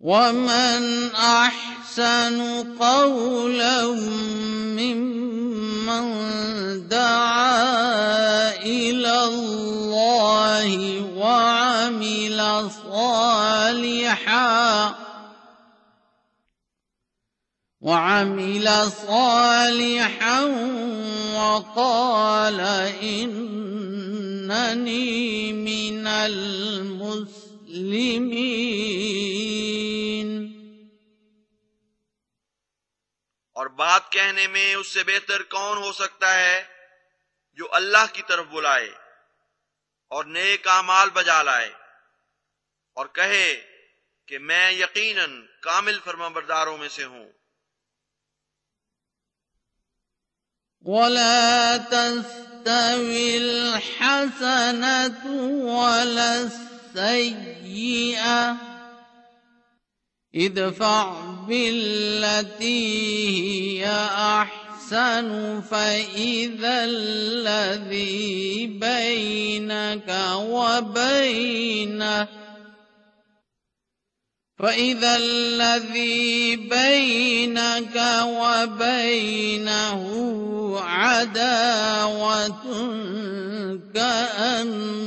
ومن أحسن قولا ممن دعا إلى الله وعمل صالحا وعمل صالحا وقال إنني من المسلمين اور بات کہنے میں اس سے بہتر کون ہو سکتا ہے جو اللہ کی طرف بلائے اور نیک اعمال بجا لائے اور کہے کہ میں یقیناً کامل فرما برداروں میں سے ہوں۔ ولا تستوي الحسنة ولا السيئة ادفع بالتي هي أحسن فإذا الذي بينك وبينه فإذا الذي بينك وبينه عداوة كأنه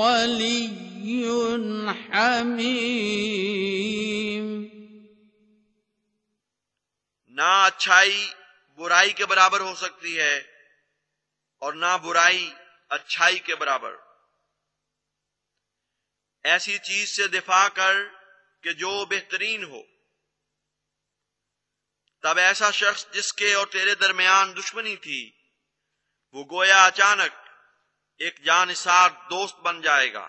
ولي حميم نہ اچھائی برائی کے برابر ہو سکتی ہے اور نہ برائی اچھائی کے برابر۔ ایسی چیز سے دفاع کر کہ جو بہترین ہو۔ تب ایسا شخص جس کے اور تیرے درمیان دشمنی تھی، وہ گویا اچانک ایک جانسار دوست بن جائے گا۔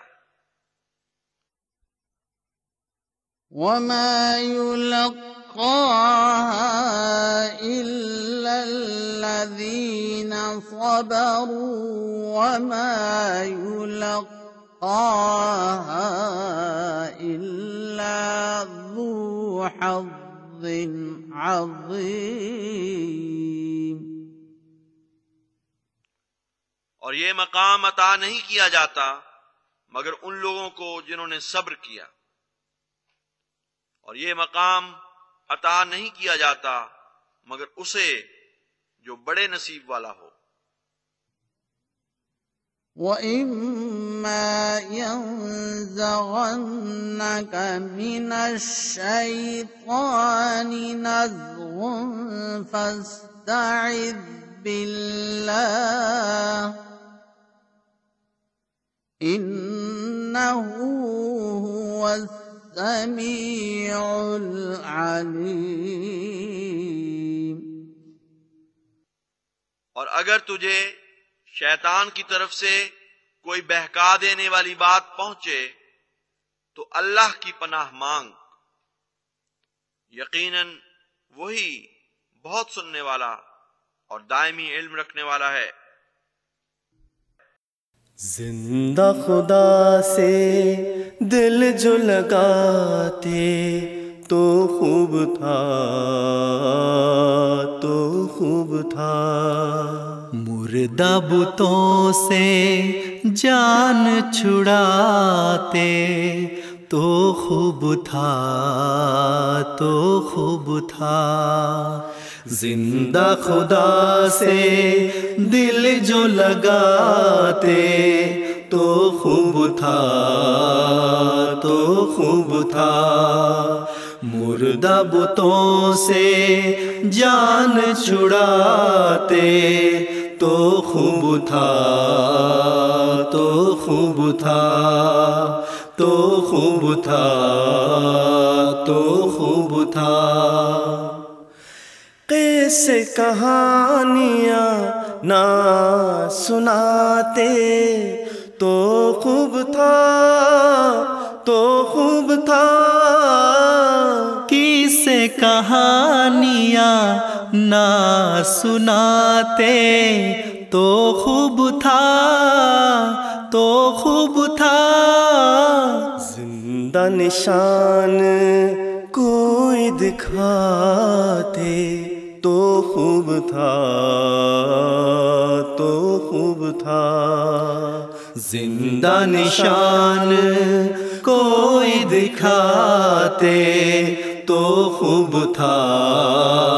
وما يلقاها إلا الذين صبروا وما يلقاها إلا ذو حظ عظيم. اور یہ مقام عطا نہیں کیا جاتا مگر ان لوگوں کو جنہوں نے صبر کیا۔ اور یہ مقام عطا نہیں کیا جاتا مگر اسے جو بڑے نصیب والا ہو۔ وَإِمَّا يَنزَغَنَّكَ مِنَ الشَّيْطَانِ نَزْغٌ فَاسْتَعِذْ بِاللَّهِ إِنَّهُ هُوَ السَّمِيعُ الْعَلِيمُ اور اگر تجھے شیطان کی طرف سے کوئی بہکا دینے والی بات پہنچے تو اللہ کی پناہ مانگ۔ یقیناً وہی بہت سننے والا اور دائمی علم رکھنے والا ہے۔ زندہ خدا سے دل جو لگاتے تو خوب تھا، تو خوب تھا۔ مردہ بتوں سے جان چھڑاتے۔ تو خوب تھا، تو خوب تھا۔ زندہ خدا سے دل جو لگاتے، تو خوب تھا، تو خوب تھا۔ مردہ بتوں سے جان چھڑاتے تو خوب تھا، تو خوب تھا، تو خوب تھا، تو خوب تھا۔ قص کہانیاں نہ سناتے، تو خوب تھا، تو خوب تھا۔ کس کہانیاں نہ سناتے تو خوب تھا، تو خوب تھا۔ زندہ نشان کوئی دکھاتے تو خوب تھا، تو خوب تھا۔ زندہ نشان کوئی دکھاتے تو خوب تھا۔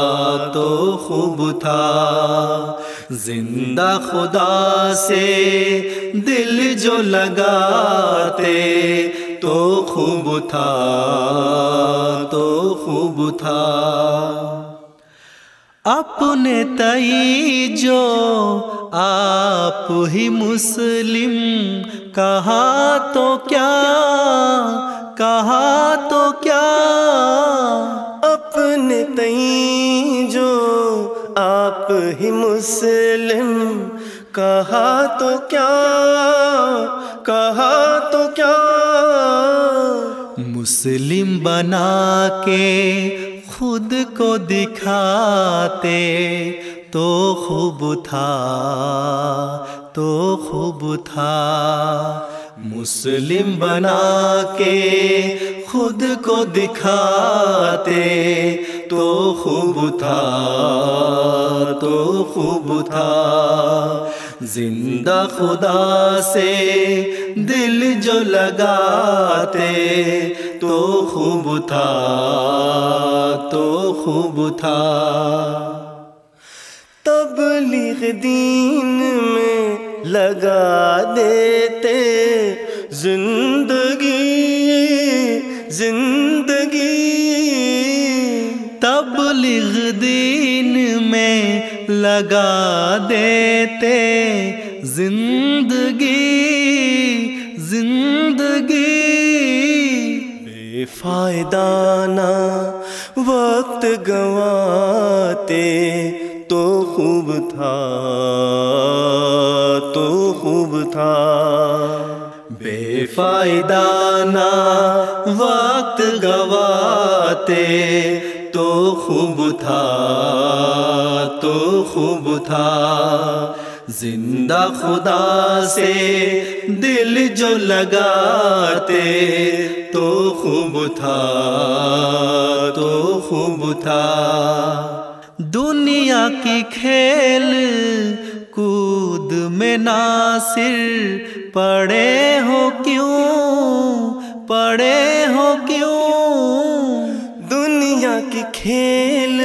تو خوب تھا۔ زندہ خدا سے دل جو لگاتے تو خوب تھا، تو خوب تھا۔ اپنے تئی جو آپ ہی مسلم، کہا تو کیا، کہا تو کیا۔ ہی مسلم، کہا تو کیا؟ کہا تو کیا؟ مسلم بنا کے خود کو دکھاتے، تو خوب تھا، تو خوب تھا۔ مسلم بنا کے خود کو دکھاتے، تو خوب تھا، تو خوب تھا۔ زندہ خدا سے دل جو لگاتے، تو خوب تھا، تو خوب تھا۔ تبلیغ دین میں لگا دیتے زندگی زندگی۔ تبلیغ دین میں لگا دیتے زندگی زندگی۔ بے فائدہ نہ وقت گواتے تو خوب تھا۔ تھا۔ بے فائدہ نہ وقت گواتے تو خوب تھا، تو خوب تھا۔ زندہ خدا سے دل جو لگاتے تو خوب تھا، تو خوب تھا۔ دنیا کی کھیل کود میں ناصر پڑے ہو کیوں؟ پڑے ہو کیوں؟ دنیا کی کھیل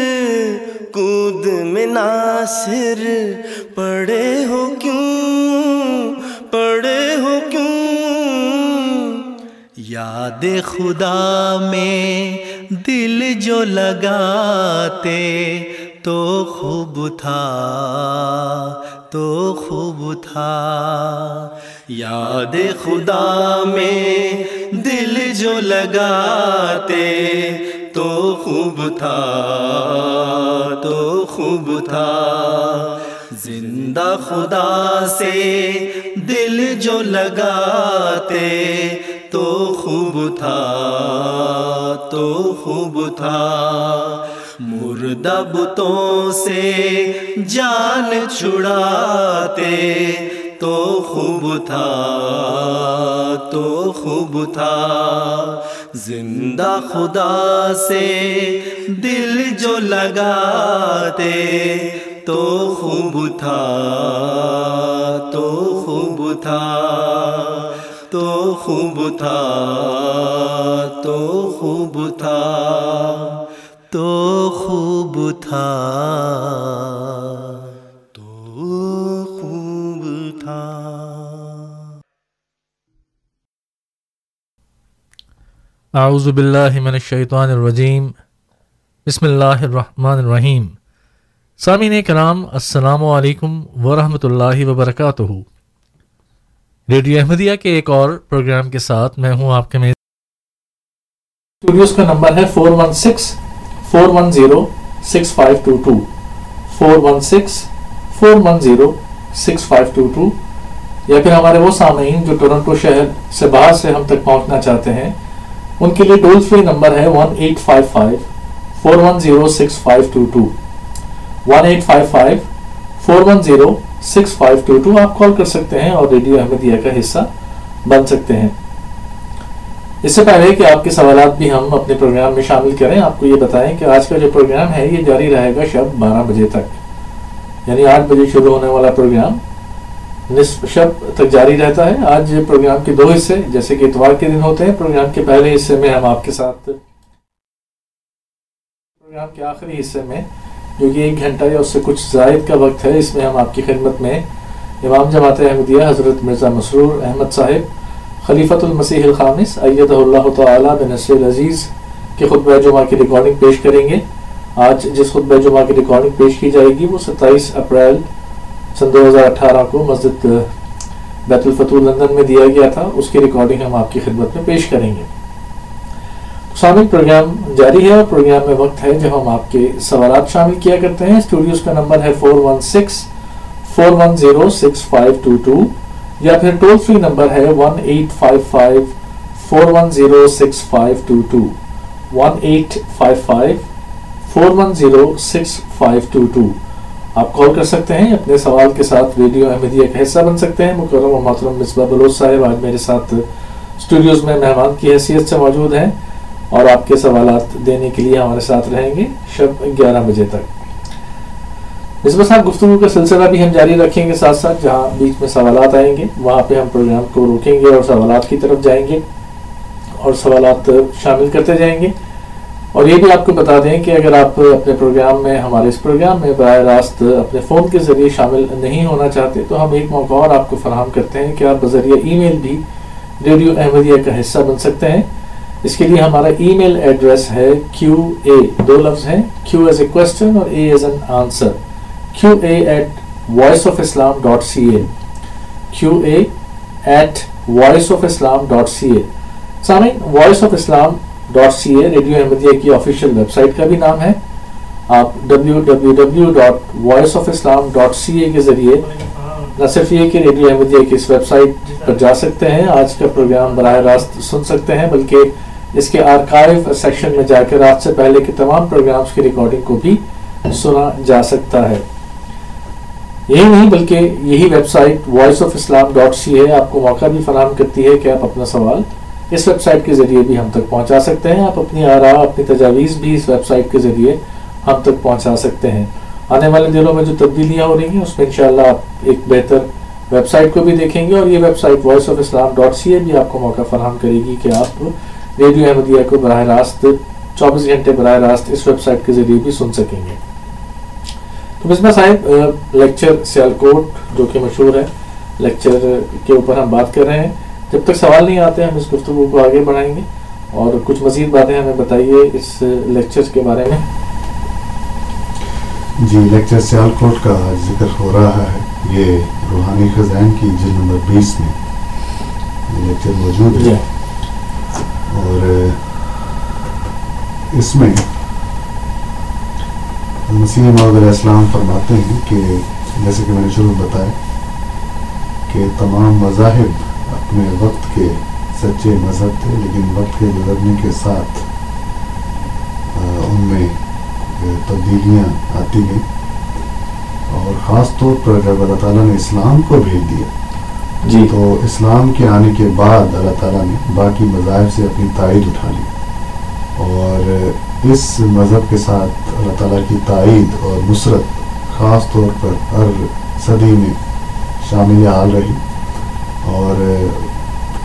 کود میں ناصر پڑے ہو کیوں؟ پڑے ہو کیوں؟ یاد خدا میں دل جو لگاتے تو خوب تھا، تو خوب تھا۔ یاد خدا میں دل جو لگاتے، تو خوب تھا، تو خوب تھا۔ زندہ خدا سے دل جو لگاتے، تو خوب تھا، تو خوب تھا۔ مردہ بتوں سے جان چھڑاتے، تو خوب تھا، تو خوب تھا۔ زندہ خدا سے دل جو لگاتے، تو خوب تھا، تو خوب تھا، تو خوب تھا، تو خوب تھا۔ تو خوب تھا۔ تو خوب تھا۔ اعوذ باللہ من الشیطان الرجیم۔ بسم اللہ الرحمن الرحیم۔ سامعین کرام السلام علیکم ورحمۃ اللہ وبرکاتہ۔ ریڈیو احمدیہ کے ایک اور پروگرام کے ساتھ میں ہوں آپ کے میں۔ اسٹوڈیوز کا نمبر ہے four one six four one zero six five two two four one six four one zero six five two two یا پھر ہمارے وہ سامعین جو ٹورنٹو شہر سے باہر سے ہم تک پہنچنا چاہتے ہیں، ان کے لیے ٹول فری نمبر ہے one eight five five four one zero six five two two one eight five five four one zero six five two two آپ کال کر سکتے ہیں اور ریڈیو احمدیہ کا حصہ بن سکتے ہیں۔ اس سے پہلے کہ آپ کے سوالات بھی ہم اپنے پروگرام میں شامل کریں، آپ کو یہ بتائیں کہ آج کا جو پروگرام ہے، یہ جاری رہے گا شب بارہ بجے تک۔ یعنی آٹھ بجے شروع ہونے والا پروگرام نصف شب تک جاری رہتا ہے۔ آج پروگرام کے دو حصے، جیسے کہ اتوار کے دن ہوتے ہیں، پروگرام کے پہلے حصے میں ہم آپ کے ساتھ پروگرام کے آخری حصے میں، جو کہ ایک گھنٹہ یا اس سے کچھ زائد کا وقت ہے، اس میں ہم آپ کی خدمت میں امام جماعت احمدیہ حضرت مرزا مسرور احمد صاحب خلیفۃ المسیح الخامس، ایدہ اللہ تعالیٰ بن العزیز کے خطبہ جمعہ کی ریکارڈنگ پیش کریں گے۔ آج جس خطبہ جمعہ کی ریکارڈنگ پیش کی جائے گی، وہ ستائیس اپریل سن دو ہزار اٹھارہ کو مسجد بیت الفتح لندن میں دیا گیا تھا۔ اس کی ریکارڈنگ ہم آپ کی خدمت میں پیش کریں گے۔ شامل پروگرام جاری ہے اور پروگرام میں وقت ہے جب ہم آپ کے سوالات شامل کیا کرتے ہیں۔ اسٹوڈیوز کا نمبر ہے four one six four one zero six five two two یا پھر ٹول فری نمبر ہے one eight five five four one zero six five two two one eight five five four one zero six five two two آپ call کر سکتے ہیں، اپنے سوال کے ساتھ ریڈیو احمدیہ کا حصہ بن سکتے ہیں۔ مکرم و محترم مصباح بلوچ صاحب، آج میرے ساتھ اسٹوڈیوز میں مہمان کی حیثیت سے موجود ہیں اور آپ کے سوالات دینے کے لیے ہمارے ساتھ رہیں گے شب گیارہ بجے تک۔ اس صاحب گفتگو کا سلسلہ بھی ہم جاری رکھیں گے ساتھ ساتھ، جہاں بیچ میں سوالات آئیں گے، وہاں پہ ہم پروگرام کو روکیں گے اور سوالات کی طرف جائیں گے اور سوالات شامل کرتے جائیں گے۔ اور یہ بھی آپ کو بتا دیں کہ اگر آپ اپنے پروگرام میں، ہمارے اس پروگرام میں براہ راست اپنے فون کے ذریعے شامل نہیں ہونا چاہتے، تو ہم ایک موقع اور آپ کو فراہم کرتے ہیں کہ آپ بذریعہ ای میل بھی ریڈیو احمدیہ کا حصہ بن سکتے ہیں۔ اس کے لیے ہمارا ای میل ایڈریس ہے کیو اے دو لفظ ہیں کیو ایز اے کوشچن اور A as an answer Q A at Voice of Islam dot C A Q A at Voice of Islam dot C A سامعین Voice of Islam dot C A radio Ahmadiyya کی official website کا بھی نام ہے. آپ W W W dot Voice of Islam dot C A کے ذریعے نہ صرف یہ کہ ریڈیو احمدیہ کی اس ویب سائٹ پر جا سکتے ہیں، آج کا پروگرام براہ راست سن سکتے ہیں، بلکہ اس کے آرکائیو سیکشن میں جا کر رات سے پہلے کے تمام پروگرامز کی ریکارڈنگ کو بھی سنا جا سکتا ہے۔ یہی نہیں بلکہ یہی website Voice of Islam dot C A آپ کو موقع بھی فراہم کرتی ہے کہ آپ اپنا سوال اس ویب سائٹ کے ذریعے بھی ہم تک پہنچا سکتے ہیں۔ آپ اپنی آرا، اپنی تجاویز بھی اس ویب سائٹ کے ذریعے ہم تک پہنچا سکتے ہیں۔ آنے والے دنوں میں جو تبدیلیاں ہو رہی ہیں، اس میں انشاءاللہ آپ ایک بہتر ویب سائٹ کو بھی دیکھیں گے اور یہ website Voice of Islam dot C A بھی آپ کو موقع فراہم کرے گی کہ آپ ریڈیو احمدیہ کو براہ راست چوبیس گھنٹے براہ راست اس ویب سائٹ کے ذریعے بھی سن سکیں گے۔ تو بسما صاحب لیکچر سیالکوٹ جو کہ مشہور ہے لیکچر کے اوپر ہم بات کر رہے ہیں۔ جب تک سوال نہیں آتے ہم اس گفتگو کو آگے بڑھائیں گے۔ اور کچھ مزید باتیں ہمیں بتائیے اس لیکچر کے بارے میں۔ جی لیکچر سیال کوٹ کا ذکر ہو رہا ہے۔ یہ روحانی خزائن کی جلد نمبر بیس میں یہ لیکچر موجود جی۔ ہے اور اس میں مسیح محمد علیہ السلام فرماتے ہیں کہ جیسے کہ میں نے شروع بتایا کہ تمام مذاہب اپنے وقت کے سچے مذہب تھے لیکن وقت کے گزرنے کے ساتھ ان میں تبدیلیاں آتی گئیں۔ اور خاص طور پر جب اللہ تعالیٰ نے اسلام کو بھیج دیا جی۔ تو اسلام کے آنے کے بعد اللہ تعالیٰ نے باقی مذاہب سے اپنی تائید اٹھا لی۔ اور اس مذہب کے ساتھ اللہ تعالیٰ کی تائید اور نصرت خاص طور پر ہر صدی میں شامل حال رہی اور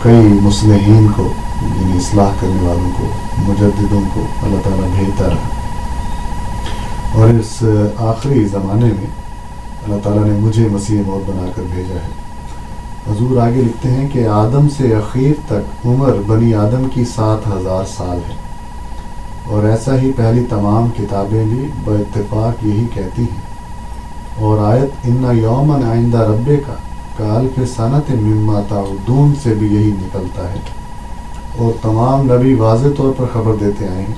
کئی مسلحین کو یعنی اصلاح کرنے والوں کو، مجددوں کو اللہ تعالیٰ بھیجتا رہا۔ اور اس آخری زمانے میں اللہ تعالیٰ نے مجھے مسیح موت بنا کر بھیجا ہے۔ حضور آگے لکھتے ہیں کہ آدم سے اخیر تک عمر بنی آدم کی سات ہزار سال ہے۔ اور ایسا ہی پہلی تمام کتابیں بھی بہ اتفاق یہی کہتی ہیں۔ اور آیت، ان یومن آئندہ ربے کا کال کے صنعت مما تعدون سے بھی یہی نکلتا ہے۔ اور تمام نبی واضح طور پر خبر دیتے آئے ہیں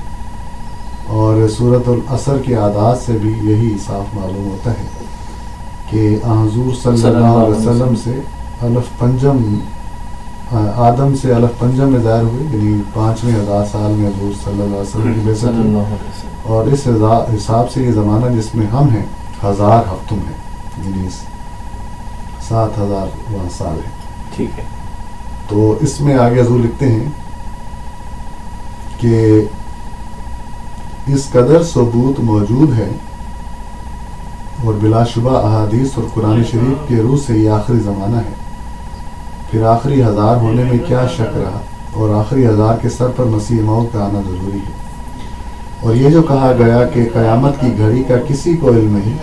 اور صورت العصر کے عادات سے بھی یہی صاف معلوم ہوتا ہے کہ حضور صلی اللہ علیہ وسلم سے الف پنجم آدم سے الف پنجم میں ظاہر ہوئے یعنی پانچویں ہزار سال میں حضور صلی اللہ علیہ وسلم کی اور اس حساب سے یہ زمانہ جس میں ہم ہیں ہزار ہفتوں میں یعنی سات ہزار وہاں سال ہے۔ ٹھیک ہے۔ تو اس میں آگے حضور لکھتے ہیں کہ اس قدر ثبوت موجود ہے اور بلا شبہ احادیث اور قرآن شریف کے روح سے یہ آخری زمانہ ہے۔ پھر آخری ہزار ہونے میں کیا شک رہا؟ اور آخری ہزار کے سر پر مسیح موت کا آنا ضروری ہے۔ اور یہ جو کہا گیا کہ قیامت کی گھڑی کا کسی کو علم نہیں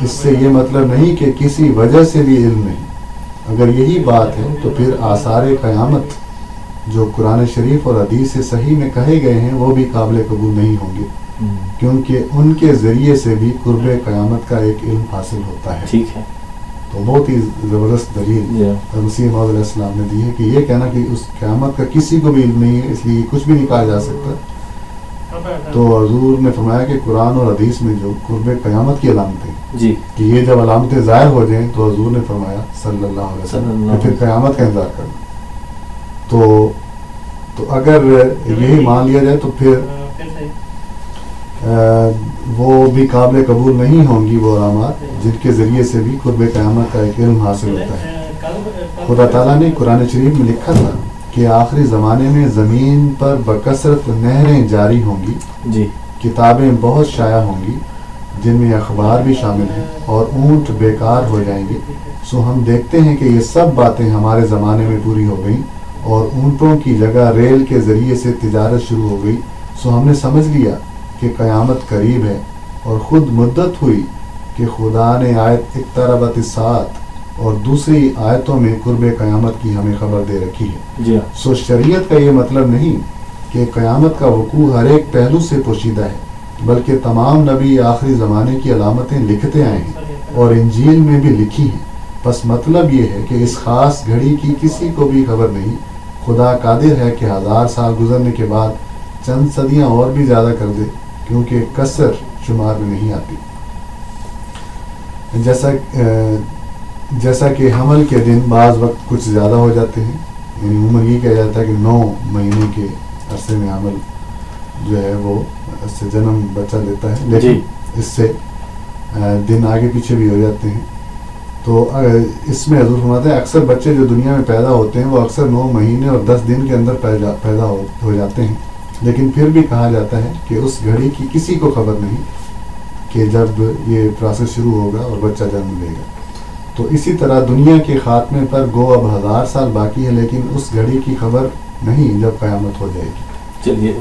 اس سے یہ مطلب نہیں کہ کسی وجہ سے بھی علم نہیں۔ اگر یہی بات ہے تو پھر آثار قیامت جو قرآن شریف اور حدیث سے صحیح میں کہے گئے ہیں وہ بھی قابل قبول نہیں ہوں گے۔ کیونکہ ان کے ذریعے سے بھی قرب قیامت کا ایک علم حاصل ہوتا ہے۔ ٹھیک ہے۔ تو بہت ہی زبردست دلیل جی مسیح محمد علیہ السلام نے دی ہے کہ یہ کہنا کہ اس قیامت کا کسی کو بھی علم نہیں ہے اس لیے کچھ بھی نہیں کہا جا سکتا۔ تو حضور نے فرمایا کہ قرآن اور حدیث میں جو قرب قیامت کی علامتیں جی۔ کہ یہ جب علامتیں ظاہر ہو جائیں تو حضور نے فرمایا صلی اللہ علیہ صلی وسلم اللہ کہ پھر قیامت کا انتظار کرنا۔ تو تو اگر یہی مان لیا جائے تو پھر وہ بھی قابل قبول نہیں ہوں گی وہ علامات جن کے ذریعے سے بھی قرب قیامت کا ایک علم حاصل ہوتا ہے۔ خدا تعالیٰ نے قرآن شریف میں لکھا تھا کہ آخری زمانے میں زمین پر بکثرت نہریں جاری ہوں گی۔ جی۔ کتابیں بہت شائع ہوں گی جن میں اخبار بھی شامل ہیں اور اونٹ بیکار ہو جائیں گے۔ سو ہم دیکھتے ہیں کہ یہ سب باتیں ہمارے زمانے میں پوری ہو گئیں اور اونٹوں کی جگہ ریل کے ذریعے سے تجارت شروع ہو گئی۔ سو ہم نے سمجھ لیا کہ قیامت قریب ہے اور خود مدت ہوئی کہ خدا نے آیت اقتربت سات اور دوسری آیتوں میں قرب قیامت کی ہمیں خبر دے رکھی ہے۔ جی سو شریعت کا یہ مطلب نہیں کہ قیامت کا وقوع ہر ایک پہلو سے پوشیدہ ہے بلکہ تمام نبی آخری زمانے کی علامتیں لکھتے آئے ہیں اور انجیل میں بھی لکھی ہیں۔ بس مطلب یہ ہے کہ اس خاص گھڑی کی کسی کو بھی خبر نہیں خدا قادر ہے کہ ہزار سال گزرنے کے بعد چند صدیاں اور بھی زیادہ کر دے۔ کیونکہ کثر شمار میں نہیں آتی۔ جیسا جیسا کہ حمل کے دن بعض وقت کچھ زیادہ ہو جاتے ہیں یعنی عمر یہ کہا جاتا ہے کہ نو مہینے کے عرصے میں حمل جو ہے وہ اس سے جنم بچہ لیتا ہے۔ لیکن جی۔ اس سے دن آگے پیچھے بھی ہو جاتے ہیں۔ تو اس میں حضور فرماتے ہیں اکثر بچے جو دنیا میں پیدا ہوتے ہیں وہ اکثر نو مہینے اور دس دن کے اندر پیدا ہو جاتے ہیں۔ لیکن پھر بھی کہا جاتا ہے کہ اس گھڑی کی کسی کو خبر نہیں کہ جب یہ پروسیس شروع ہوگا اور بچہ جنم لے گا۔ تو اسی طرح دنیا کے خاتمے پر گو اب ہزار سال باقی ہے، لیکن اس گھڑی کی خبر نہیں جب قیامت ہو جائے گی۔ چلیے،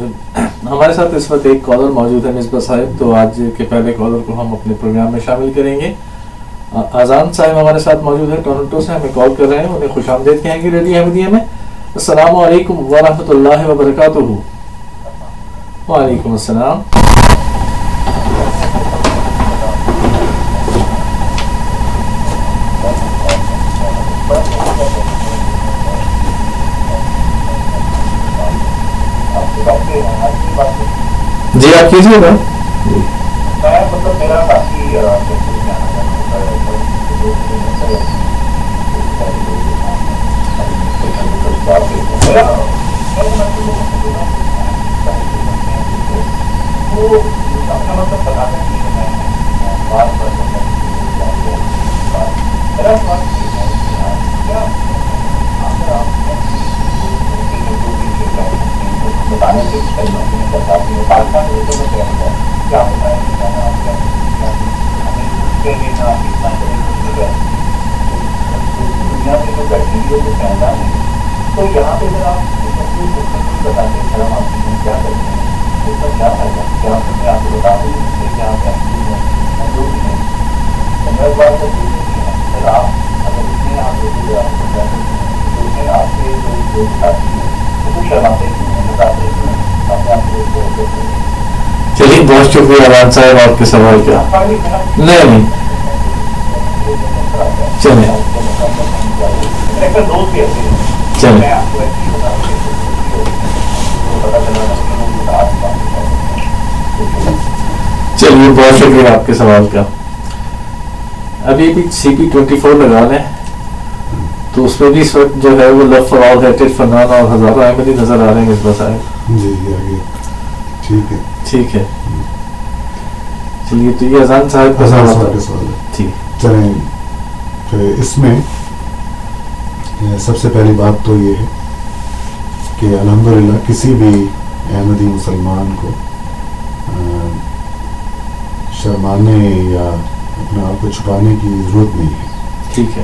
ہمارے ساتھ اس وقت ایک کالر موجود ہے مصباح صاحب، تو آج کے پہلے کالر کو ہم اپنے پروگرام میں شامل کریں گے۔ آزان صاحب ہمارے ساتھ موجود ہے ٹورنٹو سے ہمیں کال کر رہے ہیں، انہیں خوش آمدید کہیں گے ریڈیو احمدیہ میں۔ السلام علیکم ورحمۃ اللہ وبرکاتہ۔ وعلیکم السلام۔ جی آپ کیجیے گا۔ وہ اپنا مطلب بتا سکتی ہے میں کے کیا ہوتا ہے تو یہاں پہ ذرا آپ بتاتے ہیں کیا کرتے ہیں چلیے بہت شکریہ عوان صاحب آپ کے سوال کا نہیں نہیں۔ چلیں۔ چلیں۔ چلیے بہت شکریہ آپ کے سوال کا۔ ابھی بھی سی پی ٹوینٹی فور لگا لیں۔ تو اس میں بھی اس وقت جو ہے وہ لف آل ہیٹڈ فنان اور ہزاروں احمدی نظر آ رہے ہیں اس صاحب جی جی آگے ٹھیک ہے۔ ٹھیک ہے۔ چلیے تو یہ اذان صاحب کا سوال ہے۔ ٹھیک۔ چلیں۔ پھر اس میں سب سے پہلی بات تو یہ ہے کہ الحمدللہ کسی بھی احمدی مسلمان کو اے، شرمانے یا اپنے آپ کو چھپانے کی ضرورت نہیں ہے۔ ٹھیک ہے۔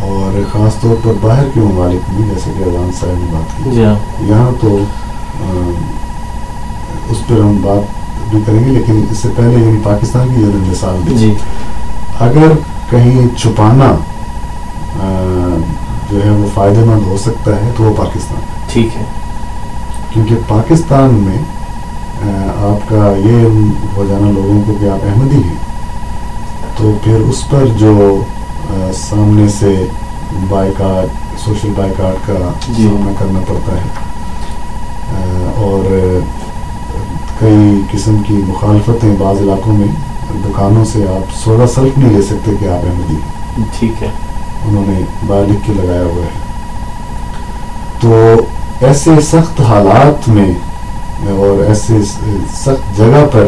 اور خاص طور پر باہر کے ممالک میں جیسے کہ اذان صاحب نے بات کی۔ جی ہاں۔ یہاں تو اس پر ہم بات بھی کریں گے لیکن اس سے پہلے یعنی پاکستان کی جو مثال دی جی۔ اگر کہیں چھپانا جو ہے وہ فائدہ مند ہو سکتا ہے تو وہ پاکستان۔ ٹھیک ہے۔ کیونکہ پاکستان میں آپ کا یہ ہو جانا لوگوں کو کہ آپ احمدی ہیں تو پھر اس پر جو سامنے سے بائیکاٹ سوشل بائیکاٹ کا جی۔ سامنا کرنا پڑتا ہے۔ اور کئی قسم کی مخالفتیں بعض علاقوں میں دکانوں سے آپ سودا سلف نہیں لے سکتے کہ آپ احمدی ہیں۔ ٹھیک ہے۔ انہوں نے باہر لکھ کے لگایا ہوا ہے۔ تو ایسے سخت حالات میں اور ایسے سخت جگہ پر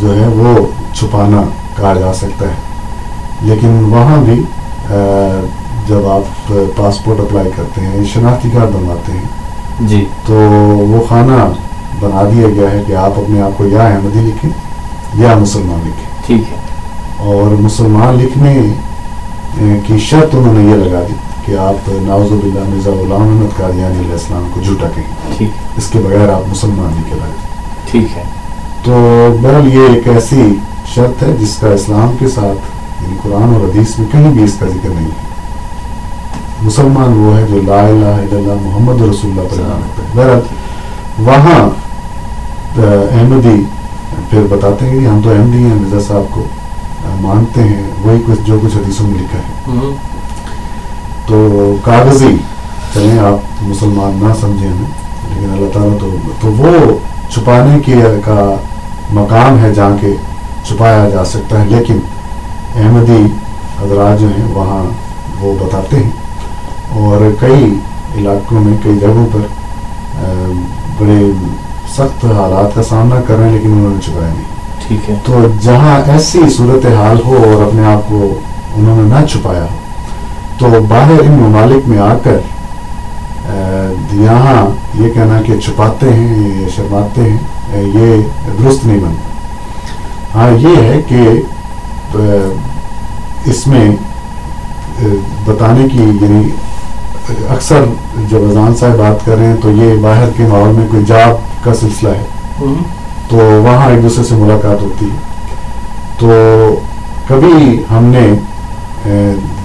جو ہے وہ چھپانا کہا جا سکتا ہے۔ لیکن وہاں بھی جب آپ پاسپورٹ اپلائی کرتے ہیں شناختی کارڈ بنواتے ہیں جی۔ تو وہ خانہ بنا دیا گیا ہے کہ آپ اپنے آپ کو یا احمدی لکھیں یا مسلمان لکھیں۔ ٹھیک ہے۔ اور مسلمان لکھنے کی شرط انہوں نے یہ لگا دی۔ کہ آپ ناوز باللہ مرزا غلام احمد قادیانی علیہ السلام کو جھوٹا کہیں۔ ٹھیک۔ اس کے بغیر آپ مسلمان نہیں کہلائے ٹھیک ہے۔ تو بہرحال یہ ایک ایسی شرط ہے جس کا اسلام کے ساتھ یعنی قرآن اور حدیث میں کہیں بھی اس کا ذکر نہیں ہے۔ مسلمان وہ ہے جو لا الہ الا اللہ محمد رسول اللہ پر ایمان رکھتا ہے۔ بہرحال وہاں احمدی پھر بتاتے ہیں کہ ہم تو احمدی ہیں مرزا صاحب کو مانتے ہیں وہی کچھ جو کچھ حدیثوں میں لکھا ہے۔ تو کاغذی چلیں آپ مسلمان نہ سمجھیں ہمیں لیکن اللہ تعالیٰ تو تو وہ چھپانے کی کا مقام ہے جہاں کے چھپایا جا سکتا ہے لیکن احمدی حضرات جو ہیں وہاں وہ بتاتے ہیں۔ اور کئی علاقوں میں کئی جگہوں پر بڑے سخت حالات کا سامنا کر رہے ہیں لیکن انہوں نے چھپایا نہیں۔ ٹھیک ہے۔ تو جہاں ایسی صورت حال ہو اور اپنے آپ کو انہوں نے نہ چھپایا ہو تو باہر ان ممالک میں آ کر یہاں یہ کہنا کہ چھپاتے ہیں یا شرماتے ہیں یہ درست نہیں بنتا۔ ہاں یہ ہے کہ اس میں بتانے کی یعنی اکثر جب اذان صاحب بات کر رہے ہیں تو یہ باہر کے ماحول میں کوئی جاب کا سلسلہ ہے۔ تو وہاں ایک دوسرے سے ملاقات ہوتی ہے۔ تو کبھی ہم نے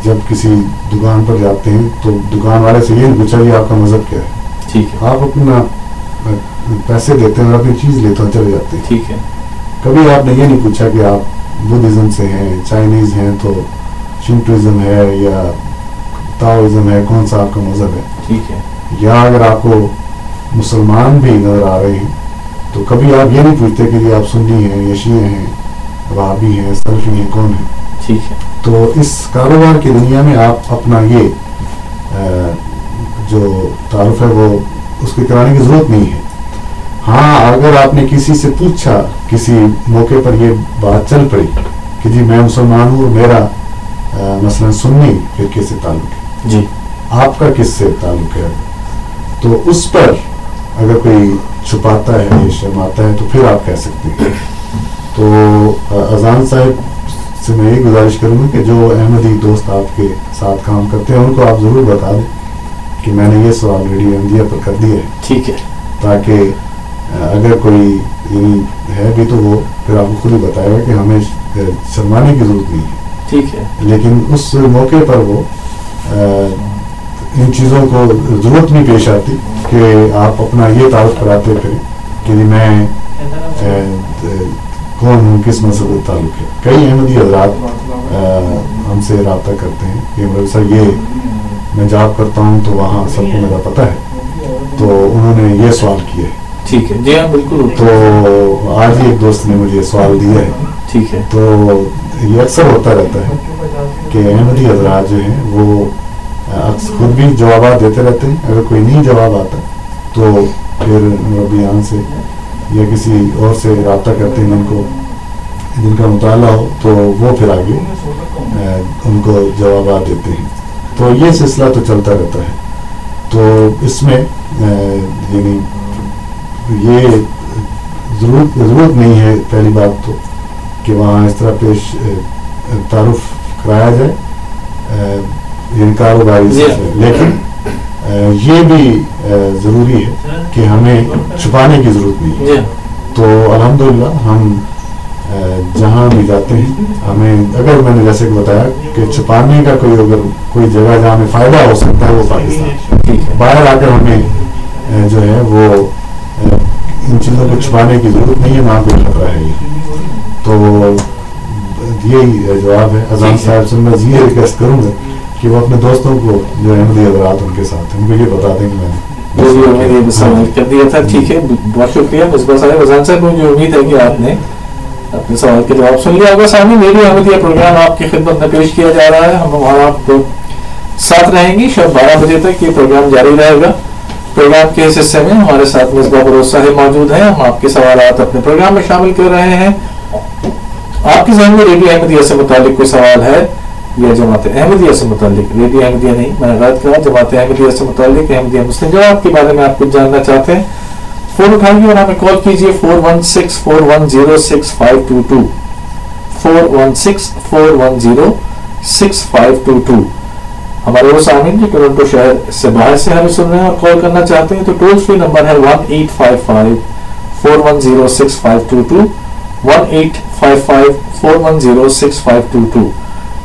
جب کسی دکان پر جاتے ہیں تو دکان والے سے یہ نہیں پوچھا کہ آپ کا مذہب کیا ہے؟ ٹھیک ہے۔ آپ اپنا پیسے دیتے ہیں اور اپنی چیز لیتے ہیں چلے جاتے ہیں۔ ٹھیک ہے۔ کبھی آپ نے یہ نہیں پوچھا کہ آپ بدھزم سے ہیں چائنیز ہیں تو شنٹوازم ہے یا تاؤزم ہے؟ کون سا آپ کا مذہب ہے؟ ٹھیک ہے۔ یا اگر آپ کو مسلمان بھی نظر آ رہے ہیں تو کبھی آپ یہ نہیں پوچھتے کہ یہ آپ سنی ہیں یا شیعہ ہیں وہابی ہیں سلفی ہیں کون ہیں؟ ٹھیک ہے۔ تو اس کاروبار کی دنیا میں آپ اپنا یہ جو تعارف ہے وہ اس کے کرانے کی ضرورت نہیں ہے۔ ہاں اگر آپ نے کسی سے پوچھا کسی موقع پر یہ بات چل پڑی کہ جی میں مسلمان ہوں اور میرا مثلا سنی فرقے سے تعلق ہے؟ جی۔ آپ کا کس سے تعلق ہے؟ تو اس پر اگر کوئی چھپاتا ہے شرماتا ہے تو پھر آپ کہہ سکتے ہیں۔ تو اذان صاحب سے میں یہ گزارش کروں گا کہ جو احمدی دوست آپ کے ساتھ کام کرتے ہیں ان کو آپ ضرور بتا دیں کہ میں نے یہ سوال ریڈیو انڈیا پر کر دیا ہے۔ ٹھیک ہے۔ تاکہ اگر کوئی یعنی ہے بھی تو وہ پھر آپ کو خود ہی بتائے گا کہ ہمیں شرمانے کی ضرورت نہیں ہے۔ ٹھیک ہے۔ لیکن اس موقع پر وہ ان چیزوں کو ضرورت نہیں پیش آتی کہ آپ اپنا یہ تعارف کراتے پھریں کہ جی میں کون ہوں کس مذہب سے تعلق ہے؟ کئی احمدی حضرات ہم سے رابطہ کرتے ہیں۔ کہ مطلب سر یہ میں جاب کرتا ہوں تو وہاں سب کو میرا پتہ ہے۔ تو انہوں نے یہ سوال کیا ہے۔ ٹھیک ہے۔ جی ہاں بالکل۔ تو آج ہی ایک دوست نے مجھے سوال دیا ہے۔ ٹھیک ہے۔ تو یہ اکثر ہوتا رہتا ہے کہ احمدی حضرات جو ہیں وہ خود بھی جوابات دیتے رہتے ہیں۔ اگر کوئی نہیں جواب آتا تو پھر مربیان سے یا کسی اور سے رابطہ کرتے ہیں جن کو جن کا مطالعہ ہو تو وہ پھر آگے ان کو جوابات دیتے ہیں تو یہ سلسلہ تو چلتا رہتا ہے تو اس میں یعنی یہ ضرورت ضرورت نہیں ہے پہلی بات تو کہ وہاں اس طرح پیش تعارف کرایا جائے یعنی کاروباری۔ سلسلے لیکن یہ بھی ضروری ہے کہ ہمیں چھپانے کی ضرورت نہیں ہے۔ جی۔ تو الحمدللہ ہم جہاں بھی جاتے ہیں ہمیں اگر میں نے جیسے کہ بتایا کہ چھپانے کا کوئی اگر کوئی جگہ جہاں ہمیں فائدہ ہو سکتا ہے وہ پاکستان۔ ہے باہر آ کر ہمیں جو ہے وہ ان چیزوں کو چھپانے کی ضرورت نہیں ہے وہاں کوئی خطرہ ہے یہ۔ تو یہی جواب ہے۔ اذان ہے۔ صاحب سے میں یہ ریکویسٹ کروں گا کہ وہ اپنے دوستوں کو جو احمدی حضرات ان کے ساتھ ان کو یہ بتا دیں کہ میں نے جو بھی ہمیں یہ سوال کر دیا تھا۔ ٹھیک ہے بہت شکریہ۔ مصباح صاحب اذان صاحب مجھے امید ہے کہ آپ نے اپنے سوال کے جواب سن لیا ہوگا۔ سامنے میری احمدیہ پروگرام آپ کی خدمت میں پیش کیا جا رہا ہے۔ ہم آپ کو ساتھ رہیں گی۔ شب بارہ بجے تک یہ پروگرام جاری رہے گا۔ پروگرام کے اس حصے میں ہمارے ساتھ مصباح بروز صاحب موجود ہیں۔ ہم آپ کے سوالات اپنے پروگرام میں شامل کر رہے ہیں۔ آپ کے ذہن میں ریڈیو احمدیہ سے متعلق کوئی سوال ہے؟ یا جماعت احمدیہ سے متعلق ریڈیو احمدیہ نہیں میں نے غلط کہا جماعت احمدیہ سے متعلق احمدیہ مسلم جماعت کے بارے میں آپ کچھ جاننا چاہتے ہیں فون اٹھائیے اور ہمیں کال کیجیے four one six four one zero six five two two four one six four one zero six five two two ہمارے وہ سامعین جو ٹورنٹو شہر سے باہر سے ہمیں سن رہے ہیں اور کال کرنا چاہتے ہیں تو ٹول فری نمبر ہے one eight five five four one zero six five two two one eight five five four one zero six five two two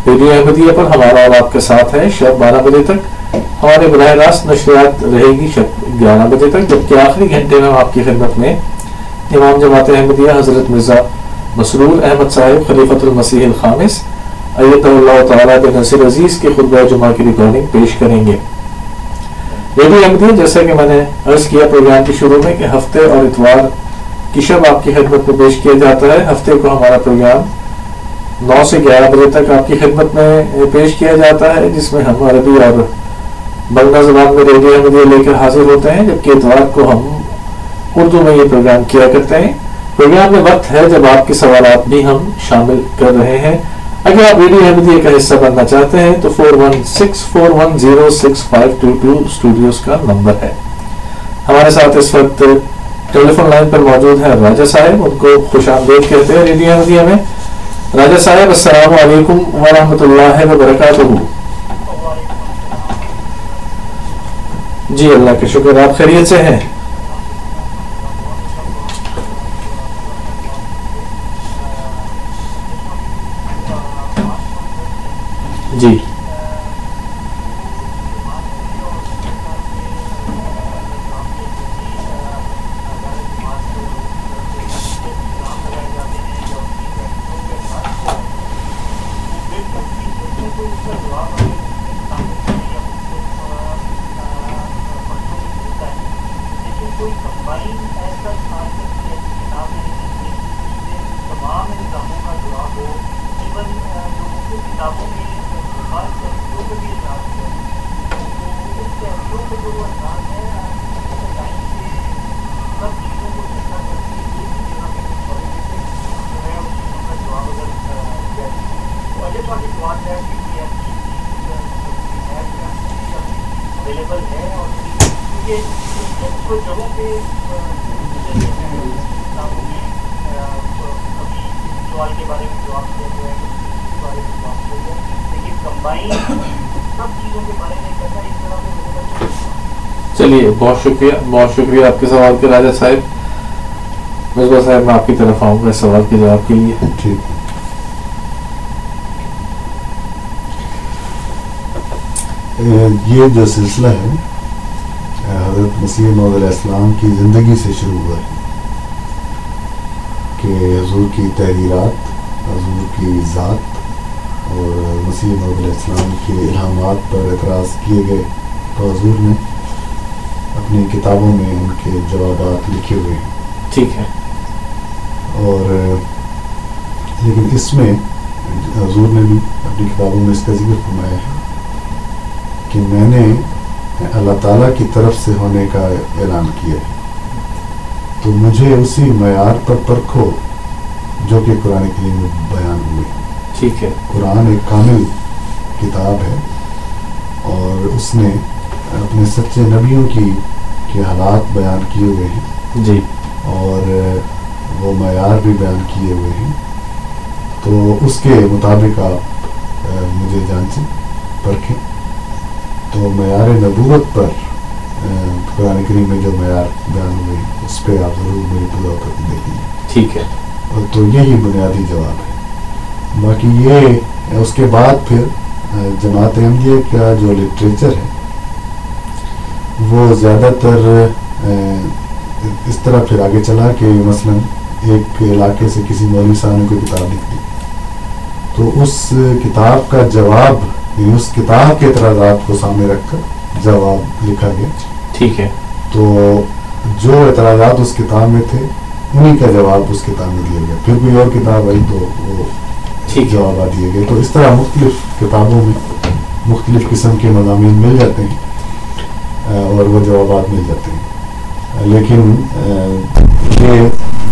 radio Ahmadiyya پر ہمارا اور آپ کے ساتھ ہے شب بارہ بجے تک۔ ہمارے براہ راست نشریات رہے گی شب گیارہ بجے تک، جبکہ آخری گھنٹے میں ہم آپ کی خدمت میں امام جماعت احمدیہ حضرت مرزا مسرور احمد صاحب، خلیفۃ المسیح الخامس ایت اللہ تعالیٰ بن نصیر عزیز کی خطبہ جمعہ کی ریکارڈنگ پیش کریں گے۔ ریڈیو احمدیہ، جیسا کہ میں نے عرض کیا پروگرام کے شروع میں کہ ہفتے اور اتوار کی شب آپ کی خدمت میں پیش کیا جاتا ہے۔ ہفتے کو ہمارا پروگرام نو سے گیارہ بجے تک آپ کی خدمت میں پیش کیا جاتا ہے، جس میں ہم عربی اور بنگلہ زبان میں ریڈیو احمدیہ لے کر حاضر ہوتے ہیں، جبکہ اتوار کو ہم اردو میں یہ پروگرام کیا کرتے ہیں۔ پروگرام میں وقت ہے جب آپ کے سوالات بھی ہم شامل کر رہے ہیں۔ اگر آپ ریڈیو احمدیہ کا حصہ بننا چاہتے ہیں، تو four one six four one zero six five two two studios کا نمبر ہے۔ ہمارے ساتھ اس وقت ٹیلی فون لائن پر موجود ہے راجا صاحب، ان کو خوش آمدید کہتے ہیں ریڈیو احمدیہ میں۔ راجا صاحب السلام علیکم ورحمۃ اللہ وبرکاتہ۔ جی اللہ کا شکر، آپ خیریت سے ہیں جی بہت شکریہ بہت شکریہ آپ کے سوال کے راجہ صاحب۔ مصباح صاحب، میں آپ کی طرف آؤں گا سوال کے جواب کے لیے۔ ٹھیک۔ یہ جو سلسلہ ہے حضرت مسیح علیہ السلام کی زندگی سے شروع ہوا ہے۔ کہ حضور کی تحریرات، حضور کی ذات اور مسیح محمد علیہ السلام کے الہامات پر اعتراض کیے گئے تو حضور نے اپنی کتابوں میں ان کے جوابات لکھے ہوئے ہیں۔ ٹھیک ہے۔ اور لیکن اس میں حضور نے بھی اپنی کتابوں میں اس کا ذکر فرمایا ہے کہ میں نے اللہ تعالیٰ کی طرف سے ہونے کا اعلان کیا ہے۔ تو مجھے اسی معیار پر پرکھو جو کہ قرآن کے لیے بیان ہوئے۔ ٹھیک ہے۔ قرآن ایک کامل کتاب ہے اور اس نے اپنے سچے نبیوں کی کے حالات بیان کیے ہوئے ہیں۔ جی۔ اور وہ معیار بھی بیان کیے ہوئے ہیں۔ تو اس کے مطابق آپ مجھے جان سے پرکھیں۔ تو معیار نبوت پر قرآن کریم میں جو معیار بیان ہوئے ہیں اس پہ آپ ضرور میری پورا حکم دے دیجیے ٹھیک ہے۔ اور تو یہی بنیادی جواب ہے۔ باقی یہ اس کے بعد پھر جماعت احمدیہ کا جو لٹریچر ہے وہ زیادہ تر اس طرح پھر آگے چلا کہ مثلا ایک علاقے سے کسی مولوی صاحب نے کوئی کتاب لکھ دی تو اس کتاب کا جواب یعنی اس کتاب کے اعتراضات کو سامنے رکھ کر جواب لکھا گیا۔ ٹھیک ہے۔ تو جو اعتراضات اس کتاب میں تھے انہیں کا جواب اس کتاب میں دیا گیا۔ پھر کوئی اور کتاب آئی تو وہ ٹھیک جوابات دیے گئے۔ تو اس طرح مختلف کتابوں میں مختلف قسم کے مضامین مل جاتے ہیں۔ اور وہ جوابات مل جاتے ہیں۔ لیکن یہ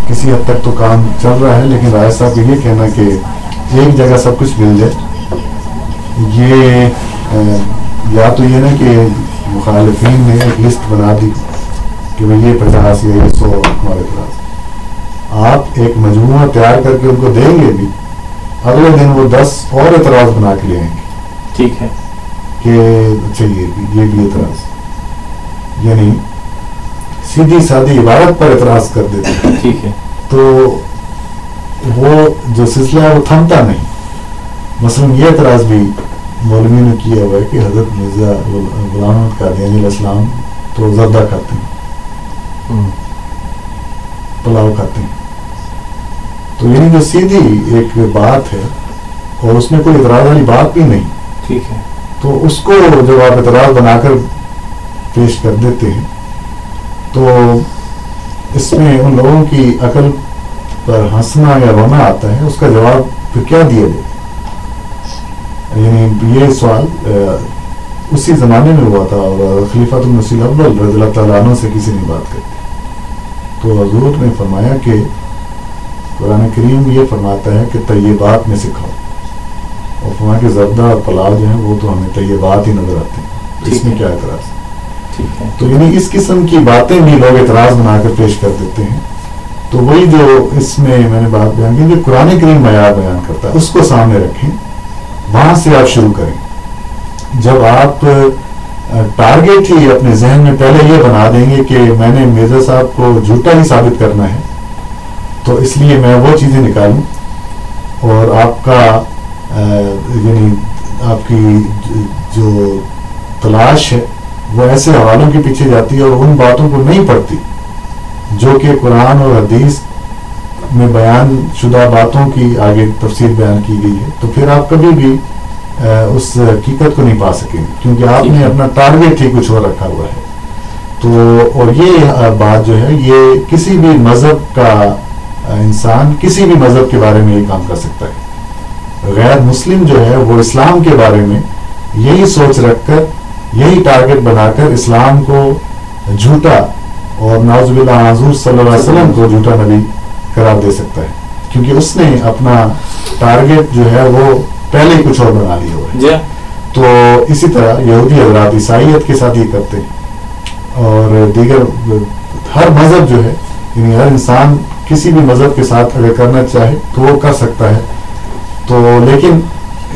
کسی حد تک تو کام چل رہا ہے لیکن رائے صاحب یہ کہنا کہ ایک جگہ سب کچھ مل جائے۔ یہ یا تو یہ نا کہ مخالفین نے ایک لسٹ بنا دی کہ بھائی یہ پچاس یا یہ سو ہمارے پاس۔ آپ ایک مجموعہ تیار کر کے ان کو دیں گے بھی اگلے دن وہ دس اور اعتراض بنا کے لے آئیں گے۔ ٹھیک ہے۔ کہ اچھا یہ بھی یہ بھی اعتراض۔ یعنی سیدھی سادی عبارت پر اعتراض کر دیتے ہیں۔ تو وہ جو سلسلہ ہے وہ تھمتا نہیں۔ مثلا یہ اعتراض بھی مولوی نے کیا ہوا ہے کہ حضرت مرزا غلام احمد قادیانی السلام تو زردہ کھاتے ہیں۔ پلاؤ کھاتے ہیں۔ تو یعنی جو سیدھی ایک بات ہے اور اس میں کوئی اعتراض والی بات بھی نہیں۔ ٹھیک ہے۔ تو اس کو جب آپ اعتراض بنا کر پیش کر دیتے ہیں۔ تو اس میں ان لوگوں کی عقل پر ہنسنا یا رونا آتا ہے اس کا جواب پھر کیا دیا جائے؟ یعنی یہ سوال اسی زمانے میں ہوا تھا اور خلیفۃ النسی اول رضی اللہ تعالیٰ عنہ سے کسی نے بات کرتی تو حضور نے فرمایا کہ قرآن کریم یہ فرماتا ہے کہ طیبات میں سکھاؤ اور فرمایا کہ زردہ اور پلاؤ جو ہیں وہ تو ہمیں طیبات ہی نظر آتے ہیں۔ اس میں کیا اعتراض؟ ہے تو یعنی اس قسم کی باتیں بھی لوگ اعتراض بنا کر پیش کر دیتے ہیں۔ تو وہی جو اس میں میں نے بات بیان کی، جو قرآن کریم معیار بیان کرتا ہے، اس کو سامنے رکھیں۔ وہاں سے آپ شروع کریں۔ جب آپ ٹارگیٹ ہی اپنے ذہن میں پہلے یہ بنا دیں گے کہ میں نے مرزا صاحب کو جھوٹا ہی ثابت کرنا ہے، تو اس لیے میں وہ چیزیں نکالوں۔ اور آپ کا یعنی آپ کی جو تلاش ہے وہ ایسے حوالوں کے پیچھے جاتی ہے اور ان باتوں کو نہیں پڑھتی، جو کہ قرآن اور حدیث میں بیان شدہ باتوں کی آگے تفصیل بیان کی گئی ہے۔ تو پھر آپ کبھی بھی اس حقیقت کو نہیں پا سکیں گے، کیونکہ آپ نے اپنا ٹارگیٹ ہی کچھ اور رکھا ہوا ہے۔ تو، اور یہ بات جو ہے، یہ کسی بھی مذہب کا انسان کسی بھی مذہب کے بارے میں یہ کام کر سکتا ہے۔ غیر مسلم جو ہے، وہ اسلام کے بارے میں یہی سوچ رکھ کر یہی ٹارگٹ بنا کر اسلام کو جھوٹا اور ناز باللہ حضور صلی اللہ علیہ وسلم کو جھوٹا نبی قرار دے سکتا ہے۔ کیونکہ اس نے اپنا ٹارگٹ جو ہے وہ پہلے ہی کچھ اور بنا لیا ہوا ہے۔ جی ہاں۔ تو اسی طرح یہودی حضرات عیسائیت کے ساتھ یہ کرتے ہیں۔ اور دیگر ہر مذہب جو ہے یعنی ہر انسان کسی بھی مذہب کے ساتھ اگر کرنا چاہے تو وہ کر سکتا ہے۔ تو لیکن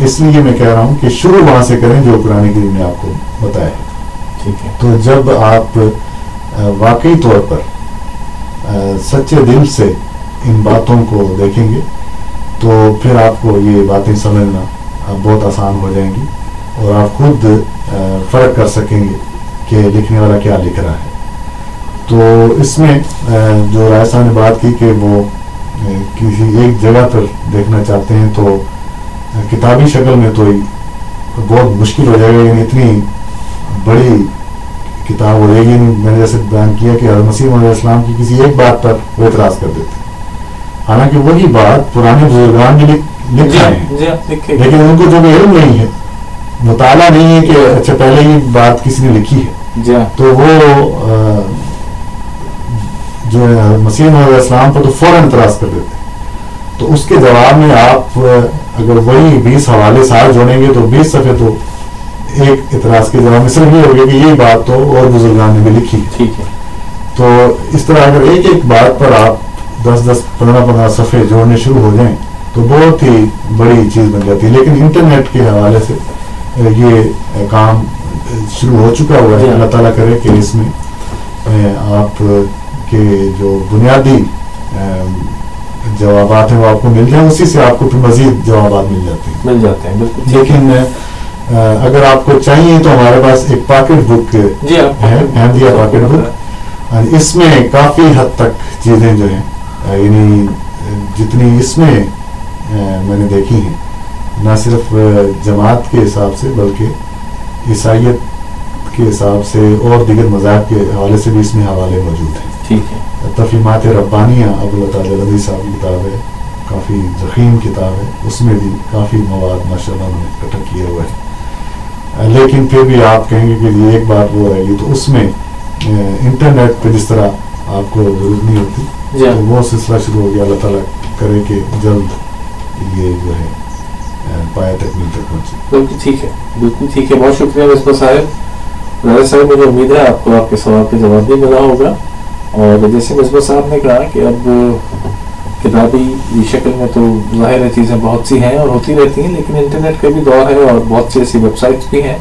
اس لیے میں کہہ رہا ہوں کہ شروع وہاں سے کریں جو قرآن کریم نے آپ کو بتایا ہے۔ ٹھیک ہے۔ تو جب آپ واقعی طور پر سچے دل سے ان باتوں کو دیکھیں گے تو پھر آپ کو یہ باتیں سمجھنا بہت آسان ہو جائیں گی اور آپ خود فرق کر سکیں گے کہ لکھنے والا کیا لکھ رہا ہے۔ تو اس میں جو رائے صاحب نے بات کی کہ وہ کسی ایک جگہ پر دیکھنا چاہتے ہیں تو کتابی شکل میں تو بہت مشکل ہو جائے گا یعنی اتنی بڑی کتاب ہو جائے گی۔ میں نے جیسے بیان کیا کہ حضرت مسیح علیہ السلام کی کسی ایک بات پر وہ اعتراض کر دیتے ہیں۔ حالانکہ وہی بات پرانے بزرگان نے لکھ- جی لکھا ہاں ہے جی ہاں لکھے لیکن ان کو جو علم نہیں ہے مطالعہ نہیں ہے کہ اچھا پہلے ہی بات کسی نے لکھی ہے۔ جی۔ تو وہ جو ہے مسیح علیہ السلام پر تو فوراً اعتراض کر دیتے ہیں۔ تو اس کے جواب میں آپ اگر وہی بیس حوالے ساتھ جوڑیں گے تو بیس صفحے تو ایک اعتراض کے جواب میں صرف یہ ہوگا کہ یہ بات تو اور بزرگان نے بھی لکھی۔ ٹھیک ہے۔ تو اس طرح اگر ایک ایک بات پر آپ دس دس پندرہ پندرہ صفحے جوڑنے شروع ہو جائیں تو بہت ہی بڑی چیز بن جاتی ہے۔ لیکن انٹرنیٹ کے حوالے سے یہ کام شروع ہو چکا ہوا جی ہے ہاں۔ اللہ تعالیٰ کرے کہ اس میں آپ کے جو بنیادی جوابات ہیں وہ آپ کو مل جائیں اسی سے آپ کو پھر مزید جوابات مل جاتے ہیں۔ مل جاتے ہیں بالکل لیکن اگر آپ کو چاہیے تو ہمارے پاس ایک پاکٹ بک جی ہے احمدیہ پاکٹ بک۔ اس میں کافی حد تک چیزیں جو ہیں یعنی جتنی اس میں میں نے دیکھی ہیں۔ نہ صرف جماعت کے حساب سے بلکہ عیسائیت کے حساب سے اور دیگر مذاہب کے حوالے سے بھی اس میں حوالے موجود ہیں۔ ٹھیک ہے۔ تفیمات ربانیہ ابو تعالیٰ رضی صاحب کی کتاب ہے کافی ضخیم کتاب ہے اس میں بھی کافی مواد ماشاء اللہ انہوں نے اکٹھا کیا ہوا ہے لیکن پھر بھی آپ کہیں گے کہ یہ ایک بات وہ رہے گی تو اس میں انٹرنیٹ پہ جس طرح آپ کو ضرورت نہیں ہوتی جی ہاں۔ تو وہ سلسلہ شروع ہو گیا اللہ تعالیٰ کرے کہ جلد یہ جو ہے پایا تکمیل تک پہنچے۔ بالکل ٹھک ہے بالکل ٹھیک ہے بہت شکریہ صاحب صاحب مجھے امید ہے آپ کو آپ کے سوال کا جواب بھی ملا ہوگا۔ اور جیسے مصباح صاحب نے کہا کہ اب کتابی شکل میں تو ظاہر ہے چیزیں بہت سی ہیں اور ہوتی رہتی ہیں، لیکن انٹرنیٹ کا بھی دور ہے اور بہت سی ایسی ویب سائٹس بھی ہیں۔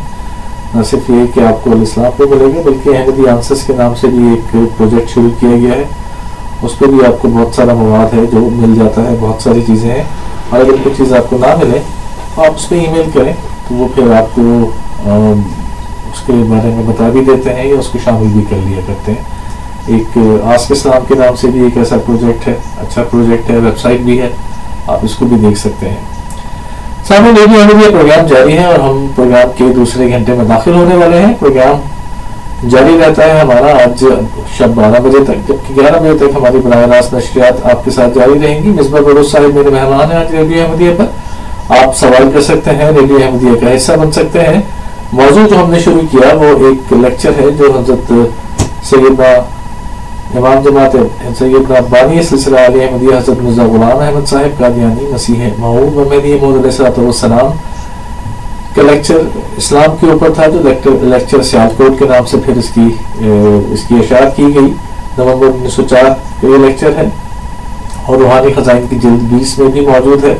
نہ صرف یہ کہ آپ کو الاسلام پہ ملے گا بلکہ احمدی آنسرس کے نام سے بھی ایک پروجیکٹ شروع کیا گیا ہے۔ اس پہ بھی آپ کو بہت سارا مواد ہے جو مل جاتا ہے، بہت ساری چیزیں ہیں۔ اور اگر کوئی چیز آپ کو نہ ملے، تو آپ اس پہ ای میل کریں، تو وہ پھر آپ کو اس کے بارے میں بتا بھی دیتے ہیں یا اس کو شامل بھی کر لیا کرتے ہیں۔ ایک آس کے اسلام کے نام سے بھی ایک ایسا پروجیکٹ ہے اچھا پروجیکٹ ہے، ویب سائٹ بھی ہے، آپ اس کو بھی دیکھ سکتے ہیں۔ سامنے ریڈیو ہمیں یہ پروگرام جاری ہے اور ہم پروگرام کے دوسرے گھنٹے میں داخل ہونے والے ہیں۔ پروگرام جاری رہتا ہے ہمارا آج شب بارہ بجے تک، جبکہ گیارہ بجے تک ہماری براہ راست نشریات آپ کے ساتھ جاری رہیں گی۔ مصباح بروز صاحب میرے مہمان ہیں، آج ریڈیو احمدیہ پر۔ آپ سوال کر سکتے ہیں ریڈیو احمدیہ کا حصہ بن سکتے ہیں۔ موضوع جو ہم نے شروع کیا وہ ایک لیکچر ہے جو حضرت سیدنا امام جماعت سیدنا بانی سلسلہ علی احمدیہ، حضرت مرزا غلام احمد صاحب قادیانی مسیح معود محمدی محمد علیہ الصلوۃ والسلام، کا لیکچر اسلام کے اوپر تھا، جو لیکچر لیکچر سیالکوٹ کے نام سے پھر اس کی اس کی اشاعت کی گئی۔ نومبر انیس سو چار کا یہ لیکچر ہے۔ اور روحانی خزائن کی جلد بیس میں بھی موجود ہے۔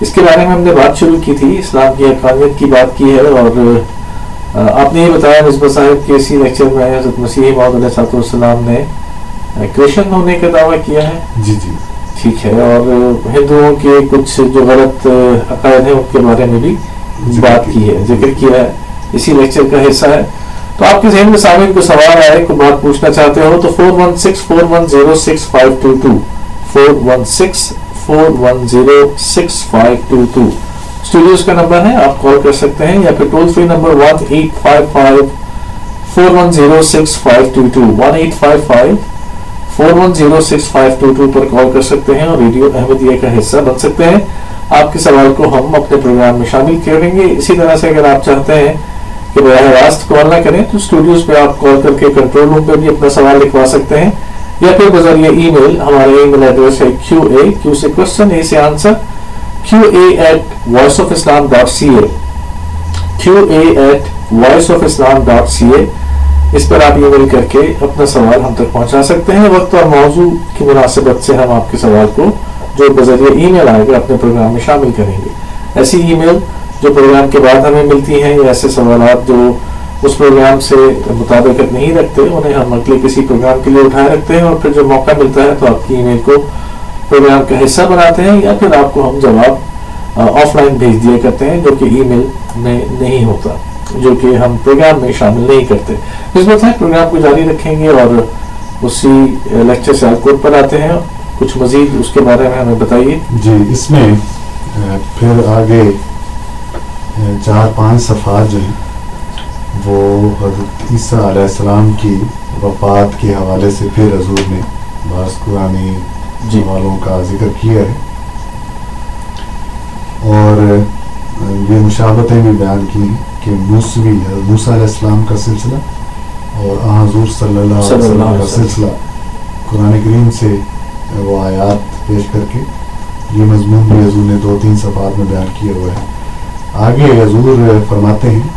اس کے بارے میں ہم نے بات شروع کی تھی، اسلام کی حقانیت کی بات کی ہے اور آپ نے یہ بتایا نسبت صاحب کہ اسی لیکچر میں حضرت مسیح محمد علیہ صاحب السلام نے آ، کرسچن ہونے کا دعویٰ کیا ہے؟ جی جی۔ ٹھیک ہے اور ہندوؤں کے کچھ جو غلط عقائد ہیں ان کے بارے میں بھی بات کی۔ کی ہے ذکر کیا ہے۔ اسی لیکچر کا حصہ ہے۔ تو آپ کے ذہن میں سامنے کو سوال آئے کوئی بات پوچھنا چاہتے ہو تو four one six four one zero six five two two four one six four one zero six five two two studios کا نمبر ہے، آپ کال کر سکتے ہیں، یا پھر toll free number one eight five five four one zero six five two two one eight five five four one zero six five two two پر call کر سکتے ہیں اور ریڈیو احمدیہ کا حصہ بن سکتے ہیں۔ آپ کے سوال کو ہم اپنے پروگرام میں شامل کریں گے۔ اسی طرح سے اگر آپ چاہتے ہیں کہ براہ راست کال نہ کریں، تو اسٹوڈیوز پہ آپ کال کر کے کنٹرول روم پہ بھی اپنا سوال لکھوا سکتے ہیں۔ یا پھر بذریعہ ای میل ہمارا ای میل ایڈریس ہے کیو اے کیو سے کوشچن اے سے answer Q A at voice of Islam dot C A Q A at voice of Islam dot C A اس پر آپ ای میل کر کے اپنا سوال ہم تک پہنچا سکتے ہیں۔ وقت اور موضوع کی مناسبت سے ہم آپ کے سوال کو جو بذریعہ ای میل آئے گا، اپنے پروگرام میں شامل کریں گے۔ ایسی ای میل جو پروگرام کے بعد ہمیں ملتی ہیں یا ایسے سوالات جو اس پروگرام سے مطابقت نہیں رکھتے، انہیں ہم اگلے کسی پروگرام کے لیے اٹھائے رکھتے ہیں اور پھر جو موقع ملتا ہے تو آپ کی ای میل کو پروگرام کا حصہ بناتے ہیں یا پھر آپ کو ہم جواب آف لائن بھیج دیا کرتے ہیں جو کہ ای میل میں نہیں ہوتا، جو کہ ہم پروگرام میں شامل نہیں کرتے۔ اس وقت پروگرام کو جاری رکھیں گے اور اسی لیکچر سے کوڈ پر آتے ہیں۔ کچھ مزید اس کے بارے میں ہمیں بتائیے۔ جی اس میں پھر آگے چار پانچ صفحات جو ہیں، وہ حضرت عیسیٰ علیہ السلام کی وفات کے حوالے سے پھر حضور نے بعض قرآنی جی۔ حوالوں کا ذکر کیا ہے اور یہ مشابتیں بھی بیان کی ہیں کہ موسوی موسیٰ علیہ السلام کا سلسلہ اور حضور صلی اللہ علیہ وسلم کا۔ سلسلہ قرآن کریم سے وہ آیات پیش کر کے یہ مضمون بھی حضور نے دو تین صفحات میں بیان کیا ہوا ہے آگے حضور فرماتے ہیں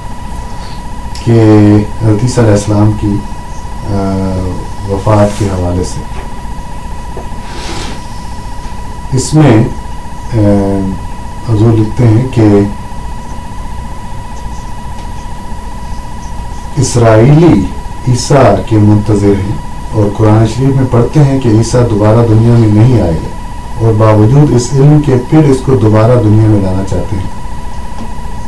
کہ عیسیٰ علیہ السلام کی وفات کے حوالے سے اس میں حضور لکھتے ہیں کہ اسرائیلی عیسیٰ کے منتظر ہیں اور قرآن شریف میں پڑھتے ہیں کہ عیسیٰ دوبارہ دنیا میں نہیں آئے گا اور باوجود اس علم کے پھر اس کو دوبارہ دنیا میں لانا چاہتے ہیں۔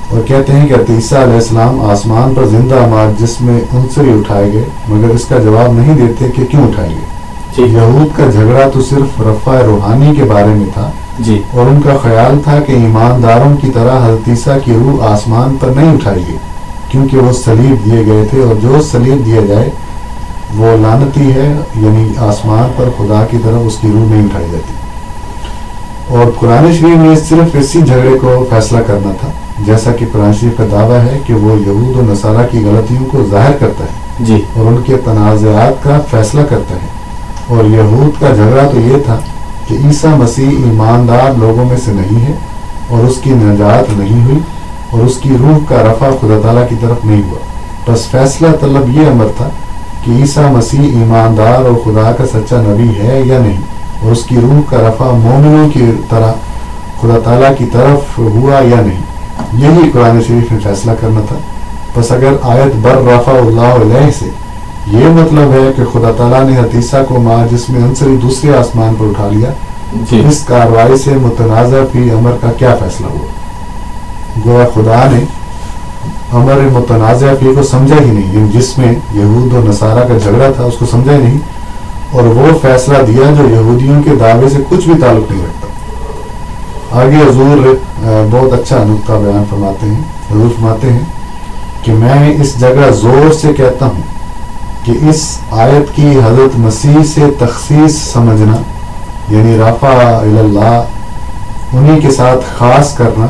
اور کہتے ہیں کہ عیسیٰ علیہ السلام آسمان پر زندہ آماد جس میں عنصری اٹھائے گئے، مگر اس کا جواب نہیں دیتے کہ کیوں اٹھائے گئے۔ جی یہود کا جھگڑا تو صرف رفع روحانی کے بارے میں تھا جی۔ اور ان کا خیال تھا کہ ایمانداروں کی طرح حضرت عیسیٰ کی روح آسمان پر نہیں اٹھائی گئی کیونکہ وہ سلیب دیے گئے تھے اور جو سلیب دیا جائے وہ لانتی ہے یعنی آسمان پر خدا کی طرف اس کی روح نہیں اٹھائی جاتی۔ اور قرآن شریف میں صرف اسی جھگڑے کو فیصلہ کرنا تھا جیسا کہ قرآن شریف کا دعویٰ ہے کہ وہ یہود و نصارہ کی غلطیوں کو ظاہر کرتا ہے جی۔ اور ان کے تنازعات کا فیصلہ کرتا ہے۔ اور یہود کا جھگڑا تو یہ تھا کہ عیسیٰ مسیح ایماندار لوگوں میں سے نہیں ہے اور اس کی نجات نہیں ہوئی اور اس کی روح کا رفع خدا تعالیٰ کی طرف نہیں ہوا۔ بس فیصلہ طلب یہ امر تھا کہ عیسیٰ مسیح ایماندار اور خدا کا سچا نبی ہے یا نہیں اور اس کی روح کا رفع مومنوں کی طرح خدا تعالیٰ کی طرف ہوا یا نہیں۔ یہی قرآن شریف میں فیصلہ کرنا تھا۔ بس اگر آیت بر رفع اللہ علیہ سے یہ مطلب ہے کہ خدا تعالیٰ نے حتیثہ کو ماں جس میں انصری دوسرے آسمان پر اٹھا لیا جی۔ اس کاروائی سے متنازع فی امر کا کیا فیصلہ ہوا؟ گویا خدا نے امر متنازع فی کو سمجھا ہی نہیں یعنی جس میں یہود و نصارہ کا جھگڑا تھا اس کو سمجھا ہی نہیں اور وہ فیصلہ دیا جو یہودیوں کے دعوے سے کچھ بھی تعلق نہیں رکھتا۔ آگے حضور بہت اچھا نقطہ بیان فرماتے ہیں حضور فرماتے ہیں کہ میں اس جگہ زور سے کہتا ہوں کہ اس آیت کی حضرت مسیح سے تخصیص سمجھنا یعنی رافع اللہ انہی کے ساتھ خاص کرنا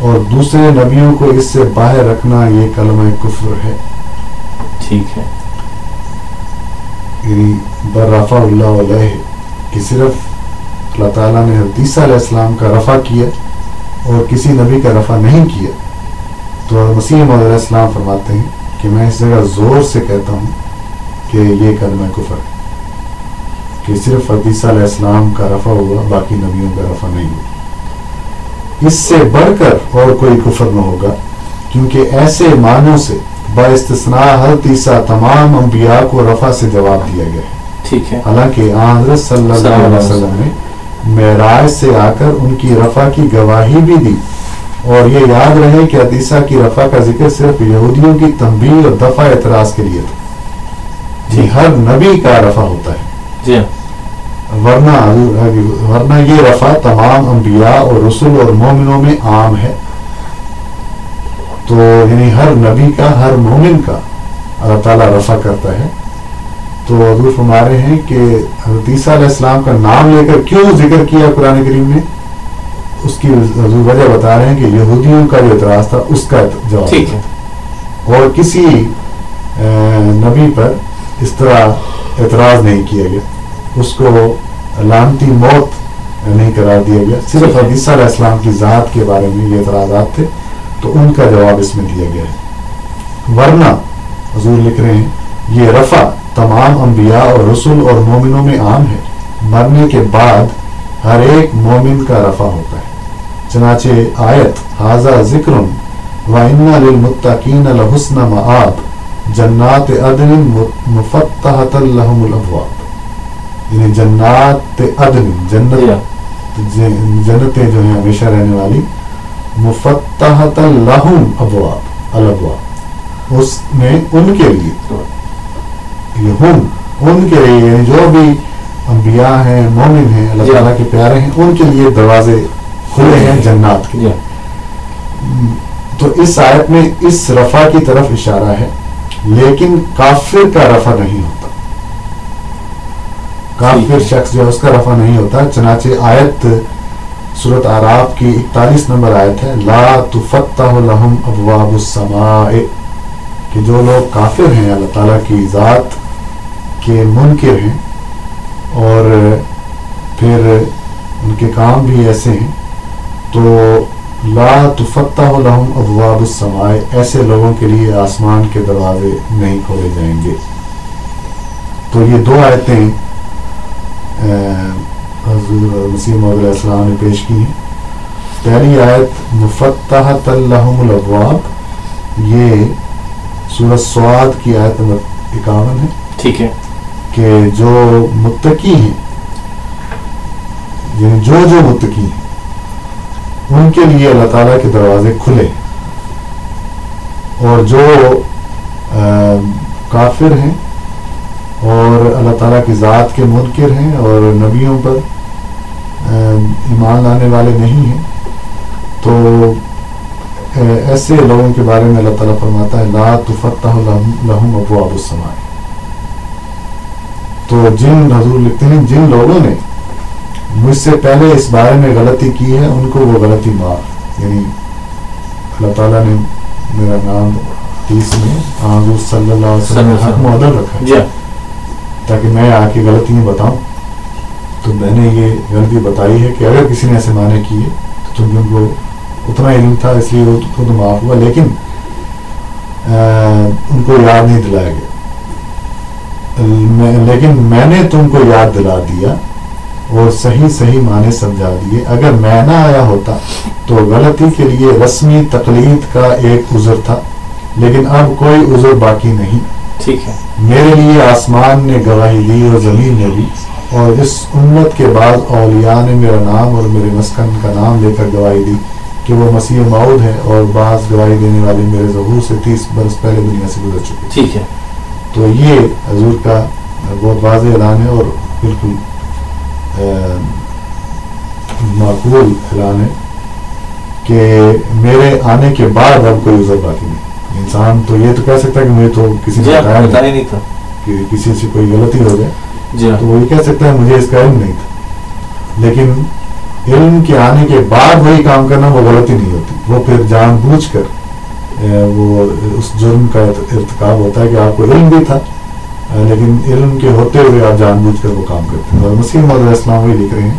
اور دوسرے نبیوں کو اس سے باہر رکھنا یہ کلمہ کفر ہے۔ ٹھیک ہے۔ یعنی بر رفع اللہ علیہ کہ صرف اللہ تعالیٰ نے عیسیٰ علیہ السلام کا رفع کیا اور کسی نبی کا رفع نہیں کیا۔ تو مسیح علیہ السلام فرماتے ہیں کہ میں اس جگہ زور سے کہتا ہوں کہ یہ کلمہ کفر ہے کہ صرف عیسیٰ علیہ السلام کا رفع ہوا باقی نبیوں کا رفع نہیں ہوا۔ اس سے بڑھ کر اور کوئی کفر نہ ہوگا کیونکہ ایسے معنوں سے باستثناء حضرت عیسیٰ تمام انبیاء کو رفع سے جواب دیا گیا ہے۔ ٹھیک ہے۔ حالانکہ آن حضرت صلی اللہ علیہ وسلم نے معراج سے آ کر ان کی رفع کی گواہی بھی دی۔ اور یہ یاد رہے کہ حدیثہ کی رفع کا ذکر صرف یہودیوں کی تنبیہ اور دفع اعتراض کے لیے تھا۔ جی۔ ہر نبی کا رفع ہوتا ہے۔ جی۔ ورنہ ورنہ یہ رفع تمام انبیاء اور رسول اور مومنوں میں عام ہے۔ تو یعنی ہر نبی کا ہر مومن کا اللہ تعالیٰ رفع کرتا ہے۔ تو حضور فرما رہے ہیں کہ عیسیٰ علیہ السلام کا نام لے کر کیوں ذکر کیا قرآن کریم نے؟ اس کی حضور وجہ بتا رہے ہیں کہ یہودیوں کا جو اعتراض تھا اس کا جواب۔ اور کسی نبی پر اس طرح اعتراض نہیں کیا گیا اس کو لانتی موت نہیں قرار دیا گیا صرف حدیثہ علیہ السلام کی ذات کے بارے میں یہ اعتراضات تھے تو ان کا جواب اس میں دیا گیا ہے ورنہ حضور لکھ رہے ہیں یہ رفع تمام انبیاء اور رسول اور مومنوں میں عام ہے مرنے کے بعد ہر ایک مومن کا رفع ہوتا ہے چنانچہ آیت حاضہ ذکر وَإِنَّ لِلْمُتَّقِينَ لَحُسْنَ مَآب جنات عدن مفتحت لهم الابواب یعنی جنات عدن جنت جنتیں جو ہیں ہمیشہ رہنے والی مفتحت لهم ابواب الابواب اس میں ان کے لیے یہ ہم ان کے لیے یعنی جو بھی انبیاء ہیں مومن ہیں اللہ۔ تعالیٰ کے پیارے ہیں ان کے لیے دروازے کھلے ہیں جنات کے۔ تو اس آیت میں اس رفع کی طرف اشارہ ہے لیکن کافر کا رفع نہیں ہوتا۔ کافر شخص جو اس کا رفع نہیں ہوتا۔ چنانچہ آیت صورت آراف کی اکتالیس نمبر آیت ہے۔ لا تفتح لهم ابواب السماء۔ کہ جو لوگ کافر ہیں اللہ تعالیٰ کی ذات کے منکر ہیں اور پھر ان کے کام بھی ایسے ہیں تو لا تفتح لهم ابواب السماء ایسے لوگوں کے لیے آسمان کے دروازے نہیں کھولے جائیں گے۔ تو یہ دو آیتیں حضور مسیح محمد علیہ السلام نے پیش کی ہیں۔ پہلی آیت مفتحت لهم الابواب یہ سورت سواد کی آیت نمبر اکاون ہے۔ ٹھیک ہے۔ کہ جو متقی ہیں یعنی جو جو متقی ہیں ان کے لیے اللہ تعالیٰ کے دروازے کھلے۔ اور جو کافر ہیں، اور اللہ تعالیٰ کی ذات کے منکر ہیں، اور نبیوں پر ایمان لانے والے نہیں ہیں، تو ایسے لوگوں کے بارے میں اللہ تعالیٰ فرماتا ہے، لا تفتح لهم لهم ابواب السماء۔ تو جن حضور لکھتے ہیں، جن لوگوں نے مجھ سے پہلے اس بارے میں غلطی کی ہے ان کو وہ غلطی معاف۔ یعنی اللہ تعالیٰ نے میرا نام تیس میں حضور صلی اللہ علیہ وسلم حق معدل رکھا ہے۔ جی۔ تاکہ میں آ کے غلطیاں بتاؤں۔ تو میں نے یہ غلطی بتائی ہے کہ اگر کسی نے ایسے معنی کیے تو چونکہ ان کو اتنا علم تھا اس لیے وہ خود معاف ہوا۔ لیکن ان کو یاد نہیں دلایا گیا۔ لیکن میں نے تم کو یاد دلا دیا۔ اور صحیح صحیح معنی سمجھا دیے۔ اگر میں نہ آیا ہوتا تو غلطی کے لیے رسمی تقلید کا ایک عذر تھا لیکن اب کوئی عذر باقی نہیں۔ ٹھیک ہے۔ میرے لیے آسمان نے گواہی دی اور زمین نے بھی اور اس امت کے بعد اولیاء نے میرا نام اور میرے مسکن کا نام لے کر گواہی دی کہ وہ مسیح معود ہے اور بعض گواہی دینے والے میرے ظہور سے تیس برس پہلے دنیا سے گزر چکے۔ ٹھیک ہے۔ تو یہ حضور کا بہت واضح اعلان ہے اور بالکل معقول اعلان ہے کہ میرے آنے کے بعد اب کوئی عذر باقی نہیں۔ انسان تو یہ تو کہہ سکتا ہے کہ مجھے تو کسی جی نے ہاں بتایا نہیں۔ تھا۔ کہ کسی سے کوئی غلطی ہو جائے۔ جی ہاں۔ تو وہ یہ کہہ سکتا ہے مجھے اس کا علم نہیں تھا۔ لیکن علم کے آنے کے بعد وہی کام کرنا وہ غلطی نہیں ہوتی۔ وہ پھر جان بوجھ کر وہ اس جرم کا ارتکاب ہوتا ہے کہ آپ کو علم بھی تھا۔ لیکن علم کے ہوتے ہوئے آپ جان بوجھ کر وہ کام کرتے ہیں۔ اور مسیح محمد علیہ السلام وہی لکھ رہے ہیں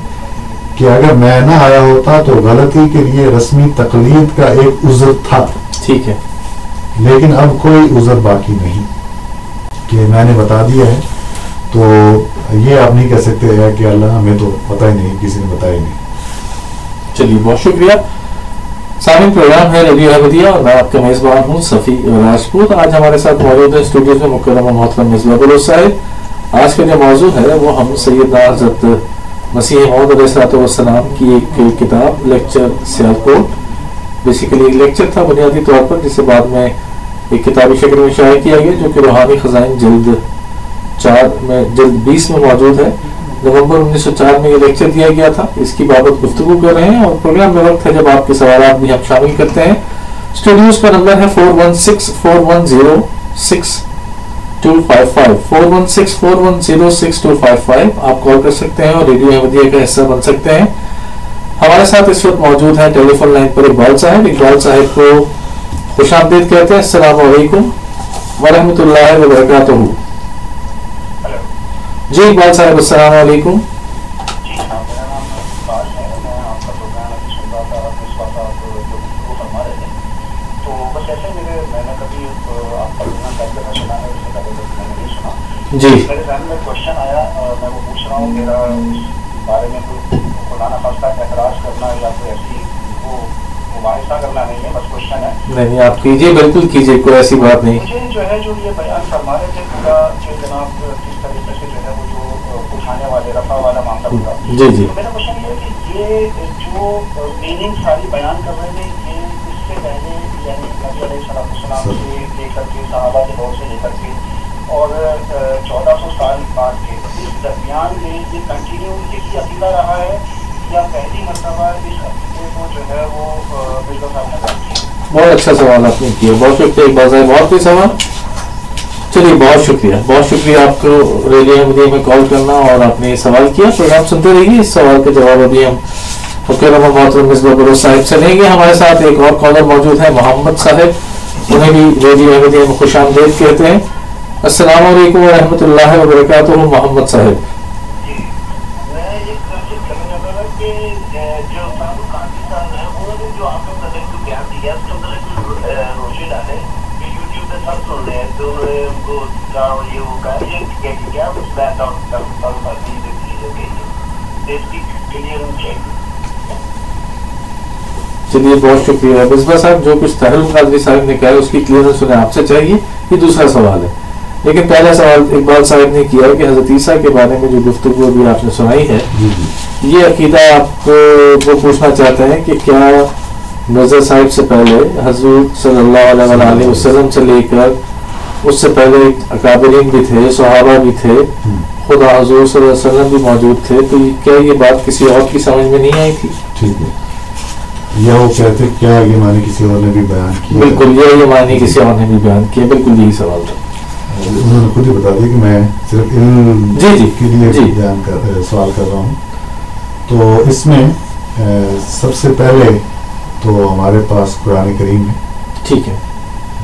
کہ اگر میں نہ آیا ہوتا تو غلطی کے لیے رسمی تقلید کا ایک عذر تھا۔ ٹھیک ہے۔ لیکن اب کوئی عذر باقی نہیں۔ کہ میں نے بتا دیا ہے تو یہ آپ نہیں کہہ سکتے کہ اللہ ہمیں تو پتہ ہی نہیں کسی نے بتایا ہی نہیں۔ چلیے بہت شکریہ۔ سامعین، پروگرام ہے ریڈیو احمدیہ اور میں آپ کا میزبان ہوں، صفی راجپوت آج ہمارے ساتھ موجود ہیں اسٹوڈیو میں مکرمہ محترم مصباح بلوچ صاحب۔ آج کا جو موضوع ہے، وہ ہم سیدنا حضرت مسیح محمد علیہ السلاۃ والسلام کی ایک کتاب، لیکچر سیالکوٹ۔ بیسیکلی ایک لیکچر تھا بنیادی طور پر، جسے بعد میں ایک کتابی شکل میں شائع کیا گیا، جو کہ روحانی خزائن جلد چار میں، جلد بیس میں موجود ہے۔ نومبر انیس سو چار میں یہ لیکچر دیا گیا تھا، اس کی بابت گفتگو کر رہے ہیں اور پروگرام میں وقت ہے جب آپ کے سوالات بھی ہم شامل کرتے ہیں۔ اسٹوڈیوز کا نمبر ہے four one six four one zero six two five five four one six four one zero six two five five آپ کال کر سکتے ہیں اور ریڈیو احمدیہ کا حصہ بن سکتے ہیں۔ ہمارے ساتھ اس وقت موجود ہے ٹیلی فون لائن پر اقبال صاحب۔ اقبال صاحب کو خوش آمدید کہتے ہیں، السلام علیکم ورحمۃ اللہ وبرکاتہ۔ جی اقبال صاحب، السلام علیکم۔ جی۔ میرے نہیں ذہن میں کوشچن آیا میں وہ پوچھ رہا ہوں میرا اس بارے میں کوئی اعتراض کرنا یا کوئی ایسی وہ مباحثہ کرنا نہیں ہے بس کوشچن ہے نہیں آپ کیجیے، بالکل کیجیے، کوئی ایسی بات نہیں۔ مجھے جو ہے جو یہ بیان فرما رہے تھے، پورا جناب کس طریقے سے جو ہے وہ جو اٹھانے والے رفع والا معاملہ جی جی۔ میرا کوشچن یہ ہے کہ یہ جو میننگ ساری بیان کر رہے تھے یہ اس سے پہلے یعنی نبی علیہ السلام السلام سے لے کر کے صحابہ کے دور سے لے کر کے اور چودہ سو سال بعد کے۔ اس درمیان میں یہ کنٹینیو یہی عقیدہ رہا ہے یا پہلی مرتبہ اس عقیدے کو جو ہے وہ مرزا صاحب نے بہت اچھا سوال آپ نے کیا۔ بہت شکریہ صاحب اور کوئی سوال۔ چلیے، بہت شکریہ۔ بہت شکریہ آپ کو ریڈیو احمدیہ میں کال کرنا اور آپ نے یہ سوال کیا۔ پروگرام سنتے رہیے۔ اس سوال کے جواب ابھی ہم فکر محترم مصباح بلو صاحب سے لیں گے۔ ہمارے ساتھ ایک اور کالر موجود ہے محمد صاحب۔ انہیں بھی ریڈیو احمدیہ میں خوش آمدید کہتے ہیں۔ السلام علیکم ورحمۃ اللہ وبرکاتہ، محمد صاحب جی میں یہ کوشش کرنا چاہتا تھا کہ جو فاروق قاضی صاحب ہیں انہوں نے جو آپ کا مطلب جو بیان دیا اس کے اندر ایک روشنی ڈالے کہ یوٹیوب پہ سب سن رہے ہیں تو انہوں نے کا یہ وہ کہا یہ کہ کیا اس بات اور فاروق قاضی جو کہ اسپیک کلیئر اینڈ چیک چلیے بہت شکریہ۔ مصباح صاحب جو کچھ طاہر قادری صاحب نے کہا ہے اس کی کلیئرنس انہیں آپ سے چاہیے یہ دوسرا سوال ہے۔ لیکن پہلا سوال اقبال صاحب نے کیا ہے کہ حضرت عیسیٰ کے بارے میں جو گفتگو ابھی آپ نے سنائی ہے جی جی۔ یہ عقیدہ آپ کو پوچھنا چاہتے ہیں کہ کیا مرزا صاحب سے پہلے حضور صلی اللہ علیہ وسلم سے لے کر اس سے پہلے اکابرین بھی تھے صحابہ بھی تھے خدا حضور صلی اللہ علیہ وسلم بھی موجود تھے تو کیا یہ بات کسی اور کی سمجھ میں نہیں آئی تھی؟ ٹھیک ہے۔ یا وہ کہتے کیا یہ معنی کسی اور نے بھی بیان کیا؟ بالکل یہ یہ معنی کسی اور نے بھی بیان کیا بالکل یہی سوال تھا۔ انہوں نے خود ہی بتا دیا کہ میں صرف علم جی، جی، کے لیے جی۔ بیان کر سوال کر رہا ہوں۔ تو اس میں سب سے پہلے تو ہمارے پاس قرآن کریم ہے۔ ٹھیک ہے۔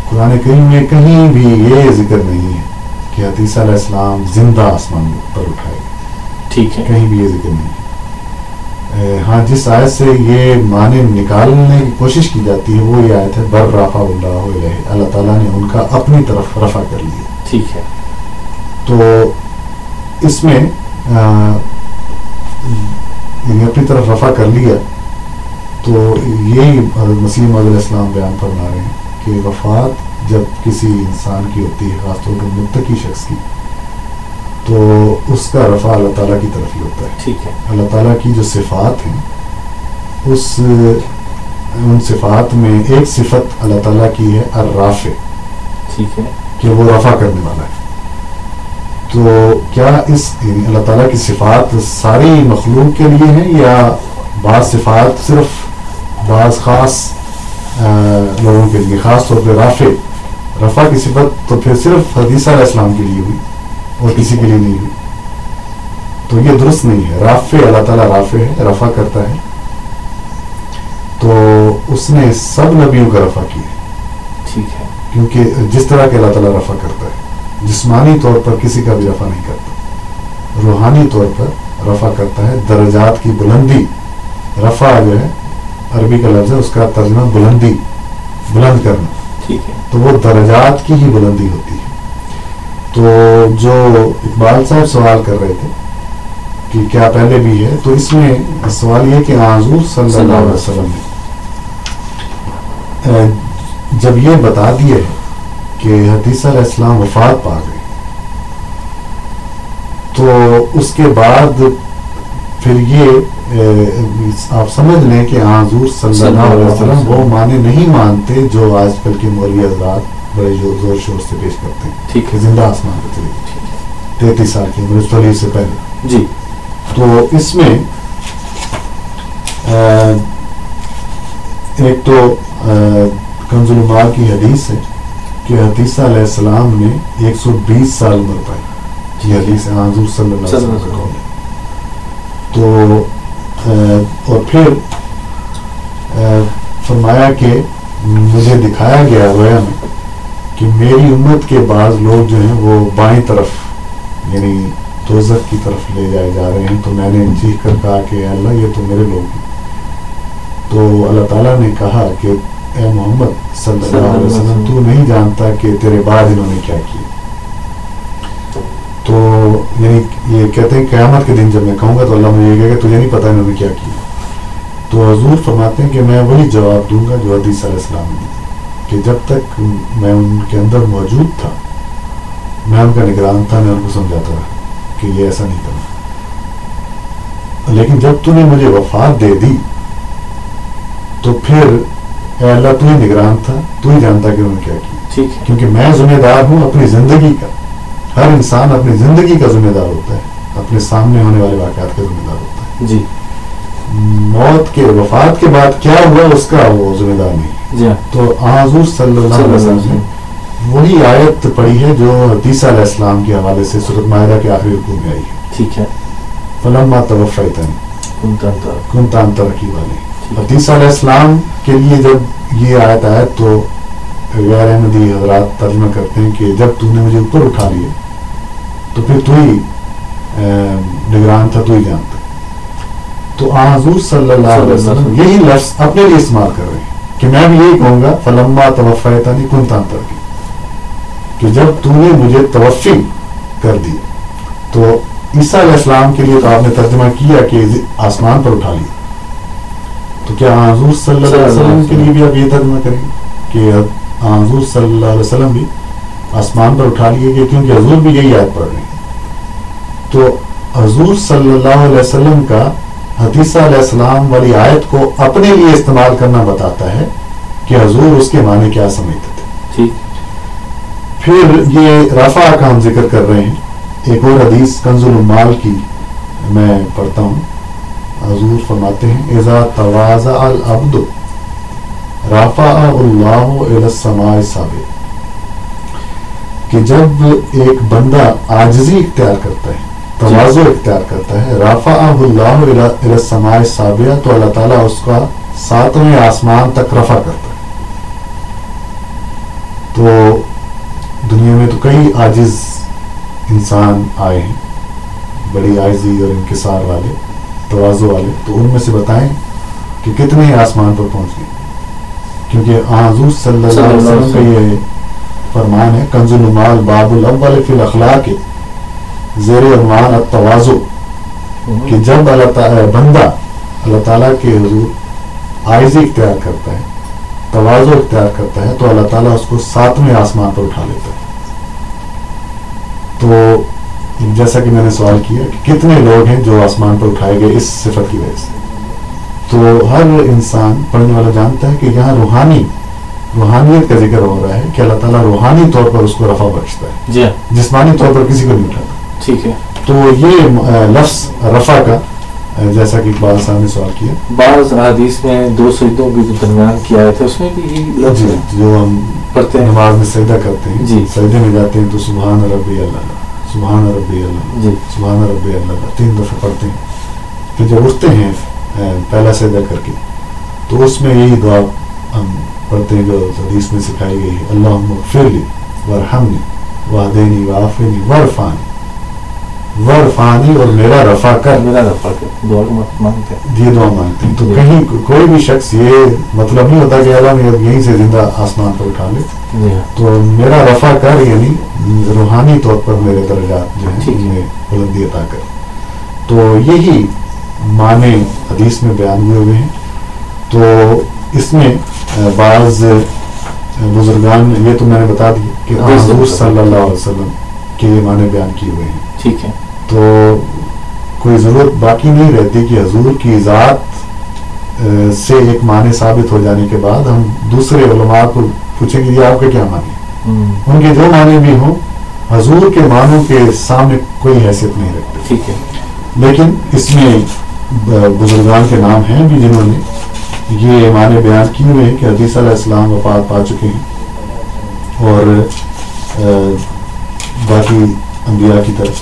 قرآن کریم میں کہیں بھی یہ ذکر نہیں ہے کہ حدیثہ علیہ السلام زندہ آسمان پر اٹھائے۔ ٹھیک ہے۔ کہیں بھی یہ ذکر نہیں ہے۔ ہاں جس آیت سے یہ معنی نکالنے کی کوشش کی جاتی ہے وہ یہ آیت ہے بر رافع اللہ علیہ۔ اللہ تعالیٰ نے ان کا اپنی طرف رفع کر لیا۔ ٹھیک ہے۔ تو اس میں یعنی اپنی طرف رفع کر لیا تو یہی مسیم علیہ السلام بیان فرما رہے ہیں۔ کہ وفات جب کسی انسان کی ہوتی ہے خاص طور پر متقی شخص کی تو اس کا رفع اللہ تعالیٰ کی طرف ہی ہوتا ہے۔ ٹھیک ہے۔ اللہ تعالیٰ کی جو صفات ہیں اس ان صفات میں ایک صفت اللہ تعالیٰ کی ہے الرافع۔ ٹھیک ہے۔ کہ وہ رفع کرنے والا ہے۔ تو کیا اس یعنی اللہ تعالیٰ کی صفات ساری مخلوق کے لیے ہیں یا بعض صفات صرف بعض خاص لوگوں کے لیے خاص طور پہ رافع۔ رفع کی صفت تو پھر صرف حدیثہ علیہ السلام کے لیے ہوئی اور کسی کے لیے نہیں ہوئی۔ تو یہ درست نہیں ہے۔ رافع اللہ تعالیٰ رافع ہے رفع کرتا ہے۔ تو اس نے سب نبیوں کا رفع کیا ہے۔ ٹھیک ہے۔ کیونکہ جس طرح کے اللہ تعالیٰ رفع کرتا ہے جسمانی طور پر کسی کا بھی رفع نہیں کرتا۔ روحانی طور پر رفع کرتا ہے۔ درجات کی بلندی رفع جو ہے عربی کا لفظ ہے اس کا ترجمہ بلندی بلند کرنا۔ تو وہ درجات کی ہی بلندی ہوتی ہے۔ تو جو اقبال صاحب سوال کر رہے تھے کہ کیا پہلے بھی ہے تو اس میں سوال یہ کہ حضور صلی اللہ علیہ وسلم نے جب یہ بتا دیا ہے کہ حدیثہ علیہ السلام وفات پا گئے تو اس کے بعد پھر یہ آپ سمجھ لیں کہ حضور صلی اللہ علیہ وسلم وہ معنی نہیں مانتے جو آج کل کے مولوی حضرات بڑے زور شور سے پیش کرتے ہیں۔ ٹھیک ہے۔ زندہ آسمان چلی گئی تینتیس سال کی عمر تولیب سے پہلے۔ جی۔ تو اس میں ایک تو کنز المال کی حدیث ہے کہ حدیثہ علیہ السلام نے ایک سو بیس سال عمر پائی۔ یہ حدیث ہے حضور صلی اللہ علیہ وسلم تو اور پھر فرمایا کہ مجھے دکھایا گیا رویا میں کہ میری امت کے بعض لوگ جو ہیں وہ بائیں طرف یعنی دوزخ کی طرف لے جائے جا رہے ہیں۔ تو میں نے چیخ کر کہا کہ اے اللہ، یہ تو میرے لوگ ہیں۔ تو اللہ تعالیٰ نے کہا کہ اے محمد صلی اللہ علیہ وسلم، تو نہیں جانتا کہ تیرے بعد انہوں نے کیا کیا۔ تو یعنی یہ کہتے ہیں قیامت کے دن جب میں کہوں گا تو اللہ مجھے یہ کہے گا تجھے نہیں پتا انہوں نے کیا کیا. تو حضور فرماتے ہیں کہ میں وہی جواب دوں گا جو حدیث علیہ السلام نے کہ جب تک میں ان کے اندر موجود تھا میں ان کا نگران تھا میں ان کو سمجھاتا رہا کہ یہ ایسا نہیں کرنا لیکن جب تو نے مجھے وفات دے دی تو پھر اے اللہ تو ہی نگران تھا تو ہی جانتا کہ انہوں نے کیا کیا۔ کیونکہ میں ذمہ دار ہوں اپنی زندگی کا۔ ہر انسان اپنی زندگی کا ذمہ دار ہوتا ہے اپنے سامنے ہونے والے واقعات کا ذمہ دار ہوتا ہے۔ جی۔ موت کے وفات کے بعد کیا ہوا اس کا وہ ذمہ دار نہیں۔ جی۔ تو حضور صلی اللہ علیہ وسلم نے وہی آیت پڑھی ہے جو حدیثہ علیہ السلام کے حوالے سے صورت معاہدہ کے آخری رکوع میں آئی ہے۔ ٹھیک ہے۔ فلما توفیتن۔ کنتان ترقی والے حدیثہ علیہ السلام کے لیے جب یہ آیت آئے تو غیر احمدی حضرات ترجمہ کرتے ہیں کہ جب تو نے مجھے اوپر اٹھا لیا تو پھر تو ہی نگران تھا تو ہی جانتا تو حضور صلی اللہ علیہ وسلم یہی لفظ اپنے لیے استعمال کر رہے ہیں کہ میں بھی یہی کہوں گا فلما توفیتنی کنتان ترقی کہ جب تو نے مجھے توفی کر دی تو عیسیٰ علیہ السلام کے لیے تو آپ نے ترجمہ کیا کہ آسمان پر اٹھا لیا تو کیا حضور صلی اللہ علیہ وسلم کے لیے بھی آپ یہ ترجمہ کریں گے کہ حضور صلی اللہ علیہ وسلم بھی آسمان پر اٹھا لیے گئے کیونکہ حضور بھی یہی یاد پڑھ رہے ہیں۔ تو حضور صلی اللہ علیہ وسلم کا حدیثہ علیہ السلام والی آیت کو اپنے لیے استعمال کرنا بتاتا ہے کہ حضور اس کے معنی کیا سمجھتے تھے۔ ٹھیک پھر یہ رفع کا ہم ذکر کر رہے ہیں۔ ایک اور حدیث کنز المال کی میں پڑھتا ہوں۔ حضور فرماتے ہیں اذا تواضع العبد رفع اللہ الى السماء السابع کہ جب ایک بندہ عاجزی اختیار کرتا ہے توازو اختیار کرتا ہے رافع اللہ السماء تو اللہ تعالیٰ اس کا ساتویں آسمان تک رفع کرتا ہے۔ تو دنیا میں تو کئی عاجز انسان آئے ہیں، بڑی عاجزی اور انکسار والے توازو والے، تو ان میں سے بتائیں کہ کتنے آسمان پر پہنچ گئے۔ کیونکہ حضور صلی اللہ علیہ وسلم کا یہ فرمان ہے، کنز المال باب الاول فی الاخلاق. زیر عنوان التوازو کہ جب اللہ تعالی بندہ اللہ تعالیٰ کے حضور عائضی اختیار کرتا ہے توازو اختیار کرتا ہے، تو اللہ تعالیٰ اس کو ساتویں آسمان پر اٹھا لیتا ہے۔ تو جیسا کہ میں نے سوال کیا کہ کتنے لوگ ہیں جو آسمان پر اٹھائے گئے اس صفت کی وجہ سے؟ تو ہر انسان پڑھنے والا جانتا ہے کہ یہاں روحانی روحانیت کا ذکر ہو رہا ہے کہ اللہ تعالیٰ روحانی طور پر اس کو رفع بخشتا ہے۔ جی۔ جسمانی طور پر کسی کو نہیں اٹھاتا۔ ٹھیک ہے۔ تو یہ لفظ رفع کا جیسا کہ اقبال صاحب نے سوال کیا۔ بعض حدیث میں دو سجدوں کے جو درمیان کیا ہے تھا اس میں بھی یہی لفظ جی ہے۔ جو ہم پڑھتے ہیں۔ نماز میں سجدہ کرتے ہیں۔ جی۔ سجدے میں جاتے ہیں تو سبحان ربی اللہ سبحان ربی اللہ جی۔ سبحان ربی اللہ تین دفعہ پڑھتے ہیں۔ پھر جب اٹھتے ہیں پہلا سجدہ کر کے تو اس میں یہی دعا ہم پڑھتے ہیں جو حدیث میں سکھائی گئی اللہ مغفرلی ورحمنی وحدینی وعافنی ورفانی ورفانی اور میرا رفع کر۔ میرا رفع کر۔ دعا مانگتے ہیں یہ دعا مانگتے ہیں تو جی۔ کہیں کو- کوئی بھی شخص یہ مطلب نہیں ہوتا کہ اللہ نے یہیں سے زندہ آسمان پر اٹھا لے۔ جی۔ تو میرا رفع کر یعنی روحانی طور پر میرے درجات جو ہیں۔ میں بلندی عطا کر۔ تو یہی معنی حدیث میں بیان ہوئے ہوئے ہیں۔ تو اس میں بعض بزرگان یہ تو میں نے بتا دیا کہ میں حضور صلی۔ اللہ علیہ وسلم کے معنی بیان کیے ہوئے ہیں۔ ٹھیک ہے۔ تو کوئی ضرورت باقی نہیں رہتی کہ حضور کی ذات سے ایک معنی ثابت ہو جانے کے بعد ہم دوسرے علماء کو پوچھیں گے یہ آپ کے کیا معنی ان کے جو معنی بھی ہوں حضور کے معنوں کے سامنے کوئی حیثیت نہیں رکھتے۔ ٹھیک ہے۔ لیکن اس میں بزرگان کے نام ہیں بھی جنہوں نے یہ معنی بیان کیے ہوئے ہیں کہ حدیث علیہ السلام وفات پا چکے ہیں اور باقی انبیاء کی طرف۔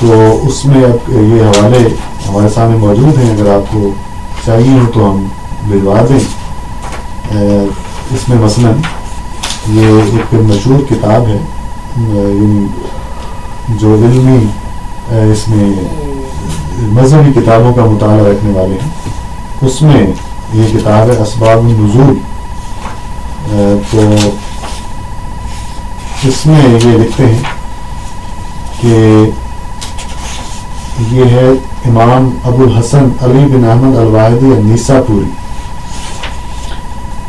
تو اس میں اب یہ حوالے ہمارے سامنے موجود ہیں، اگر آپ کو چاہیے ہو تو ہم بھجوا دیں۔ اس میں مثلا یہ ایک مشہور کتاب ہے یعنی جو علمی اس میں مذہبی کتابوں کا مطالعہ رکھنے والے ہیں۔ اس میں یہ کتاب ہے اسباب النزول۔ تو اس میں یہ لکھتے ہیں کہ یہ ہے امام ابو الحسن علی بن احمد الواحدی النیسا پوری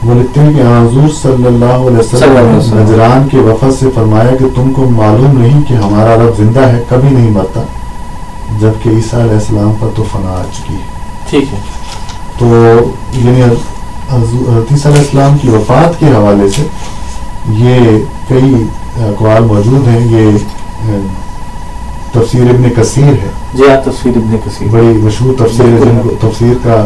وہ لکھتے ہیں کہ حضور صلی اللہ علیہ وسلم۔ نجران کے وفد سے فرمایا کہ تم کو معلوم نہیں کہ ہمارا رب زندہ ہے کبھی نہیں مرتا جبکہ عیسیٰ علیہ السلام پر تو فنا آ چکی ہے۔ ٹھیک ہے۔ تو یعنی حضرت علیہ السلام کی وفات کے حوالے سے یہ کئی اقوال موجود ہیں۔ یہ تفسیر ابن کثیر ہے۔ جی ہاں تفسیر ابن کثیر۔ بڑی مشہور تفسیر ہے۔ جن کو تفسیر کا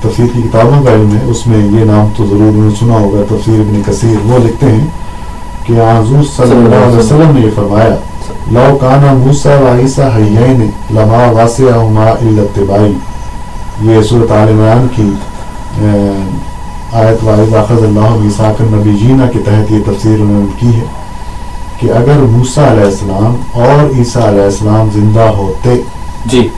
تفسیر کی کتابوں کا علم ہے۔ اس میں یہ نام تو ضرور انہوں نے سنا ہوگا۔ تفسیر ابن کثیر۔ وہ لکھتے ہیں کہ حضور صلی اللہ علیہ وسلم نے یہ فرمایا لو کانا موسا و عیسیٰ حیین لما واسع ہما الاتبائی یہ صورت عمران کی آیت واحد آخذ اللہ عیسیٰ نبی جینا کے تحت یہ تفسیر انہوں نے کی ہے کہ اگر موسا علیہ السلام اور عیسیٰ علیہ السلام زندہ ہوتے جی۔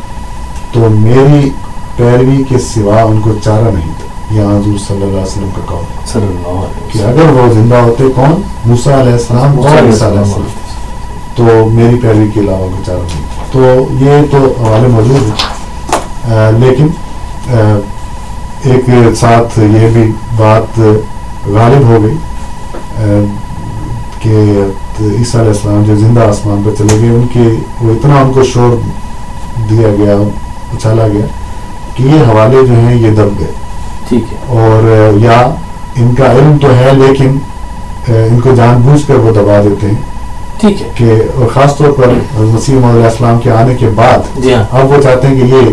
تو میری پیروی کے سوا ان کو چارہ نہیں تھا۔ یہ حضور صلی اللہ علیہ وسلم کا قول صلی اللہ علیہ کہ اگر وہ زندہ ہوتے کون؟ موسا علیہ السلام اور عیسیٰ علیہ السلام۔ تو میری پیروی کے علاوہ کو چارہ نہیں تھا۔ تو یہ تو حوالے موجود ہیں۔ لیکن ایک ساتھ یہ بھی بات غالب ہو گئی کہ عیسیٰ علیہ السلام جو زندہ آسمان پہ چلے گئے ان کے وہ اتنا ان کو شور دیا گیا اچھالا گیا کہ یہ حوالے جو ہیں یہ دب گئے۔ ٹھیک ہے۔ اور یا ان کا علم تو ہے لیکن ان کو جان بوجھ کر وہ دبا دیتے ہیں۔ ٹھیک ہے۔ کہ اور خاص طور پر مسیح علیہ السلام کے آنے کے بعد جی ہاں۔ اب وہ چاہتے ہیں کہ یہ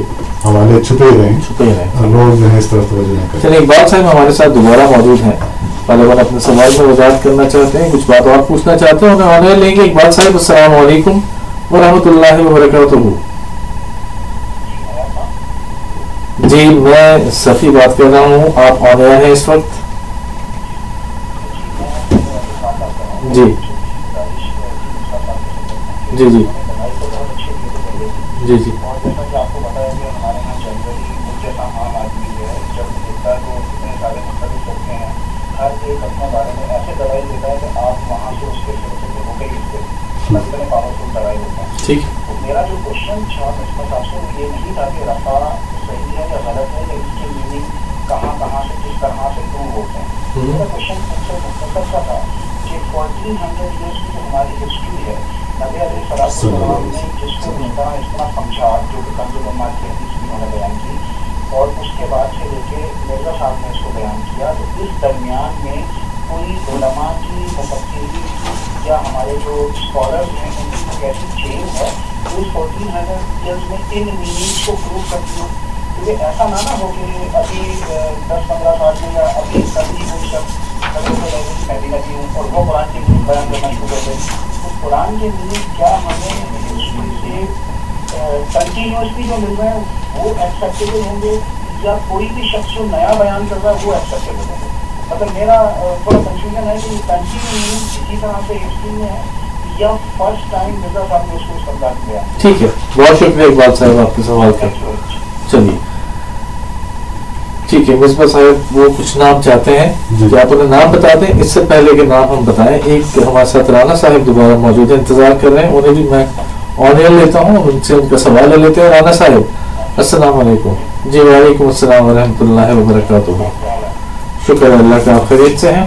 حوالے چھپے ہی رہیں۔ چھپے ہی رہیں۔ لوگ جو ہے اس طرف توجہ نہ کریں۔ چلیے اقبال صاحب ہمارے ساتھ دوبارہ موجود ہیں طالبان اپنے سوال میں وضاحت کرنا چاہتے ہیں کچھ بات اور پوچھنا چاہتے ہیں انہیں آنر لیں گے۔ اقبال صاحب السلام علیکم ورحمۃ اللہ وبرکاتہ۔ جی میں صفی بات کر رہا ہوں۔ آپ آنر ہیں اس وقت؟ جی۔ جی جی۔ جی جی ہر ایک اپنے بارے میں ایسے دوائی دیتا ہے کہ آپ وہاں سے اس کے سلسلے ہو کے اس سے اتنے پاورفل دوائی ہوتے ہیں ٹھیک۔ میرا جو کوشچن تھا سے یہ نہیں تھا کہ رفا صحیح ہے یا غلط ہے یا اس کی میننگ کہاں کہاں سے کس طرح سے پروو ہوتے ہیں۔ میرا کوشچن سب سے مختصر سا تھا کہ فورٹین ہنڈریڈ ایئرس کی جو ہماری ہسٹری ہے نبی علیہ السلام نے جس کو اس طرح اس طرح سمجھا جو کہ کنزول مال کی حدیث بھی انہوں نے بیان کی اور اس کے بعد سے لے کے مرزا صاحب نے اس کو بیان کیا تو اس درمیان میں کوئی علماء کی مفسرین یا ہمارے جو اسکالرز ہیں، ان کی کیسی چینج ہے اس فورٹین ہنڈریڈ ایئرس میں ان میننگس کو پروو کرتی ہوں۔ کیونکہ ایسا نہ نہ ہو کہ ابھی دس پندرہ سال میں یا ابھی کبھی کوئی شخص میں لگی ہوں اور وہ قرآن کی میننگ بیان کرنا شروع کر دیں تو قرآن کے میننگ کیا ہمیں ہسٹری سے کنٹینیوسلی جو مل رہے ہیں وہ ایکسیپٹیبل ہوں گے یا کوئی بھی شخص جو نیا بیان کر رہا ہے، وہ ایکسیپٹیبل ہوں گے؟ مطلب میرا تھوڑا کنفیوژن ہے کہ کنٹینیو اسی طرح سے ہسٹری میں ہے یا فرسٹ ٹائم مرزا صاحب نے اس کو سمجھا دیا۔ ٹھیک ہے۔ بہت شکریہ اقبال صاحب آپ کے سوال کا۔ چلیے۔ ٹھیک ہے مصباح صاحب وہ کچھ نام چاہتے ہیں۔ جی۔ کہ آپ انہیں نام بتا دیں اس سے پہلے کے نام ہم بتائیں۔ ایک ہمارے ساتھ رانا صاحب دوبارہ موجود ہیں انتظار کر رہے ہیں۔ انہیں بھی میں آن ایئر لیتا ہوں ان سے ان کا سوال لے لیتے ہیں۔ رانا صاحب السلام علیکم۔ جی وعلیکم السلام ورحمۃ اللہ وبرکاتہ۔ شکر اللہ کا آپ خرید سے ہیں؟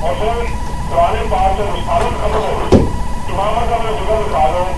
اور پرانے پاک سے امامت کا میں ذکر نکالو اگر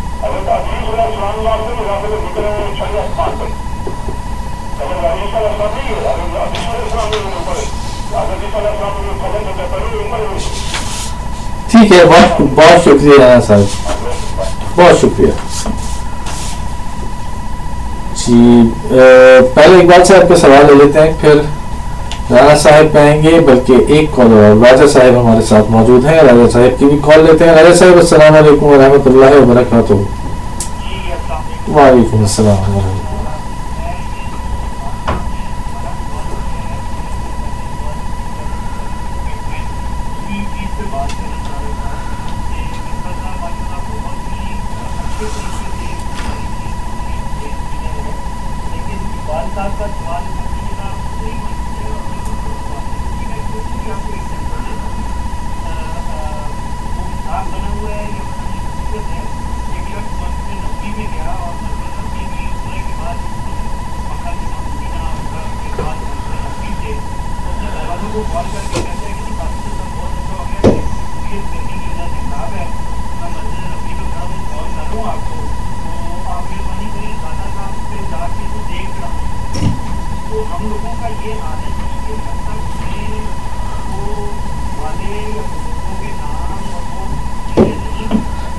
حضرت علیہ السلام حضرت السلام حضرت عزیز علیہ السلام حضرت عزیز علیہ السلام ٹھیک ہے، بہت بہت شکریہ صاحب۔ بہت شکریہ۔ جی پہلے اقبال صاحب کا سوال لے لیتے ہیں، پھر رانا صاحب کہیں گے بلکہ ایک کال اور راجا صاحب ہمارے ساتھ موجود ہیں۔ راجا صاحب کی بھی کال لیتے ہیں۔ راجا صاحب السلام علیکم ورحمۃ اللہ وبرکاتہ۔ وعلیکم السلام ورحمۃ اللہ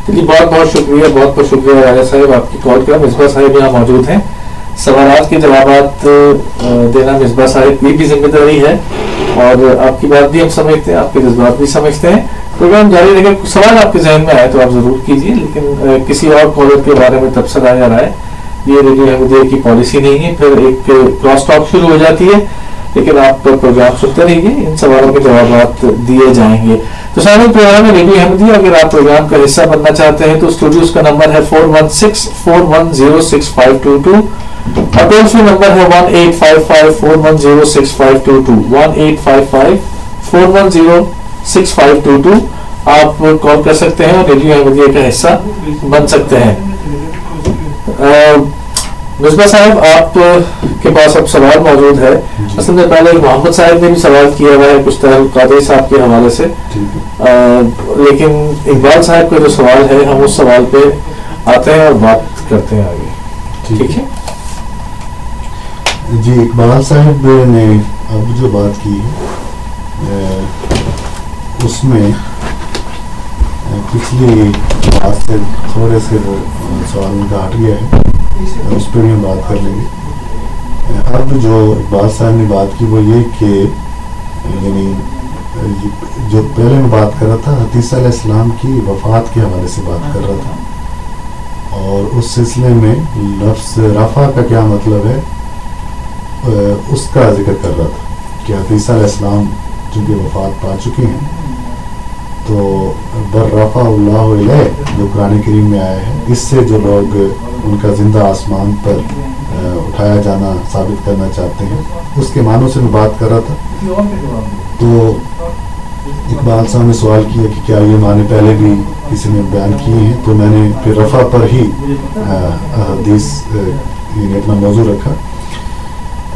جی بہت بہت شکریہ بہت بہت شکریہ راجا صاحب، آپ کی کال کا مصباح صاحب یہاں موجود ہیں۔ سوالات کے جوابات دینا مصباح صاحب کی بھی ذمہ داری ہے۔ اور آپ کی بات بھی ہم سمجھتے ہیں، آپ کے جذبات بھی سمجھتے ہیں۔ پروگرام جاری رہے گا۔ سوال آپ کے ذہن میں آئے تو آپ ضرور کیجیے لیکن کسی اور کالر کے بارے میں تبصرہ یا رائے۔ یہ ریڈیو احمدیہ کی پالیسی نہیں ہے۔ پھر ایک کراس ٹاک شروع ہو جاتی ہے، لیکن آپ پروگرام سنتے رہیے۔ ان سوالوں کے جوابات دیے جائیں گے۔ تو سامنے پروگرام میں ریڈیو احمدیہ اگر آپ پروگرام کا حصہ بننا چاہتے ہیں تو اسٹوڈیوز کا نمبر ہے four one six four one zero six five two two اور ٹول فری نمبر ہے one eight five five four one zero six five two two one eight five five four one zero six five two two آپ call کر سکتے ہیں اور radio Ahmadiyya کا حصہ بن سکتے ہیں۔ مصباح صاحب، آپ کے پاس اب سوال موجود ہے۔ اصل میں پہلے محمد صاحب نے بھی سوال کیا ہوا ہے، کچھ طرح قادری صاحب کے حوالے سے۔ لیکن اقبال صاحب کا جو سوال ہے ہم اس سوال پہ آتے ہیں اور بات کرتے ہیں آگے۔ ٹھیک ہے؟ جی اقبال صاحب نے اب جو بات کی اس میں پچھلی بات سے تھوڑے سے وہ سوال ان کا ہٹ گیا ہے۔ اس پہ بھی ہم بات کر لیں گے۔ اب جو اقبال صاحب نے بات کی وہ یہ کہ یعنی جو پہلے میں بات کر رہا تھا حتیثہ علیہ السلام کی وفات کے حوالے سے بات کر رہا تھا۔ اور اس سلسلے میں لفظ رفع کا کیا مطلب ہے؟ اس کا ذکر کر رہا تھا کہ حتیثہ علیہ السلام چونکہ وفات پا چکے ہیں تو بر رفع اللہ علیہ جو قرآن کریم میں آیا ہے اس سے جو لوگ ان کا زندہ آسمان پر اٹھایا جانا ثابت کرنا چاہتے ہیں۔ اس کے معنوں سے میں بات کر رہا تھا۔ تو اقبال صاحب نے سوال کیا کہ کیا یہ معنی پہلے بھی کسی نے بیان کیے ہیں؟ تو میں نے پھر رفع پر ہی حدیث یعنی اپنا موضوع رکھا۔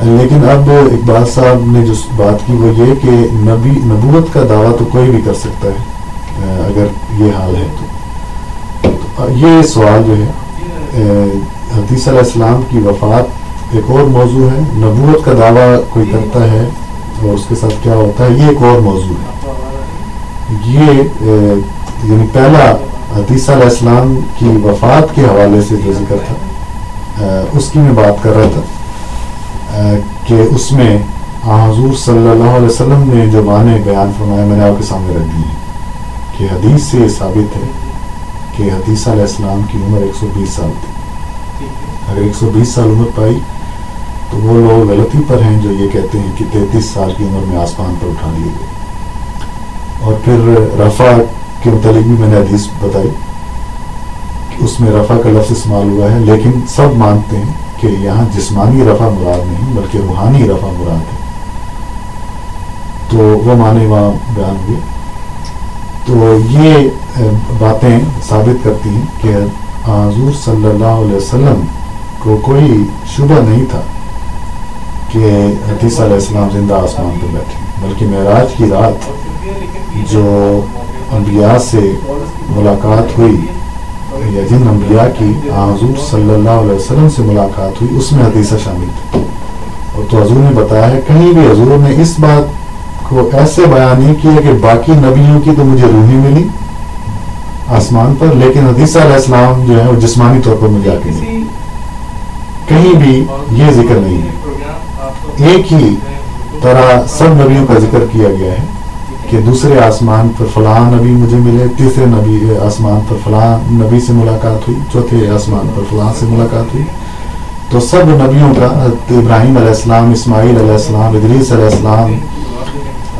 لیکن اب اقبال صاحب نے جو بات کی وہ یہ کہ نبی، نبوت کا دعویٰ تو کوئی بھی کر سکتا ہے۔ اگر یہ حال ہے تو یہ سوال جو ہے حدیث علیہ السلام کی وفات ایک اور موضوع ہے، نبوت کا دعویٰ کوئی کرتا ہے اور اس کے ساتھ کیا ہوتا ہے، یہ ایک اور موضوع ہے۔ یہ یعنی پہلا حدیث علیہ السلام کی وفات کے حوالے سے جو ذکر تھا اس کی میں بات کر رہا تھا کہ اس میں حضور صلی اللہ علیہ وسلم نے جو معنی بیان فرمایا، میں نے آپ کے سامنے رکھ دی کہ حدیث سے یہ ثابت ہے کہ حدیث علیہ السلام کی عمر ایک سو بیس سال تھی۔ اگر ایک سو بیس سال عمر پائی، تو وہ لوگ غلطی پر ہیں جو یہ کہتے ہیں کہ تینتیس سال کی عمر میں آسمان پر اٹھا لیے گئے۔ اور پھر رفع کے متعلق بھی میں نے حدیث بتائی کہ اس میں رفع کا لفظ استعمال ہوا ہے، لیکن سب مانتے ہیں کہ یہاں جسمانی رفع مراد نہیں، بلکہ روحانی رفع مراد ہے۔ تو وہ معنی وہاں بیان ہوئے۔ تو یہ باتیں ثابت کرتی ہیں کہ حضور صلی اللہ علیہ وسلم کو کوئی شبہ نہیں تھا کہ حدیث علیہ السلام زندہ آسمان پہ بیٹھے، بلکہ معراج کی رات جو انبیاء سے ملاقات ہوئی، یا جن انبیاء کی حضور صلی اللہ علیہ وسلم سے ملاقات ہوئی، اس میں حدیثہ شامل تھی اور تو حضور نے بتایا ہے، کہیں بھی حضور نے اس بات کو ایسے بیان نہیں کیا کہ باقی نبیوں کی تو مجھے روحی ملی آسمان پر، لیکن حدیثہ علیہ السلام جو ہے وہ جسمانی طور پر مجھے آگے ملی کہیں بھی یہ ذکر نہیں ہے۔ ایک ہی طرح سب نبیوں کا ذکر کیا گیا ہے کہ دوسرے آسمان پر فلاں نبی مجھے ملے، تیسرے نبی، آسمان پر فلاں نبی سے ملاقات ہوئی، چوتھے آسمان پر فلاں سے ملاقات ہوئی۔ تو سب نبیوں کا ابراہیم علیہ السلام، اسماعیل علیہ السلام، ادریس علیہ السلام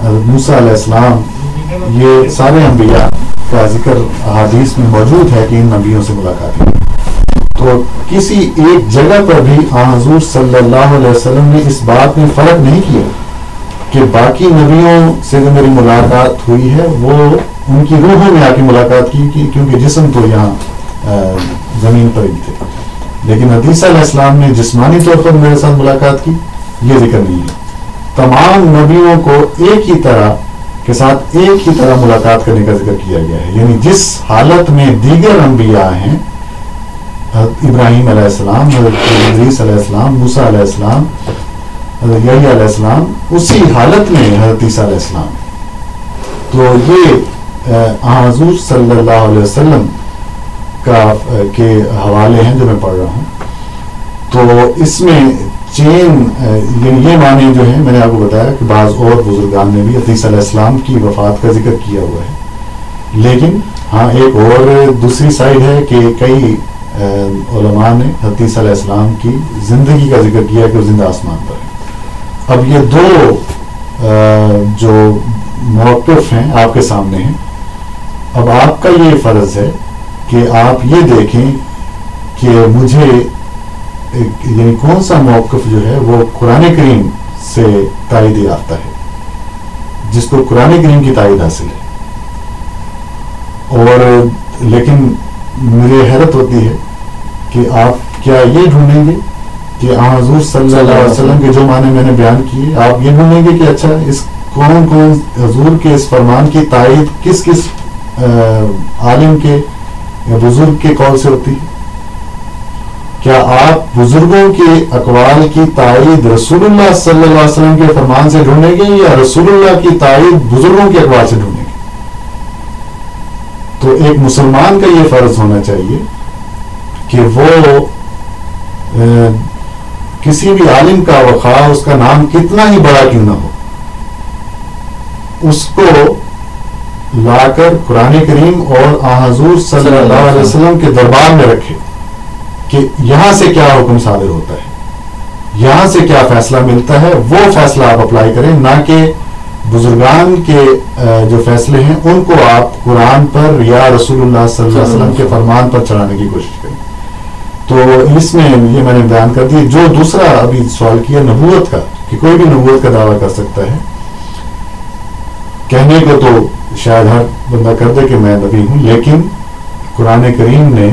موسیٰ علیہ السلام، یہ سارے انبیاء کا ذکر احادیث میں موجود ہے کہ ان نبیوں سے ملاقات ہوئی۔ تو کسی ایک جگہ پر بھی حضور صلی اللہ علیہ وسلم نے اس بات میں فرق نہیں کیا کہ باقی نبیوں سے جو میری ملاقات ہوئی ہے، وہ ان کی روحوں میں آ کے ملاقات کی کیونکہ جسم تو یہاں زمین پر ہی تھے۔ لیکن حدیثہ علیہ السلام نے جسمانی طور پر میرے ساتھ ملاقات کی، یہ ذکر نہیں ہے۔ تمام نبیوں کو ایک ہی طرح کے ساتھ ایک ہی طرح ملاقات کرنے کا ذکر کیا گیا ہے۔ یعنی جس حالت میں دیگر انبیاء ہیں ابراہیم علیہ السلام، حضرت علیہ السلام، موسیٰ علیہ السلام، حضرت علیہ السلام، اسی حالت میں حضرت عیسیٰ علیہ السلام۔ تو یہ حضور صلی اللہ علیہ وسلم کا کے حوالے ہیں جو میں پڑھ رہا ہوں۔ تو اس میں چین یعنی یہ معنی جو ہے، میں نے آپ کو بتایا کہ بعض اور بزرگان نے بھی حدیث علیہ السلام کی وفات کا ذکر کیا ہوا ہے۔ لیکن ہاں ایک اور دوسری سائڈ ہے کہ کئی علماء نے حدیث علیہ السلام کی زندگی کا ذکر کیا کہ وہ زندہ آسمان پر ہے اب یہ دو جو موقف ہیں آپ کے سامنے ہیں۔ اب آپ کا یہ فرض ہے کہ آپ یہ دیکھیں کہ مجھے یعنی کون سا موقف جو ہے وہ قرآن کریم سے تائید یافتہ ہے؟ جس کو قرآن کریم کی تائید حاصل ہے۔ اور لیکن مجھے حیرت ہوتی ہے کہ آپ کیا یہ ڈھونڈیں گے کہ حضور صلی اللہ علیہ وسلم کے جو معنی میں نے بیان کیے، آپ یہ بولیں گے کہ اچھا اس کون کون حضور کے اس فرمان کی تائید کس کس عالم کے بزرگ کے قول سے ہوتی ہے؟ کیا آپ بزرگوں کے اقوال کی تائید رسول اللہ صلی اللہ علیہ وسلم کے فرمان سے ڈھونڈیں گے یا رسول اللہ کی تائید بزرگوں کے اقوال سے ڈھونڈیں گے؟ تو ایک مسلمان کا یہ فرض ہونا چاہیے کہ وہ کسی بھی عالم کا وقا اس کا نام کتنا ہی بڑا کیوں نہ ہو، اس کو لا کر قرآن کریم اور حضور صلی اللہ علیہ وسلم کے دربار میں رکھے۔ کہ یہاں سے کیا حکم صادر ہوتا ہے؟ یہاں سے کیا فیصلہ ملتا ہے؟ وہ فیصلہ آپ اپلائی کریں، نہ کہ بزرگان کے جو فیصلے ہیں، ان کو آپ قرآن پر یا رسول اللہ صلی اللہ علیہ وسلم کے فرمان پر چڑھانے کی کوشش کریں۔ تو اس میں یہ میں نے بیان کر دی، جو دوسرا ابھی سوال کیا، نبوت کا، کہ کوئی بھی نبوت کا دعویٰ کر سکتا ہے۔ کہنے کو تو شاید ہر بندہ کر دے کہ میں نبی ہوں، لیکن قرآن کریم نے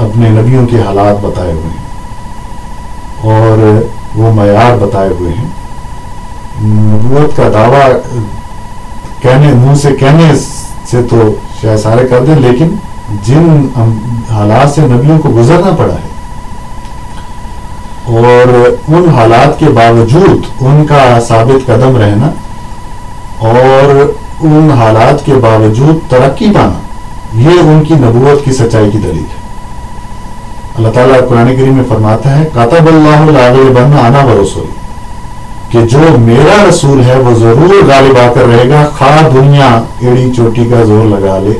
اپنے نبیوں کے حالات بتائے ہوئے ہیں اور وہ معیار بتائے ہوئے ہیں۔ نبوت کا دعویٰ کہنے، منہ سے کہنے سے تو شاید سارے کر دیں، لیکن جن حالات سے نبیوں کو گزرنا پڑا ہے اور ان حالات کے باوجود ان کا ثابت قدم رہنا اور ان حالات کے باوجود ترقی پانا، یہ ان کی نبوت کی سچائی کی دلیل ہے۔ اللہ تعالیٰ قرآن کریم میں فرماتا ہے، کاتب اللہ بن آنا و رسول۔ کہ جو میرا رسول ہے، وہ ضرور غالب آ کر رہے گا، خواہ دنیا ایڑی چوٹی کا زور لگا لے۔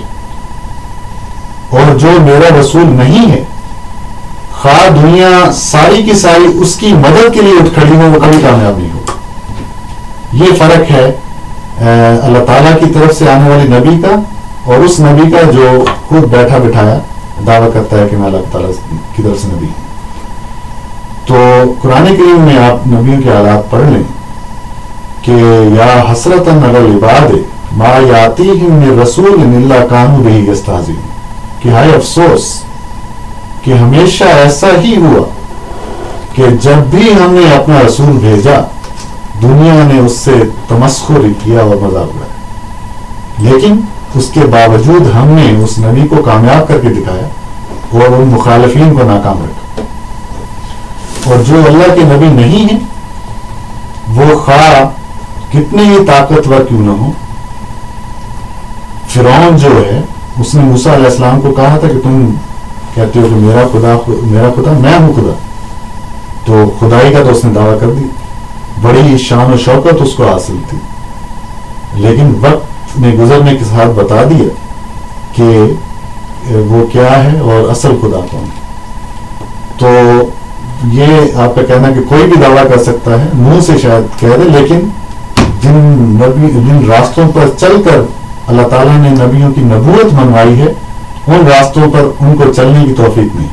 اور جو میرا رسول نہیں ہے، خواہ دنیا ساری کی ساری اس کی مدد کے لیے اٹھ کھڑی ہو، وہ کبھی کامیاب نہیں ہو یہ فرق ہے اللہ تعالیٰ کی طرف سے آنے والی نبی کا اور اس نبی کا جو خود بیٹھا بٹھایا۔ دعویٰ کرتا ہے کہ میں اللہ تعالیٰ کی طرف سے نبی ہوں۔ تو قرآن کریم میں آپ نبیوں کے حالات پڑھ لیں کہ یا حسرت العباد ما یاتی رسول اللہ کانو بھی یستازی کہ ہائے افسوس کہ ہمیشہ ایسا ہی ہوا کہ جب بھی ہم نے اپنا رسول بھیجا، دنیا نے اس سے تمسخر کیا اور مذاق اڑایا۔ لیکن اس کے باوجود ہم نے اس نبی کو کامیاب کر کے دکھایا اور ان مخالفین کو ناکام رکھا اور جو اللہ کے نبی نہیں ہیں، وہ خواہ کتنے ہی طاقتور کیوں نہ ہو فرعون جو ہے، اس نے موسیٰ علیہ السلام کو کہا تھا کہ تم کہتے ہو کہ میرا خدا میرا خدا، میں ہوں خدا۔ تو خدائی کا تو اس نے دعویٰ کر دی بڑی شان و شوقت اس کو حاصل تھی۔ لیکن وقت نے گزرنے کے ساتھ بتا دیا کہ وہ کیا ہے اور اصل خدا کون تو یہ آپ کا کہنا کہ کوئی بھی دعویٰ کر سکتا ہے، منہ سے شاید کہہ دے، لیکن جن نبی، جن راستوں پر چل کر اللہ تعالیٰ نے نبیوں کی نبوت منوائی ہے، ان راستوں پر ان کو چلنے کی توفیق نہیں۔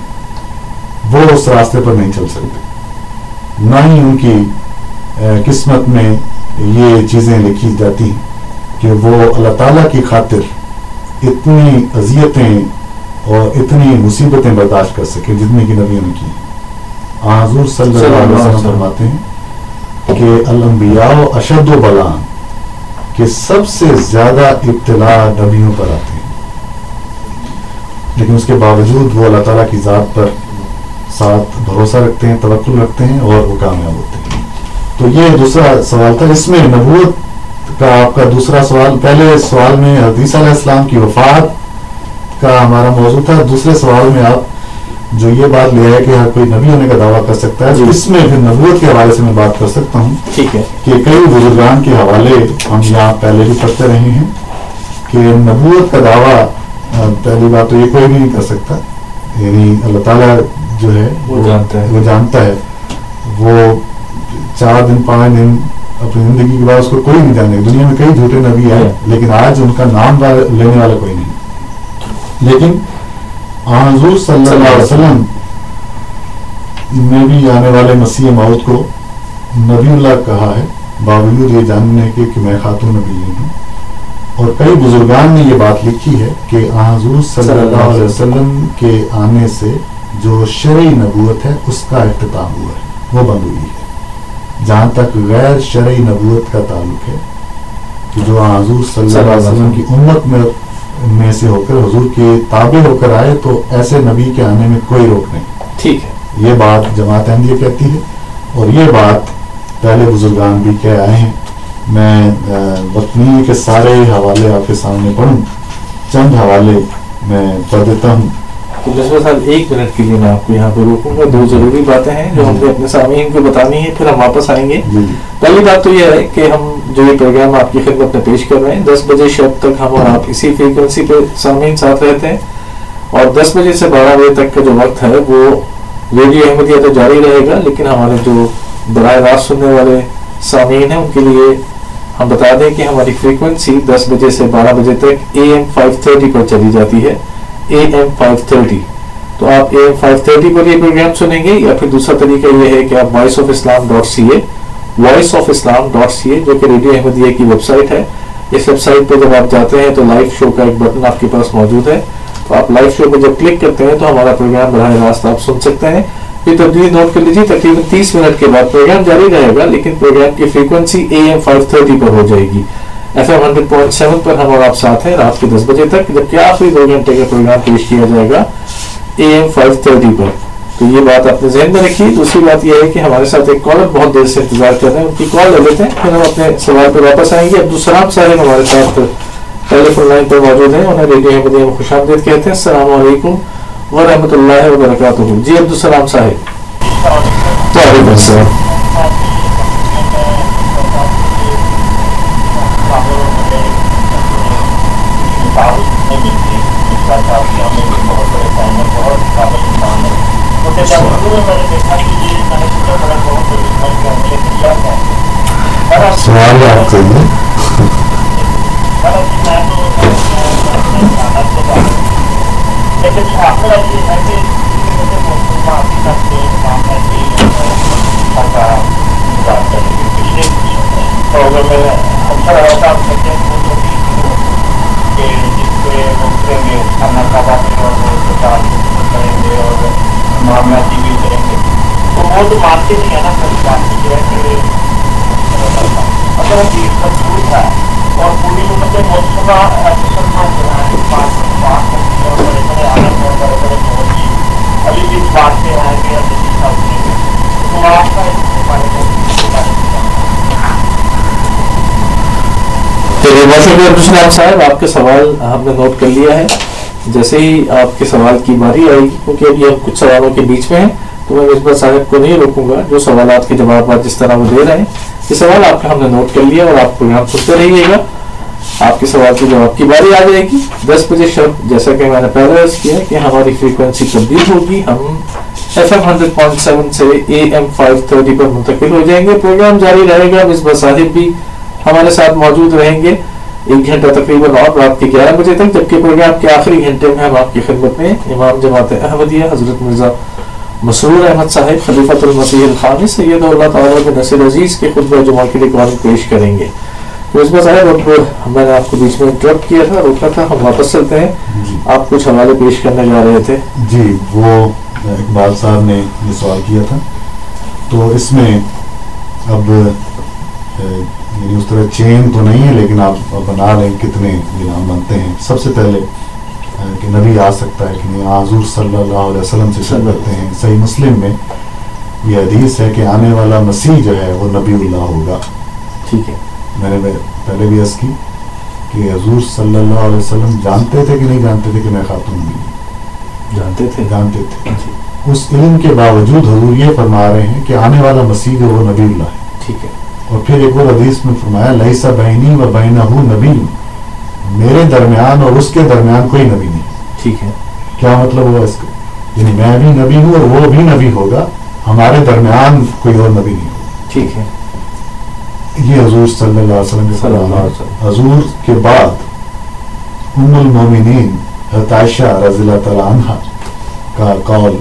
وہ اس راستے پر نہیں چل سکتے۔ نہ ہی ان کی قسمت میں یہ چیزیں لکھی جاتی ہیں۔ کہ وہ اللہ تعالیٰ کی خاطر اتنی اذیتیں اور اتنی مصیبتیں برداشت کر سکے جتنی کی نبیوں نے کی حضور صلی اللہ علیہ وسلم فرماتے ہیں کہ الانبیاء اشد و بلان کہ سب سے زیادہ ابتلاء نبیوں پر آتے ہیں۔ لیکن اس کے باوجود وہ اللہ تعالیٰ کی ذات پر ساتھ بھروسہ رکھتے ہیں توقع رکھتے ہیں اور وہ کامیاب ہوتے ہیں۔ تو یہ دوسرا سوال تھا اس میں نبوت کا آپ کا دوسرا سوال پہلے سوال میں حدیث علیہ السلام کی وفات کا ہمارا موضوع تھا دوسرے سوال میں آپ جو یہ بات لے آئے کہ ہر کوئی نبی ہونے کا دعویٰ کر سکتا ہے جی۔ اس میں پھر نبوت کے حوالے سے میں بات کر سکتا ہوں ٹھیک ہے۔ کہ کئی بزرگان کے حوالے ہم یہاں پہلے بھی پڑھتے رہے ہیں کہ نبوت کا دعویٰ پہلی بات تو یہ کوئی بھی نہیں کر سکتا۔ یعنی اللہ تعالیٰ جو ہے وہ جانتا ہے۔ وہ جانتا ہے۔ وہ چار دن پانچ دن اپنی زندگی کے بعد اس کو کوئی نہیں جانے دنیا میں کئی جھوٹے نبی ہیں لیکن آج ان کا نام لینے والا کوئی نہیں۔ لیکن حضور صلی اللہ علیہ وسلم میں بھی آنے والے مسیح موت کو نبی اللہ کہا ہے۔ باوجود یہ جاننے کے کہ میں خاتون نبی ہوں۔ اور کئی بزرگان نے یہ بات لکھی ہے کہ حضور صلی اللہ علیہ وسلم کے آنے سے جو شرعی نبوت ہے اس کا اختتام ہوا ہے۔ وہ بند ہوئی ہے۔ جہاں تک غیر شرعی نبوت کا تعلق ہے کہ جو حضور صلی اللہ علیہ وسلم کی امت میں میں سے ہو کر حضور کے تابع ہو کر آئے تو ایسے نبی کے آنے میں کوئی روک نہیں۔ ٹھیک ہے۔ یہ بات جماعت احمدیہ کہتی ہے اور یہ بات پہلے بزرگان بھی کہہ آئے ہیں۔ میں ہے کہ سارے حوالے آپ کے سامنے پڑھوں۔ چند حوالے میں پڑھ دیتا ہوں۔ تو جسم صاحب ایک منٹ کے لیے میں آپ کو یہاں پہ روکوں گا دو ضروری باتیں ہیں جو ہم نے اپنے سامعین کو بتانی ہے پھر ہم واپس آئیں گے۔ جی۔ جی پہلی بات تو یہ ہے کہ ہم جو یہ پروگرام آپ کی خدمت میں پیش کر رہے ہیں دس بجے شب تک ہم اور آپ اسی فریکوینسی پہ سامعین ساتھ رہتے ہیں۔ اور دس بجے سے بارہ بجے تک کا جو وقت ہے وہ ریڈیو احمدیہ تو جاری رہے گا لیکن ہمارے جو براہ راست سننے والے سامعین ہیں ان کے لیے ہم بتا دیں کہ ہماری فریکوینسی دس بجے سے بارہ بجے تک اے ایم فائیو تھرٹی پر چلی جاتی ہے۔ اے ایم فائیو تھرٹی تو آپ اے ایم فائیو تھرٹی پر یہ پروگرام سنیں گے یا پھر دوسرا طریقہ یہ ہے کہ آپ voice of Islam dot C A voice of Islam dot C A جو کہ ریڈیو احمدیہ کی ویب سائٹ ہے۔ اس ویب سائٹ پہ جب آپ جاتے ہیں تو لائیو شو کا ایک بٹن آپ کے پاس موجود ہے۔ تو آپ لائیو شو پہ جب کلک کرتے ہیں تو ہمارا پروگرام براہ راست آپ سن سکتے ہیں۔ یہ تبدیلی نوٹ کر لیجیے تقریباً تیس منٹ کے بعد پروگرام جاری رہے گا، لیکن پروگرام کی frequency A M five thirty پر ہو جائے گی۔ F M hundred point seven پر ہم اور آپ ساتھ ہیں، رات کے دس بجے تک جبکہ آخری دو گھنٹے کا پروگرام پیش کیا جائے گا اے ایم فائیو تھرٹی پر۔ تو یہ بات اپنے ذہن میں رکھیے دوسری بات یہ ہے کہ ہمارے ساتھ ایک کالر بہت دیر سے انتظار کر رہے ہیں، ان کی کال لے لیتے ہیں پھر ہم اپنے سوال پہ واپس آئیں گے۔ عبدالسلام صاحب ہمارے ساتھ ٹیلی فون لائن پر موجود ہیں۔ انہیں ریڈیو احمدیہ میں خوش آمدید کہتے ہیں۔ السلام علیکم ورحمۃ اللہ وبرکاتہ۔ جی عبدالسلام صاحب۔ وعلیکم السلام سوال آپ کے لیے تو اگر میں اکثر ایسا ہم کہتے ہیں کہ وہ جو بھی کہ جس پہ مفتے میں کھانا کھانا میں اور وہ سوچال کریں گے اور معاملہ جی بھی کریں گے تو وہ تو مانتے نہیں ہے نا کبھی بات یہ ہے کہ اگر یہ سب جھوٹ ہے اور پوری امت مسلمہ مطلب مسلمان جو ہے پاک پاک اور بڑے بڑے عالم اور بڑے بڑے مولوی ابھی بھی اس بات پہ ہیں کہ ابھی جی صاحب نے تو آپ کا اس کے بارے میں چلیے ویسے صاحب، آپ کے سوال ہم نے نوٹ کر لیا ہے۔ جیسے ہی آپ کے سوال کی باری آئے گی، کیونکہ ابھی ہم کچھ سوالوں کے بیچ میں ہیں، تو میں مصباح صاحب کو نہیں روکوں گا۔ جو سوالات کے جوابات جس طرح وہ دے رہے ہیں، یہ سوال آپ کا ہم نے نوٹ کر لیا اور آپ پروگرام سنتے رہیے گا۔ آپ کے سوال کے جواب کی باری آ جائے گی۔ دس بجے شب، جیسا کہ میں نے پہلے عرض کیا کہ ہماری فریکوینسی تبدیل ہوگی۔ ہم F M hundred point seven سے اے ایم فائیو تھرٹی پر منتقل ہو جائیں گے۔ پروگرام جاری رہے گا۔ مصباح صاحب بھی ہمارے ساتھ موجود رہیں گے۔ ایک گھنٹہ تقریباً اور رات کے گیارہ بجے تک جبکہ پروگرام کے آخری گھنٹے میں ہم آپ کی خدمت میں امام جماعت احمدیہ حضرت مرزا مسرور احمد صاحب خلیفۃ المسیح الخانی سید اللہ تعالیٰ کے نصر عزیز کے خطبہ جمعہ کے لیے قرآن پیش کریں گے۔ تو اس صاحب اب میں نے آپ کو بیچ میں انٹرپٹ کیا تھا روکا تھا ہم واپس چلتے ہیں۔ جی۔ آپ کچھ حوالے پیش کرنے جا رہے تھے۔ جی وہ اقبال صاحب نے یہ سوال کیا تھا۔ تو اس میں اب یعنی اس طرح چین تو نہیں ہے لیکن آپ بنا لیں کتنے غلام بنتے ہیں۔ سب سے پہلے کہ نبی آ سکتا ہے کہ نہیں حضور صلی اللہ علیہ وسلم سے شک کرتے ہیں۔ صحیح مسلم میں یہ حدیث ہے کہ آنے والا مسیح جو ہے وہ نبی اللہ ہوگا۔ ٹھیک ہے۔ میں نے پہلے بھی عرض کی کہ حضور صلی اللہ علیہ وسلم جانتے تھے کہ نہیں جانتے تھے کہ میں خاتون بھی جانتے تھے؟ جانتے تھے۔ اس علم کے باوجود حضور یہ فرما رہے ہیں کہ آنے والا مسیح جو وہ نبی اللہ ہے۔ ٹھیک ہے۔ اور پھر ایک اور حدیث میں فرمایا لئیسا بہنی و بہنہ نبی میرے درمیان اور اس کے درمیان کوئی نبی نہیں۔ ٹھیک ہے۔ کیا مطلب ہوا اس کا؟ یعنی میں بھی نبی ہوں اور وہ بھی نبی ہوگا ہمارے درمیان کوئی اور نبی نہیں ہوگا۔ ٹھیک ہے۔ یہ حضور صلی اللہ علیہ وسلم صلی اللہ علیہ فرمان حضور کے بعد ام المومنین عائشہ رضی اللہ تعالیٰ عنہ کا قول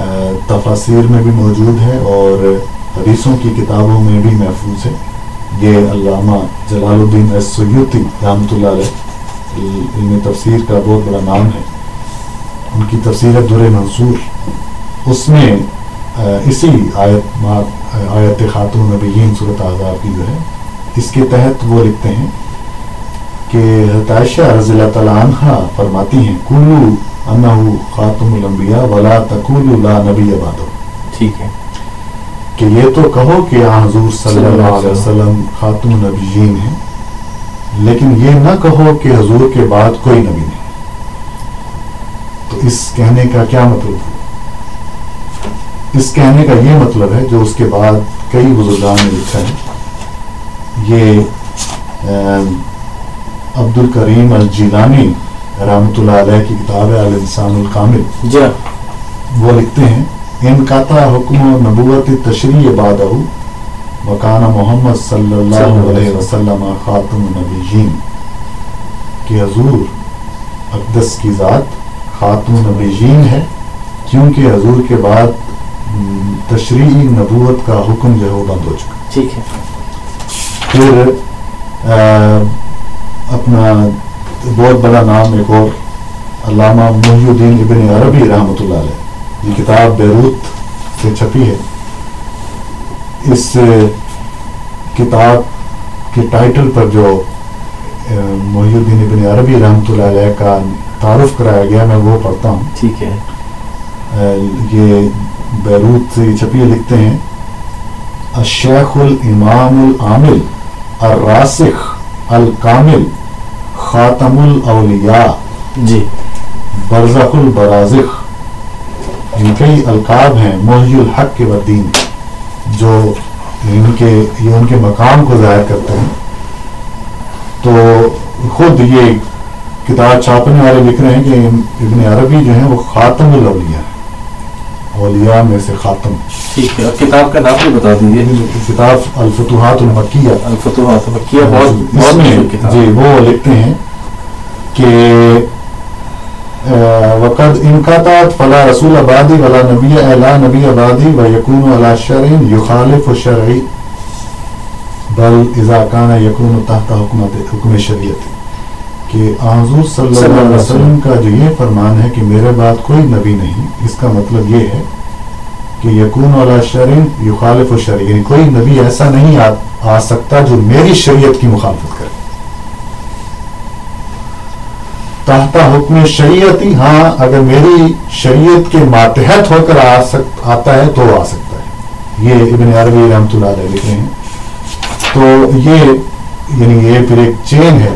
آ، تفاسیر میں بھی موجود ہے اور حدیثوں کی کتابوں میں بھی محفوظ ہے یہ علامہ جلال الدین السیوطی رحمۃ اللہ علیہ علم تفسیر کا بہت بڑا نام ہے۔ ان کی تفسیر در منصور۔ اس میں اسی آیت آیت خاتون نبیین صورت آزاد کی جو ہے، اس کے تحت وہ لکھتے ہیں کہ حضرت عائشہ رضی اللہ تعالیٰ عنہ فرماتی ہیں، کلو انہو خاتم الانبیاء ولا تقولوا لا نبی بعدہ ٹھیک ہے۔ کہ یہ تو کہو کہ حضور صلی اللہ علیہ وسلم خاتم النبیین ہیں لیکن یہ نہ کہو کہ حضور کے بعد کوئی نبی نہیں۔ تو اس کہنے کا کیا مطلب ہے؟ اس کہنے کا یہ مطلب ہے جو اس کے بعد کئی بزرگان نے لکھا ہے یہ عبد الکریم الجیلانی رحمۃ اللہ علیہ کی کتاب ہے الانسان الکامل جی۔ وہ لکھتے ہیں ان قطع حکم و نبوت تشریح بادہ وکانہ محمد صلی اللہ علیہ وسلم خاتم النبیین کہ حضور اقدس کی ذات خاتم النبیین ہے کیونکہ حضور کے بعد م، تشریعی نبوت کا حکم جو ہے وہ بند ہو چکا۔ ٹھیک ہے۔ پھر اپنا بہت بڑا نام ایک اور علامہ محی الدین ابن عربی رحمۃ اللہ علیہ۔ یہ کتاب بیروت سے چھپی ہے۔ اس کتاب کے ٹائٹل پر جو محی الدین ابن عربی رحمۃ اللہ علیہ کا تعارف کرایا گیا میں وہ پڑھتا ہوں۔ ٹھیک ہے۔ یہ بیروت سے یہ چھپیے لکھتے ہیں الشیخ الامام العامل الراسخ الکامل خاتم الاولیاء جی۔ برزخ البرازخ۔ ان کئی القاب ہیں محی الحق کے ودین جو ان کے یہ ان کے مقام کو ظاہر کرتے ہیں۔ تو خود یہ کتاب چھاپنے والے لکھ رہے ہیں کہ ابن عربی جو ہیں وہ خاتم الاولیاء ہیں۔ اولیاء میں سے خاتم۔ ٹھیک ہے اور کتاب کا نام بھی بتا دیجیے کتاب الفتوحات المکیہ۔ الفتوحات مکیہ بہت بہت جی وہ لکھتے ہیں کہ وقد انقطعت فلا رسول آبادی ولا نبی اعلا نبی آبادی و یقون علا شرعین یخالف شرعی بل اذا کانا یکون تحت حکمت حکم شریعت۔ کہ حضور صلی اللہ علیہ وسلم کا جو یہ فرمان ہے کہ میرے بعد کوئی نبی نہیں اس کا مطلب یہ ہے کہ یقون والا شرین یخالف و شرع یعنی کوئی نبی ایسا نہیں آ سکتا جو میری شریعت کی مخالفت کرے۔ تحت حکم شریعتی ہاں اگر میری شریعت کے ماتحت ہو کر آ سک آتا ہے تو آ سکتا ہے۔ یہ ابن عربی رحمۃ اللہ علیہ لکھ رہے ہیں۔ تو یہ یعنی یہ پھر ایک چین ہے۔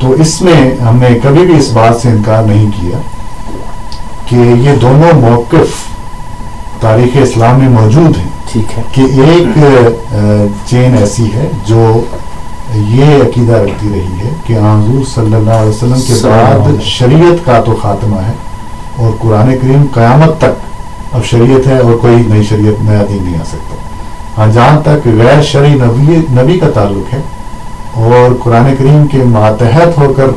تو اس میں ہم نے کبھی بھی اس بات سے انکار نہیں کیا کہ یہ دونوں موقف تاریخ اسلام میں موجود ہیں۔ ٹھیک ہے۔ کہ ایک چین ایسی ہے جو یہ عقیدہ رکھتی رہی ہے کہ حضور صلی اللہ علیہ وسلم کے بعد شریعت کا تو خاتمہ ہے اور قرآن کریم قیامت تک اب شریعت ہے اور کوئی نئی شریعت نیا دین نہیں آ سکتا۔ ہاں جہاں تک غیر شرعی نبی نبی کا تعلق ہے اور قرآن کریم کے ماتحت ہو کر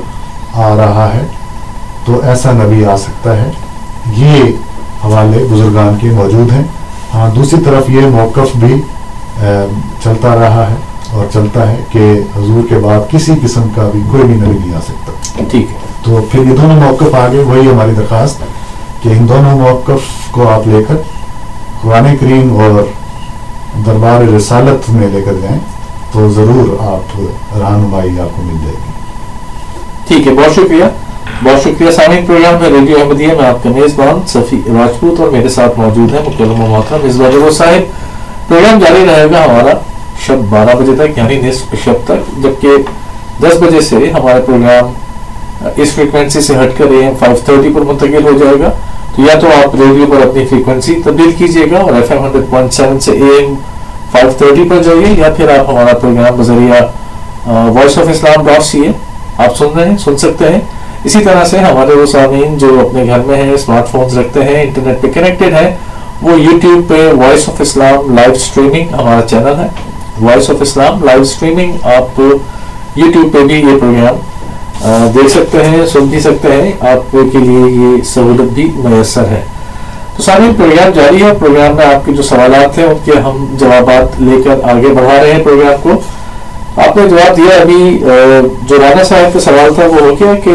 آ رہا ہے تو ایسا نبی آ سکتا ہے۔ یہ حوالے بزرگان کے موجود ہیں۔ ہاں دوسری طرف یہ موقف بھی چلتا رہا ہے۔ اور چلتا ہے کہ حضور کے بعد کسی قسم کا بھی کوئی بھی نبی نہیں آ سکتا۔ ٹھیک ہے۔ تو پھر یہ دونوں موقف آگے وہی ہماری درخواست کہ ان دونوں موقف کو آپ لے کر قرآن کریم اور دربار رسالت میں لے کر جائیں تو ضرور آپ رہنمائی آپ کو مل جائے گی۔ ٹھیک ہے بہت شکریہ۔ بہت شکریہ سامعین پروگرام میں ریڈیو احمدیہ میں آپ کے میزبان صفی راجپوت اور میرے ساتھ موجود ہیں مکرم محترم مصباح صاحب پروگرام جاری رہے گا ہمارا۔ شب بارہ بجے تک یعنی نصف شب تک، جبکہ دس بجے سے ہمارا پروگرام اس فریکوینسی سے ہٹ کر اے ایم فائیو تھرٹی پر منتقل ہو جائے گا۔ تو یا تو آپ ریڈیو پر اپنی فریکوینسی تبدیل کیجیے گا اور F M hundred point seven سے اے ایم فائیو تھرٹی پر جائیے، یا پھر آپ ہمارا پروگرام بذریعہ voice of Islam dot C ہے آپ سن رہے ہیں، سن سکتے ہیں۔ اسی طرح سے ہمارے وہ سامعین جو اپنے گھر میں ہیں اسمارٹ فونز رکھتے ہیں انٹرنیٹ پہ کنیکٹڈ ہیں، وہ یوٹیوب پہ voice of Islam live streaming ہمارا چینل ہے۔ Voice of Islam live streaming آپ یوٹیوب پہ بھی یہ پروگرام دیکھ سکتے ہیں سن بھی سکتے ہیں۔ آپ کے لیے یہ سہولت بھی میسر ہے۔ تو سامعین پروگرام جاری ہے۔ پروگرام میں آپ کے جو سوالات ہیں ان کے ہم جوابات لے کر آگے بڑھا رہے ہیں پروگرام کو۔ آپ نے جواب دیا ابھی جو رانا صاحب کا سوال تھا وہ ہو گیا کہ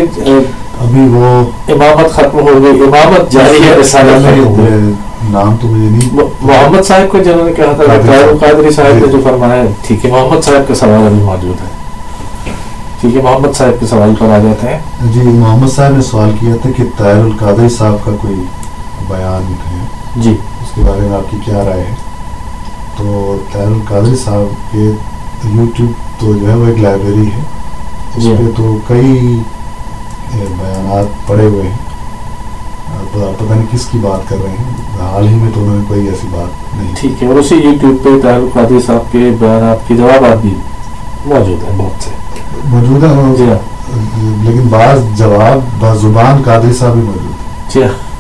ابھی وہ امامت ختم ہو گئی۔ امامت جاری ہے رسالت ہو گئی نام تو مجھے نہیں محمد صاحب کو جنہوں نے کہا تھا قادری صاحب۔ القادری صاحب نے جی۔ جو فرمایا ٹھیک ہے محمد صاحب کا سوال ابھی موجود ہے ٹھیک ہے محمد صاحب کے سوال پر آ جاتے ہیں۔ جی محمد صاحب نے سوال کیا تھا کہ طاہر القادری صاحب کا کوئی بیان ہے۔ جی۔ اس کے بارے میں آپ کی کیا رائے ہے؟ تو طاہر القادری صاحب کے یوٹیوب تو جو ہے وہ ایک لائبریری ہے۔ اس جی۔ پہ تو کئی بیانات پڑے ہوئے ہیں۔ پتہ نہیں کس کی بات کر رہے ہیں؟ حال ہی میں تو انہوں نے کوئی ایسی بات نہیں۔ ٹھیک ہے اور اسی یوٹیوب پہ طاہر القادری صاحب کے بیانات کے جوابات بھی موجود ہیں بہت سے۔ موجودہ جی ہاں۔ لیکن بعض جواب بزبان قادری صاحب بھی موجود ہیں۔ جی ہاں۔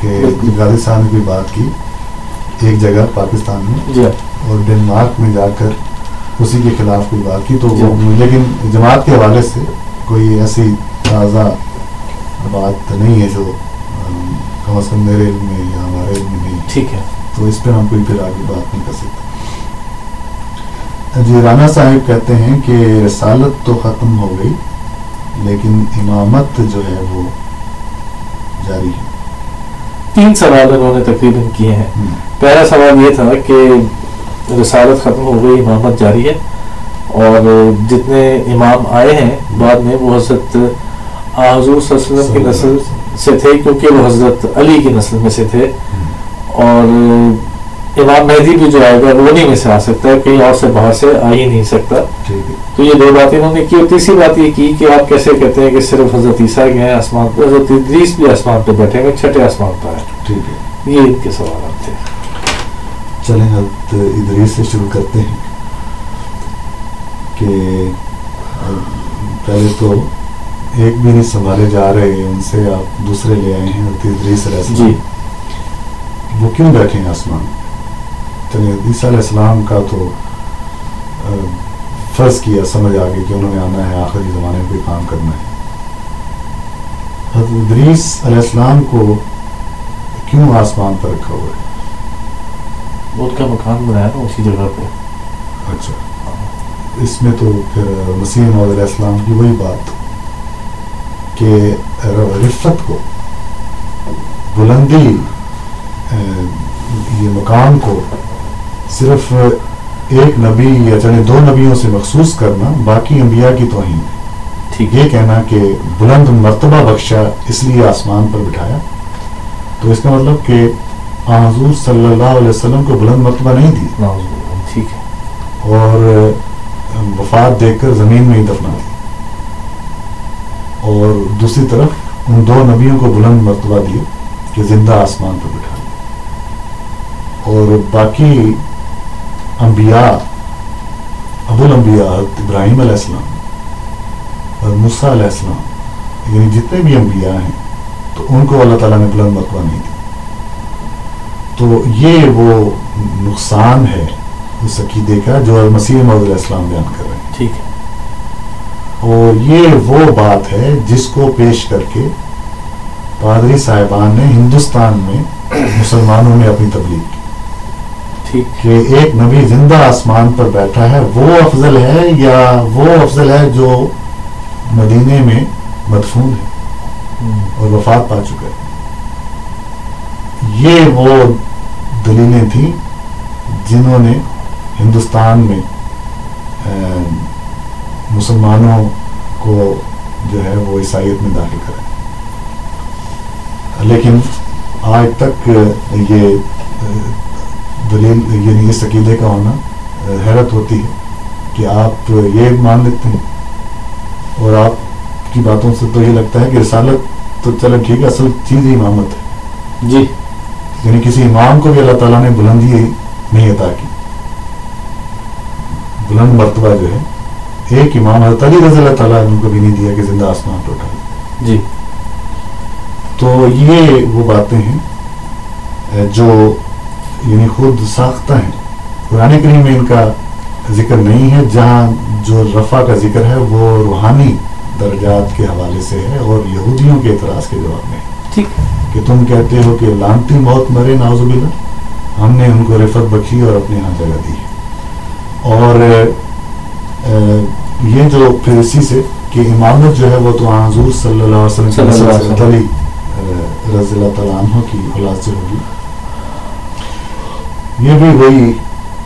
کہ۔ قادری صاحب نے کوئی بات کی ایک جگہ پاکستان میں جی ہاں۔ اور ڈنمارک میں جا کر اسی کے خلاف کوئی بات کی تو جی۔ وہ لیکن جماعت کے حوالے سے کوئی ایسی تازہ بات نہیں ہے جو کم میرے علم میں یا ہمارے علم میں نہیں۔ ٹھیک ہے۔ تو اس پہ ہم کوئی پھر آگے بات نہیں کر سکتے۔ جی رانا صاحب کہتے ہیں کہ رسالت تو ختم ہو گئی لیکن امامت جو ہے وہ جاری ہے۔ تین سوال انہوں نے تقریباً کیے ہیں۔ پہلا سوال یہ تھا کہ رسالت ختم ہو گئی امامت جاری ہے اور جتنے امام آئے ہیں بعد میں وہ حضرت حضور صلی اللہ علیہ وسلم کی نسل سے تھے کیونکہ وہ حضرت علی کی نسل میں سے تھے۔ اور امام مہدی بھی جو آئے گا وہ انہیں میں سے آ سکتا ہے کہیں اور سے باہر سے آ ہی نہیں سکتا۔ تو یہ دو باتیں انہوں نے کی اور تیسری بات یہ کی کہ آپ کیسے کہتے ہیں کہ صرف حضرت عیسیٰ گئے ہیں آسمان پہ حضرت ادریس بھی آسمان پہ بیٹھے ہوئے چھٹے آسمان پر ہے۔ یہ ان کے سوالات تھے۔ چلیں حضرت ادریس سے شروع کرتے ہیں کہ پہلے تو ایک بھی نہیں سنبھالے جا رہے ان سے آپ دوسرے لے آئے ہیں حضرت ادریس علیہ السلام۔ جی۔ وہ کیوں بیٹھے ہیں آسمان؟ چلے عیسیٰ علیہ السلام کا تو فرض کیا سمجھ آ گئی کہ انہوں نے آنا ہے آخری زمانے میں کوئی کام کرنا ہے۔ حضرت ادریس علیہ السلام کو کیوں آسمان پر رکھا ہوا ہے؟ ان کا مکان بنایا نا اسی جگہ پہ۔ اچھا۔ اس میں تو پھر مسیح علیہ السلام کی وہی بات۔ کہ رفت کو بلندی یہ مقام کو صرف ایک نبی یا چلے دو نبیوں سے مخصوص کرنا باقی انبیاء کی توہین ہے ٹھیک۔ یہ کہنا کہ بلند مرتبہ بخشا اس لیے آسمان پر بٹھایا۔ تو اس کا مطلب کہ حضور صلی اللہ علیہ وسلم کو بلند مرتبہ نہیں دی۔ ٹھیک ہے۔ اور وفات دیکھ کر زمین میں ہی دفنا دی اور دوسری طرف ان دو نبیوں کو بلند مرتبہ دیے کہ زندہ آسمان پر بٹھا دیا اور باقی انبیاء، ابو الانبیاء، ابراہیم علیہ السلام اور موسیٰ علیہ السلام یعنی جتنے بھی انبیاء ہیں، تو ان کو اللہ تعالیٰ نے بلند مرتبہ نہیں دی تو یہ وہ نقصان ہے اس عقیدے کا جو مسیح محمد علیہ السلام بیان کر رہے ہیں۔ ٹھیک ہے۔ اور یہ وہ بات ہے جس کو پیش کر کے پادری صاحبان نے ہندوستان میں مسلمانوں میں اپنی تبلیغ کی۔ کہ ایک نبی زندہ آسمان پر بیٹھا ہے وہ افضل ہے یا وہ افضل ہے جو مدینے میں مدفون ہے اور وفات پا چکا ہے۔ یہ وہ دلیلیں تھیں جنہوں نے ہندوستان میں مسلمانوں کو جو ہے وہ عیسائیت میں داخل کرا لیکن آج تک یہ دلیل یعنی اس عقیدے کا ہونا حیرت ہوتی ہے کہ آپ یہ مان لیتے ہیں۔ اور آپ کی باتوں سے تو یہ لگتا ہے کہ رسالت تو چلو ٹھیک ہے اصل چیز ہی امامت ہے۔ جی۔ یعنی کسی امام کو بھی اللہ تعالیٰ نے بلندی نہیں عطا کی۔ بلند مرتبہ جو ہے ایک امام حضرت علی رضی اللہ تعالیٰ نے کبھی نہیں دیا کہ زندہ آسمان پر اٹھا۔ جی۔ تو یہ وہ باتیں ہیں جو یعنی خود ساختہ ہیں۔ قرآن کریم میں ان کا ذکر نہیں ہے جہاں جو رفع کا ذکر ہے وہ روحانی درجات کے حوالے سے ہے اور یہودیوں کے اعتراض کے جواب میں۔ ٹھیک۔ کہ تم کہتے ہو کہ لانتی موت مرے ناوز باللہ۔ ہم نے ان کو رفت بخشی اور اپنے یہاں جگہ دی۔ ہے اور یہ جو پھر اسی سے کہ امامت جو ہے وہ تو حضور صلی اللہ علیہ وسلم علی رضی اللہ تعالیٰ عنہ کی اولاد سے ہوگی۔ یہ بھی وہی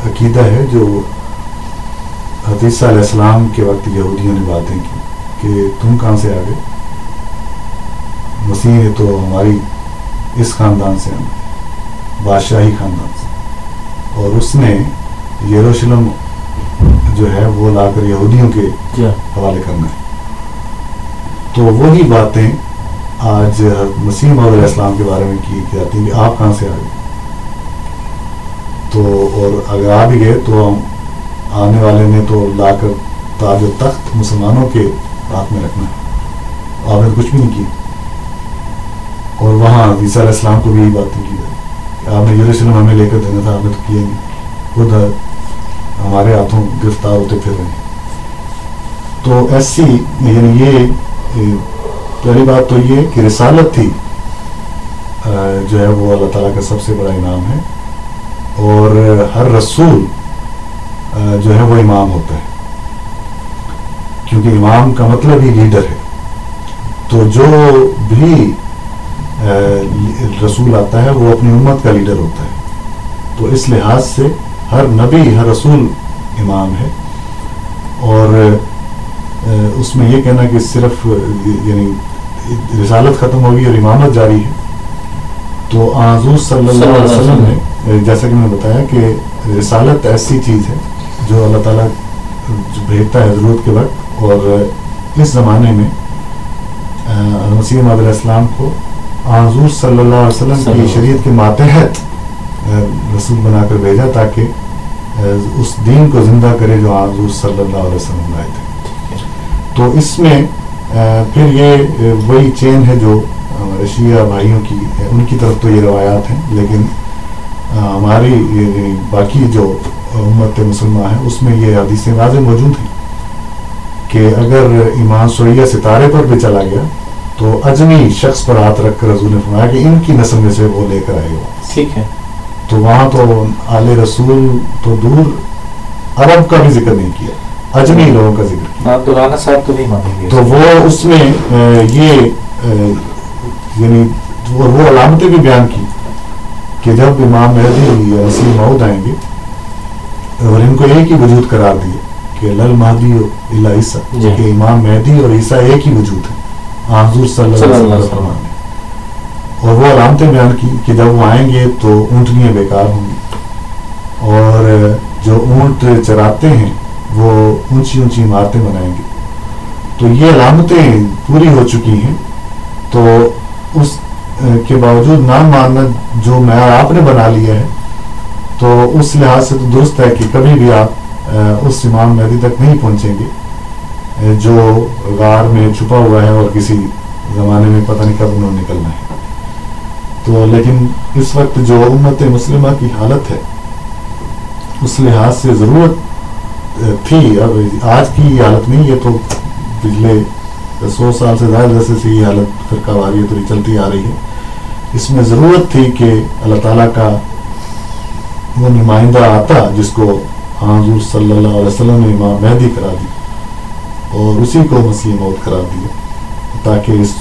عقیدہ ہے جو حدیثہ علیہ السلام کے وقت یہودیوں نے باتیں کی کہ تم کہاں سے آ گئے مسیح تو ہماری اس خاندان سے ہم بادشاہی خاندان سے۔ اور اس نے یروشلم جو ہے وہ لا کر یہودیوں کے حوالے کرنا ہے۔ تو وہی باتیں آج مسیح محمد علیہ السلام کے بارے میں کی جاتی ہیں۔ کہ آپ کہاں سے آ گئے تو اور اگر آ بھی گئے تو آنے والے نے تو لا کر تاج و تخت مسلمانوں کے ہاتھ میں رکھنا ہے۔ آپ نے کچھ بھی نہیں کی اور وہاں عیسیٰ علیہ السلام کو بھی یہی باتیں کی کہ آپ نے یروشلم ہمیں لے کر دینا تھا آپ نے تو کیا نہیں۔ خود ہمارے ہاتھوں گرفتار ہوتے پھر رہے ہیں۔ تو ایسی یعنی یہ پہلی بات تو یہ کہ رسالت تھی جو ہے وہ اللہ تعالیٰ کا سب سے بڑا انعام ہے۔ اور ہر رسول جو ہے وہ امام ہوتا ہے۔ کیونکہ امام کا مطلب ہی لیڈر ہے۔ تو جو بھی رسول آتا ہے، وہ اپنی امت کا لیڈر ہوتا ہے۔ تو اس لحاظ سے ہر نبی ہر رسول امام ہے۔ اور اس میں یہ کہنا کہ صرف یعنی رسالت ختم ہوگی اور امامت جاری ہے تو حضور صلی اللہ علیہ وسلم نے جیسا کہ میں نے بتایا کہ رسالت ایسی چیز ہے جو اللہ تعالیٰ بھیجتا ہے ضرورت کے وقت۔ اور اس زمانے میں مسیح علیہ السلام کو حضور صلی اللہ علیہ وسلم کی شریعت کے ماتحت رسول بنا کر بھیجا تاکہ اس دین کو زندہ کرے جو حضور صلی اللہ علیہ وسلم لائے تھے۔ تو اس میں پھر یہ وہی چین ہے جو ہمارے شیعہ بھائیوں کی ہے ان کی طرف تو یہ روایات ہیں، لیکن ہماری باقی جو امت مسلمہ ہیں، اس میں یہ حدیثیں واضح موجود ہیں کہ اگر ایمان سوریہ ستارے پر بھی چلا گیا، تو اجمی شخص پر ہاتھ رکھ کر رضول نے فرمایا کہ ان کی نسل میں سے وہ لے کر آئے گا۔ ٹھیک ہے۔ تو وہاں تو آل رسول تو دور عرب کا بھی ذکر نہیں کیا اجمی لوگوں کا ذکر کیا۔ ہاں تو رانا صاحب تو نہیں مانیں گے۔ تو وہ اس میں یہ یعنی وہ علامتیں بھی بیان کی کہ جب امام مہدی یا مسیح موت آئیں گے اور ان کو ایک ہی وجود قرار دیا کہ لل مہدی اللہ عیسیٰ جی۔ کہ امام مہدی اور عیسیٰ ایک ہی وجود ہے حضور صلی اللہ علیہ وسلم اور وہ علامتیں بیان کی کہ جب وہ آئیں گے تو اونٹنیاں بیکار ہوں گی۔ اور جو اونٹ چراتے ہیں، وہ اونچی اونچی عمارتیں بنائیں گے۔ تو یہ علامتیں پوری ہو چکی ہیں۔ تو اس کے باوجود نہ ماننا جو معیار آپ نے بنا لیا ہے، تو اس لحاظ سے تو درست ہے کہ کبھی بھی آپ اس امام مہدی تک نہیں پہنچیں گے۔ جو غار میں چھپا ہوا ہے اور کسی زمانے میں پتہ نہیں کب انہوں نے نکلنا ہے۔ تو لیکن اس وقت جو امت مسلمہ کی حالت ہے، اس لحاظ سے ضرورت تھی۔ اب آج کی حالت نہیں یہ تو پچھلے سو سال سے زیادہ عرصے سے یہ حالت فرقہ واریت اور چلتی آ رہی ہے۔ اس میں ضرورت تھی کہ اللہ تعالیٰ کا وہ نمائندہ آتا جس کو حضور صلی اللہ علیہ وسلم نے امام مہدی کرا دی اور اسی کو مسیح موت قرار دیا تاکہ اس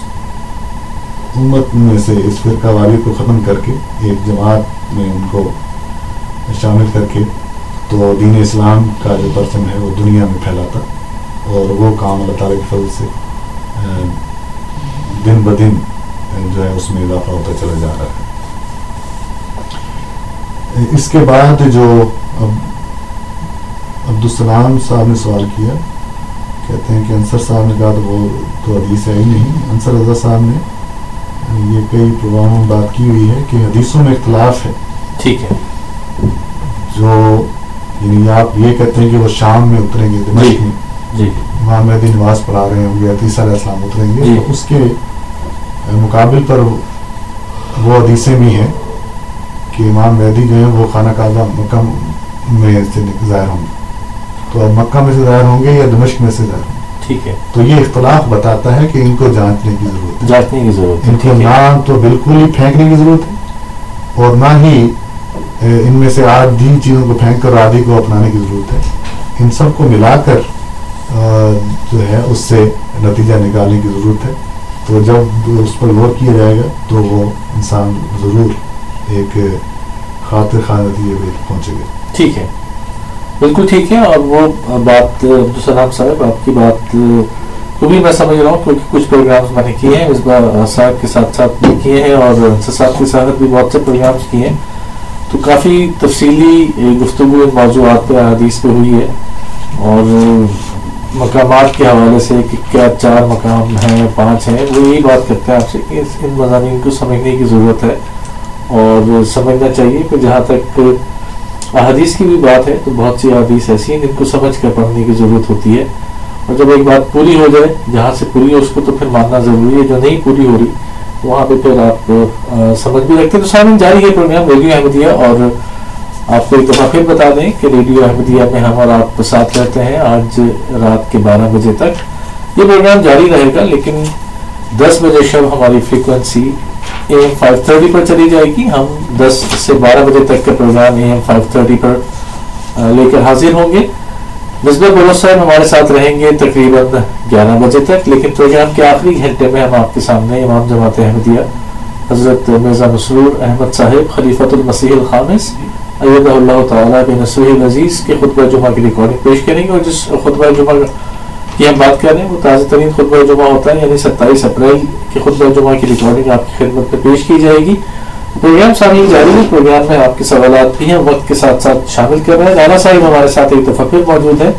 امت میں سے اس فرقہ واریت کو ختم کر کے ایک جماعت میں ان کو شامل کر کے تو دین اسلام کا جو پرچم ہے وہ دنیا میں پھیلاتا اور وہ کام اللہ تعالیٰ کے فضل سے دن بدن جو ہے اس میں اضافہ ہوتا چلا جا رہا ہے۔ اس کے بعد جو عبدالسلام صاحب نے سوال کیا، کہتے ہیں کہ انصر صاحب نے کہا تو وہ تو حدیث ہے ہی نہیں۔ انصر رضا صاحب نے یہ کئی پروگراموں میں بات کی ہوئی ہے کہ حدیثوں میں اختلاف ہے۔ ٹھیک ہے۔ جو یعنی آپ یہ کہتے ہیں کہ وہ شام میں اتریں گے جی دمشق میں۔ جی۔ امام مہدی نماز پڑھا رہے ہوں گے عتیسہ علیہ السلام اتریں گے۔ جی۔ تو اس کے مقابل پر وہ حدیثیں بھی ہیں کہ امام مہدی جو ہیں وہ خانہ کعبہ مکہ میں سے ظاہر ہوں گے۔ تو اب مکہ میں سے ظاہر ہوں گے یا دمشق میں سے ظاہر ہوں گے؟ ٹھیک ہے۔ تو یہ اختلاف بتاتا ہے کہ ان کو جانچنے کی ضرورت ہے۔ جانچنے کی ضرورت ہے ان کو نہ تو بالکل ہی پھینکنے کی ضرورت ہے اور نہ ہی ان میں سے آدھی چیزوں کو پھینک کر آدھی کو اپنانے کی ضرورت ہے۔ ان سب کو ملا کر جو ہے اس سے نتیجہ نکالنے کی ضرورت ہے۔ تو جب اس پر غور کیا جائے گا تو وہ انسان ضرور ایک خاطر خواہ نتیجے پہ پہنچے گا۔ ٹھیک ہے۔ بالکل ٹھیک ہے، اور وہ بات عبدالسلام صاحب، آپ کی بات کو بھی میں سمجھ رہا ہوں، کیونکہ کچھ پروگرامز میں نے کیے ہیں، اس بار صاحب کے ساتھ ساتھ بھی کیے ہیں، اور انصر صاحب کے ساتھ بھی بہت سے پروگرامز کیے ہیں۔ تو کافی تفصیلی گفتگو ان موضوعات پہ حدیث پہ ہوئی ہے۔ اور مقامات کے حوالے سے کہ کیا چار مقام ہیں، پانچ ہیں، وہ یہی بات کرتے ہیں آپ سے کہ ان مضامین کو سمجھنے کی ضرورت ہے۔ اور سمجھنا چاہیے کہ جہاں تک احادیث کی بھی بات ہے تو بہت سی احادیث ایسی ہیں جن کو سمجھ کر پڑھنے کی ضرورت ہوتی ہے اور جب ایک بات پوری ہو جائے، جہاں سے پوری ہو اس کو تو پھر ماننا ضروری ہے، جو نہیں پوری ہو رہی، وہاں پہ پھر آپ سمجھ بھی رکھتے ہیں۔ تو سامنے جاری ہے پروگرام ریڈیو احمدیہ اور آپ کو ایک دفعہ پھر بتا دیں کہ ریڈیو احمدیہ میں ہم اور آپ ساتھ رہتے ہیں آج رات کے بارہ بجے تک۔ یہ پروگرام جاری رہے گا، لیکن دس بجے شب ہماری فریکوینسی ایم فائیو تھرٹی پر چلی جائے گی۔ ہم دس سے بارہ بجے تک کا programme A M five thirty پر لے کر حاضر ہوں گے۔ نسبت بلوچ صاحب ہمارے ساتھ رہیں گے تقریباً گیارہ بجے تک، لیکن پروگرام کے آخری گھنٹے میں ہم آپ کے سامنے امام جماعت احمدیہ، حضرت مرزا مسرور احمد صاحب، خلیفۃ المسیح الخامس اللہ تعالیٰ بن نصر العزیز کے خطبہ جمعہ کی ریکارڈنگ پیش کریں گے اور جس خطبہ جمعہ کی ہم بات کر رہے ہیں، وہ تازہ ترین خطبہ جمعہ ہوتا ہے یعنی ستائیس اپریل کے خطبہ جمعہ کی ریکارڈنگ آپ کی خدمت میں پیش کی جائے گی۔ پروگرام سامنے جاری ہے، پروگرام میں آپ کے سوالات بھی ہیں، وقت کے ساتھ ساتھ شامل کر رہے ہیں۔ رانا صاحب ہمارے ساتھ ایک دفعہ پھر موجود ہیں۔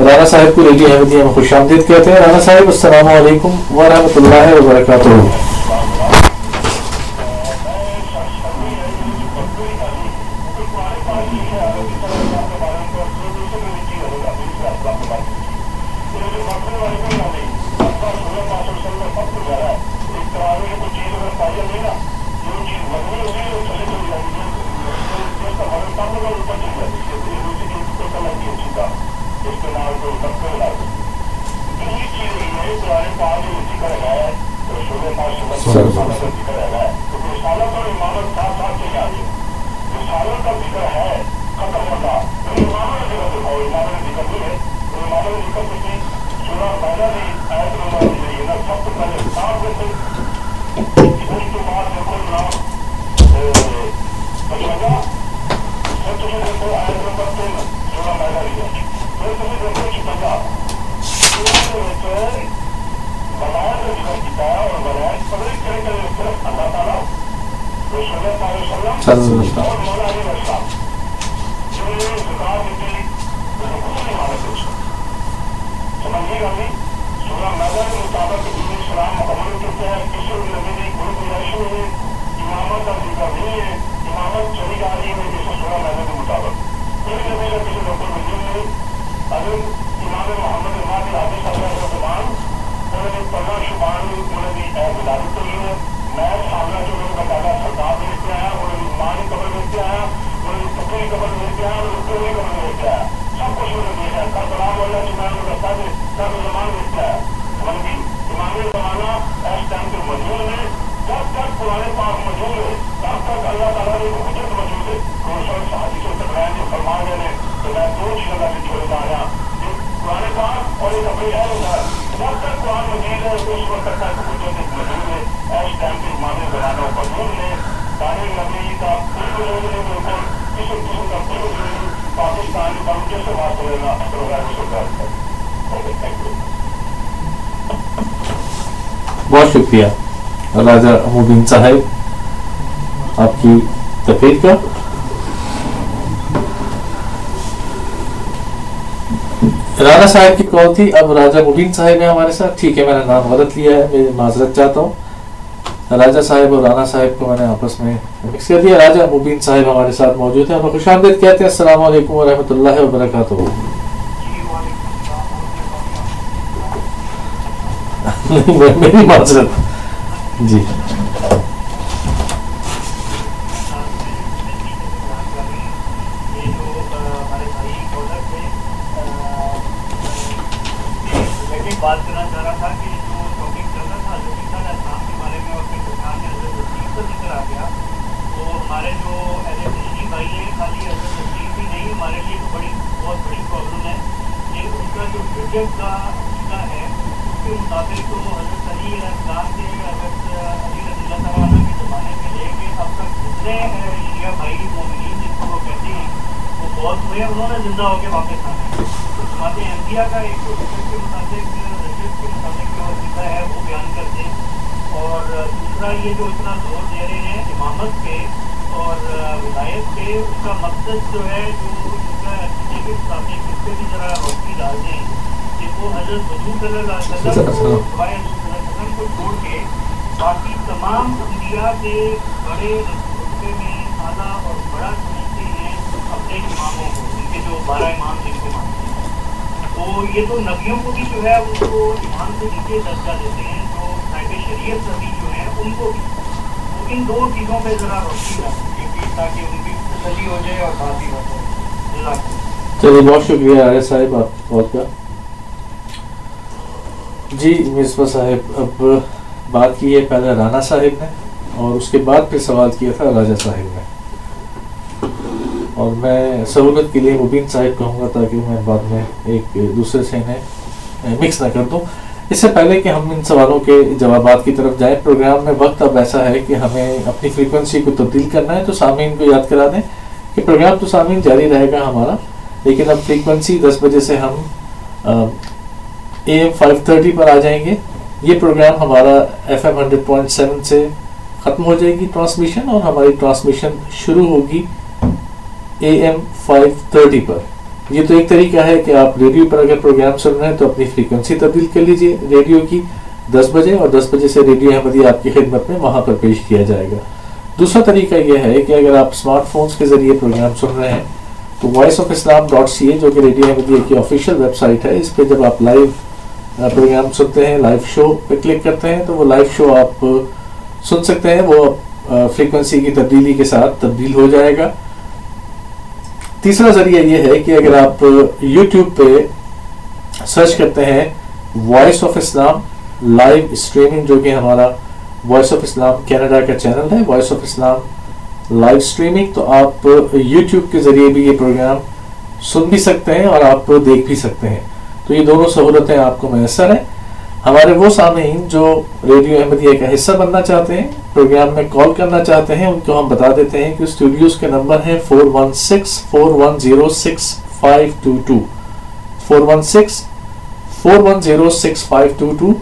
رانا صاحب کو ریڈیو احمدیہ میں خوش آمدید کہتے ہیں۔ رانا صاحب، السلام علیکم ورحمۃ اللہ وبرکاتہ۔ بہت شکریہ۔ راجہ مبین صاحب آپ کی تفریح کا رانا صاحب کی کال تھی، اب راجہ مبین صاحب ہیں ہمارے ساتھ۔ ٹھیک ہے، میں نے نام غلط لیا ہے، میں معذرت چاہتا ہوں۔ راجہ صاحب اور رانا صاحب کو میں نے آپس میں مکس کر دیا۔ راجہ مبین صاحب ہمارے ساتھ موجود ہیں۔ ہمیں خوش آمدید کہتے ہیں۔ السلام علیکم ورحمۃ اللہ وبرکاتہ۔ میری معذرت جی چلیے بہت شکریہ آریہ صاحب آپ بہت کا جی مصباح صاحب اب بات کی ہے پہلے رانا صاحب نے اور اس کے بعد پھر سوال کیا تھا راجہ صاحب نے اور میں سہولت کے لیے مبین صاحب کہوں گا تاکہ میں بعد میں ایک دوسرے سے انہیں مکس نہ کر دوں اس سے پہلے کہ ہم ان سوالوں کے جوابات کی طرف جائیں، پروگرام میں وقت اب ایسا ہے کہ ہمیں اپنی فریکوینسی کو تبدیل کرنا ہے، تو سامعین کو یاد کرا دیں کہ پروگرام تو سامعین جاری رہے گا ہمارا۔ لیکن اب فریکوینسی دس بجے سے ہم اے ایم فائیو تھرٹی پر آ جائیں گے۔ یہ پروگرام ہمارا F M hundred point seven سے ختم ہو جائے گی ٹرانسمیشن اور ہماری ٹرانسمیشن شروع ہوگی اے ایم فائیو تھرٹی پر۔ یہ تو ایک طریقہ ہے کہ آپ ریڈیو پر اگر پروگرام سن رہے ہیں تو اپنی فریکوینسی تبدیل کر لیجیے ریڈیو کی دس بجے اور دس بجے سے ریڈیو احمدی آپ کی خدمت میں وہاں پر پیش کیا جائے گا۔ دوسرا طریقہ یہ ہے کہ اگر آپ اسمارٹ فونز کے ذریعے پروگرام سن رہے ہیں تو voice of Islam dot C A جو کہ ریڈیو احمدیہ کی آفیشیل ویب سائٹ ہے۔ اس پہ جب آپ لائیو پروگرام سنتے ہیں لائیو شو پہ کلک کرتے ہیں تو وہ لائیو شو آپ سن سکتے ہیں۔ وہ فریکوینسی کی تبدیلی کے ساتھ تبدیل ہو جائے گا۔ تیسرا ذریعہ یہ ہے کہ اگر آپ یوٹیوب پہ سرچ کرتے ہیں voice of Islam live streaming جو کہ ہمارا وائس آف اسلام کینیڈا کا چینل ہے۔ Voice of Islam live streaming تو آپ یوٹیوب کے ذریعے بھی یہ پروگرام سن بھی سکتے ہیں اور آپ دیکھ بھی سکتے ہیں۔ تو یہ دونوں سہولتیں آپ کو میسر ہیں۔ ہمارے وہ سامعین جو ریڈیو احمدیہ کا حصہ بننا چاہتے ہیں۔ پروگرام میں کال کرنا چاہتے ہیں، ان کو ہم بتا دیتے ہیں کہ اسٹوڈیوز کے نمبر ہیں four one six four one zero six five two two four one six four one zero six five two two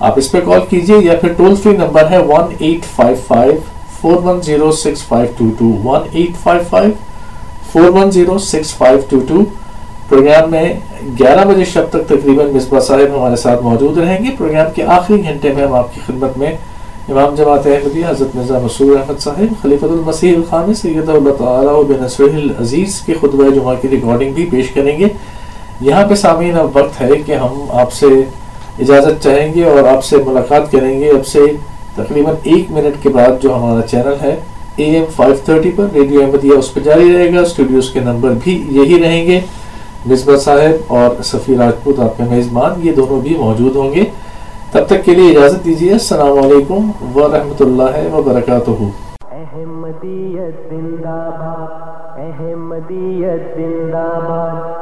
آپ اس پہ کال کیجیے یا پھر ٹول فری نمبر ہے one eight five five four one zero six five two two one eight five five four one zero six five two two programme میں گیارہ بجے شب تک تقریباً مصباح صاحب ہمارے ساتھ موجود رہیں گے۔ پروگرام کے آخری گھنٹے میں ہم آپ کی خدمت میں امام جماعت احمدیہ حضرت مرزا مسرور احمد صاحب، خلیفۃ المسیح الخان سید اللہ تعالیٰ بنصر العزیز کے خطبہ جمعہ کی ریکارڈنگ بھی پیش کریں گے۔ یہاں پہ سامعین اب وقت ہے کہ ہم آپ سے اجازت چاہیں گے اور آپ سے ملاقات کریں گے۔ اب سے تقریباً ایک منٹ کے بعد جو ہمارا چینل ہے اے ایم فائیو تھرٹی پر ریڈیو احمدیہ اس پہ جاری رہے گا۔ اسٹوڈیوز کے نمبر بھی یہی رہیں گے۔ مصباح صاحب اور سفیر راجپوت، آپ کے میزبان، یہ دونوں بھی موجود ہوں گے۔ تب تک کے لیے اجازت دیجیے۔ السلام علیکم ورحمۃ اللہ وبرکاتہ۔ احمدیت زندہ باد، احمدیت زندہ باد۔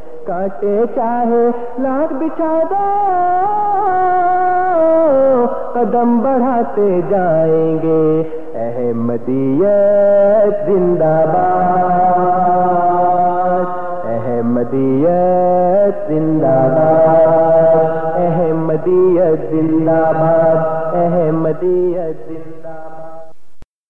کاٹے چاہے، لاکھ بچھا دو، قدم بڑھاتے جائیں گے۔ احمدیت زندہ باد، احمدیت زندہ باد، احمدیت زندہ باد، احمدیت زندہ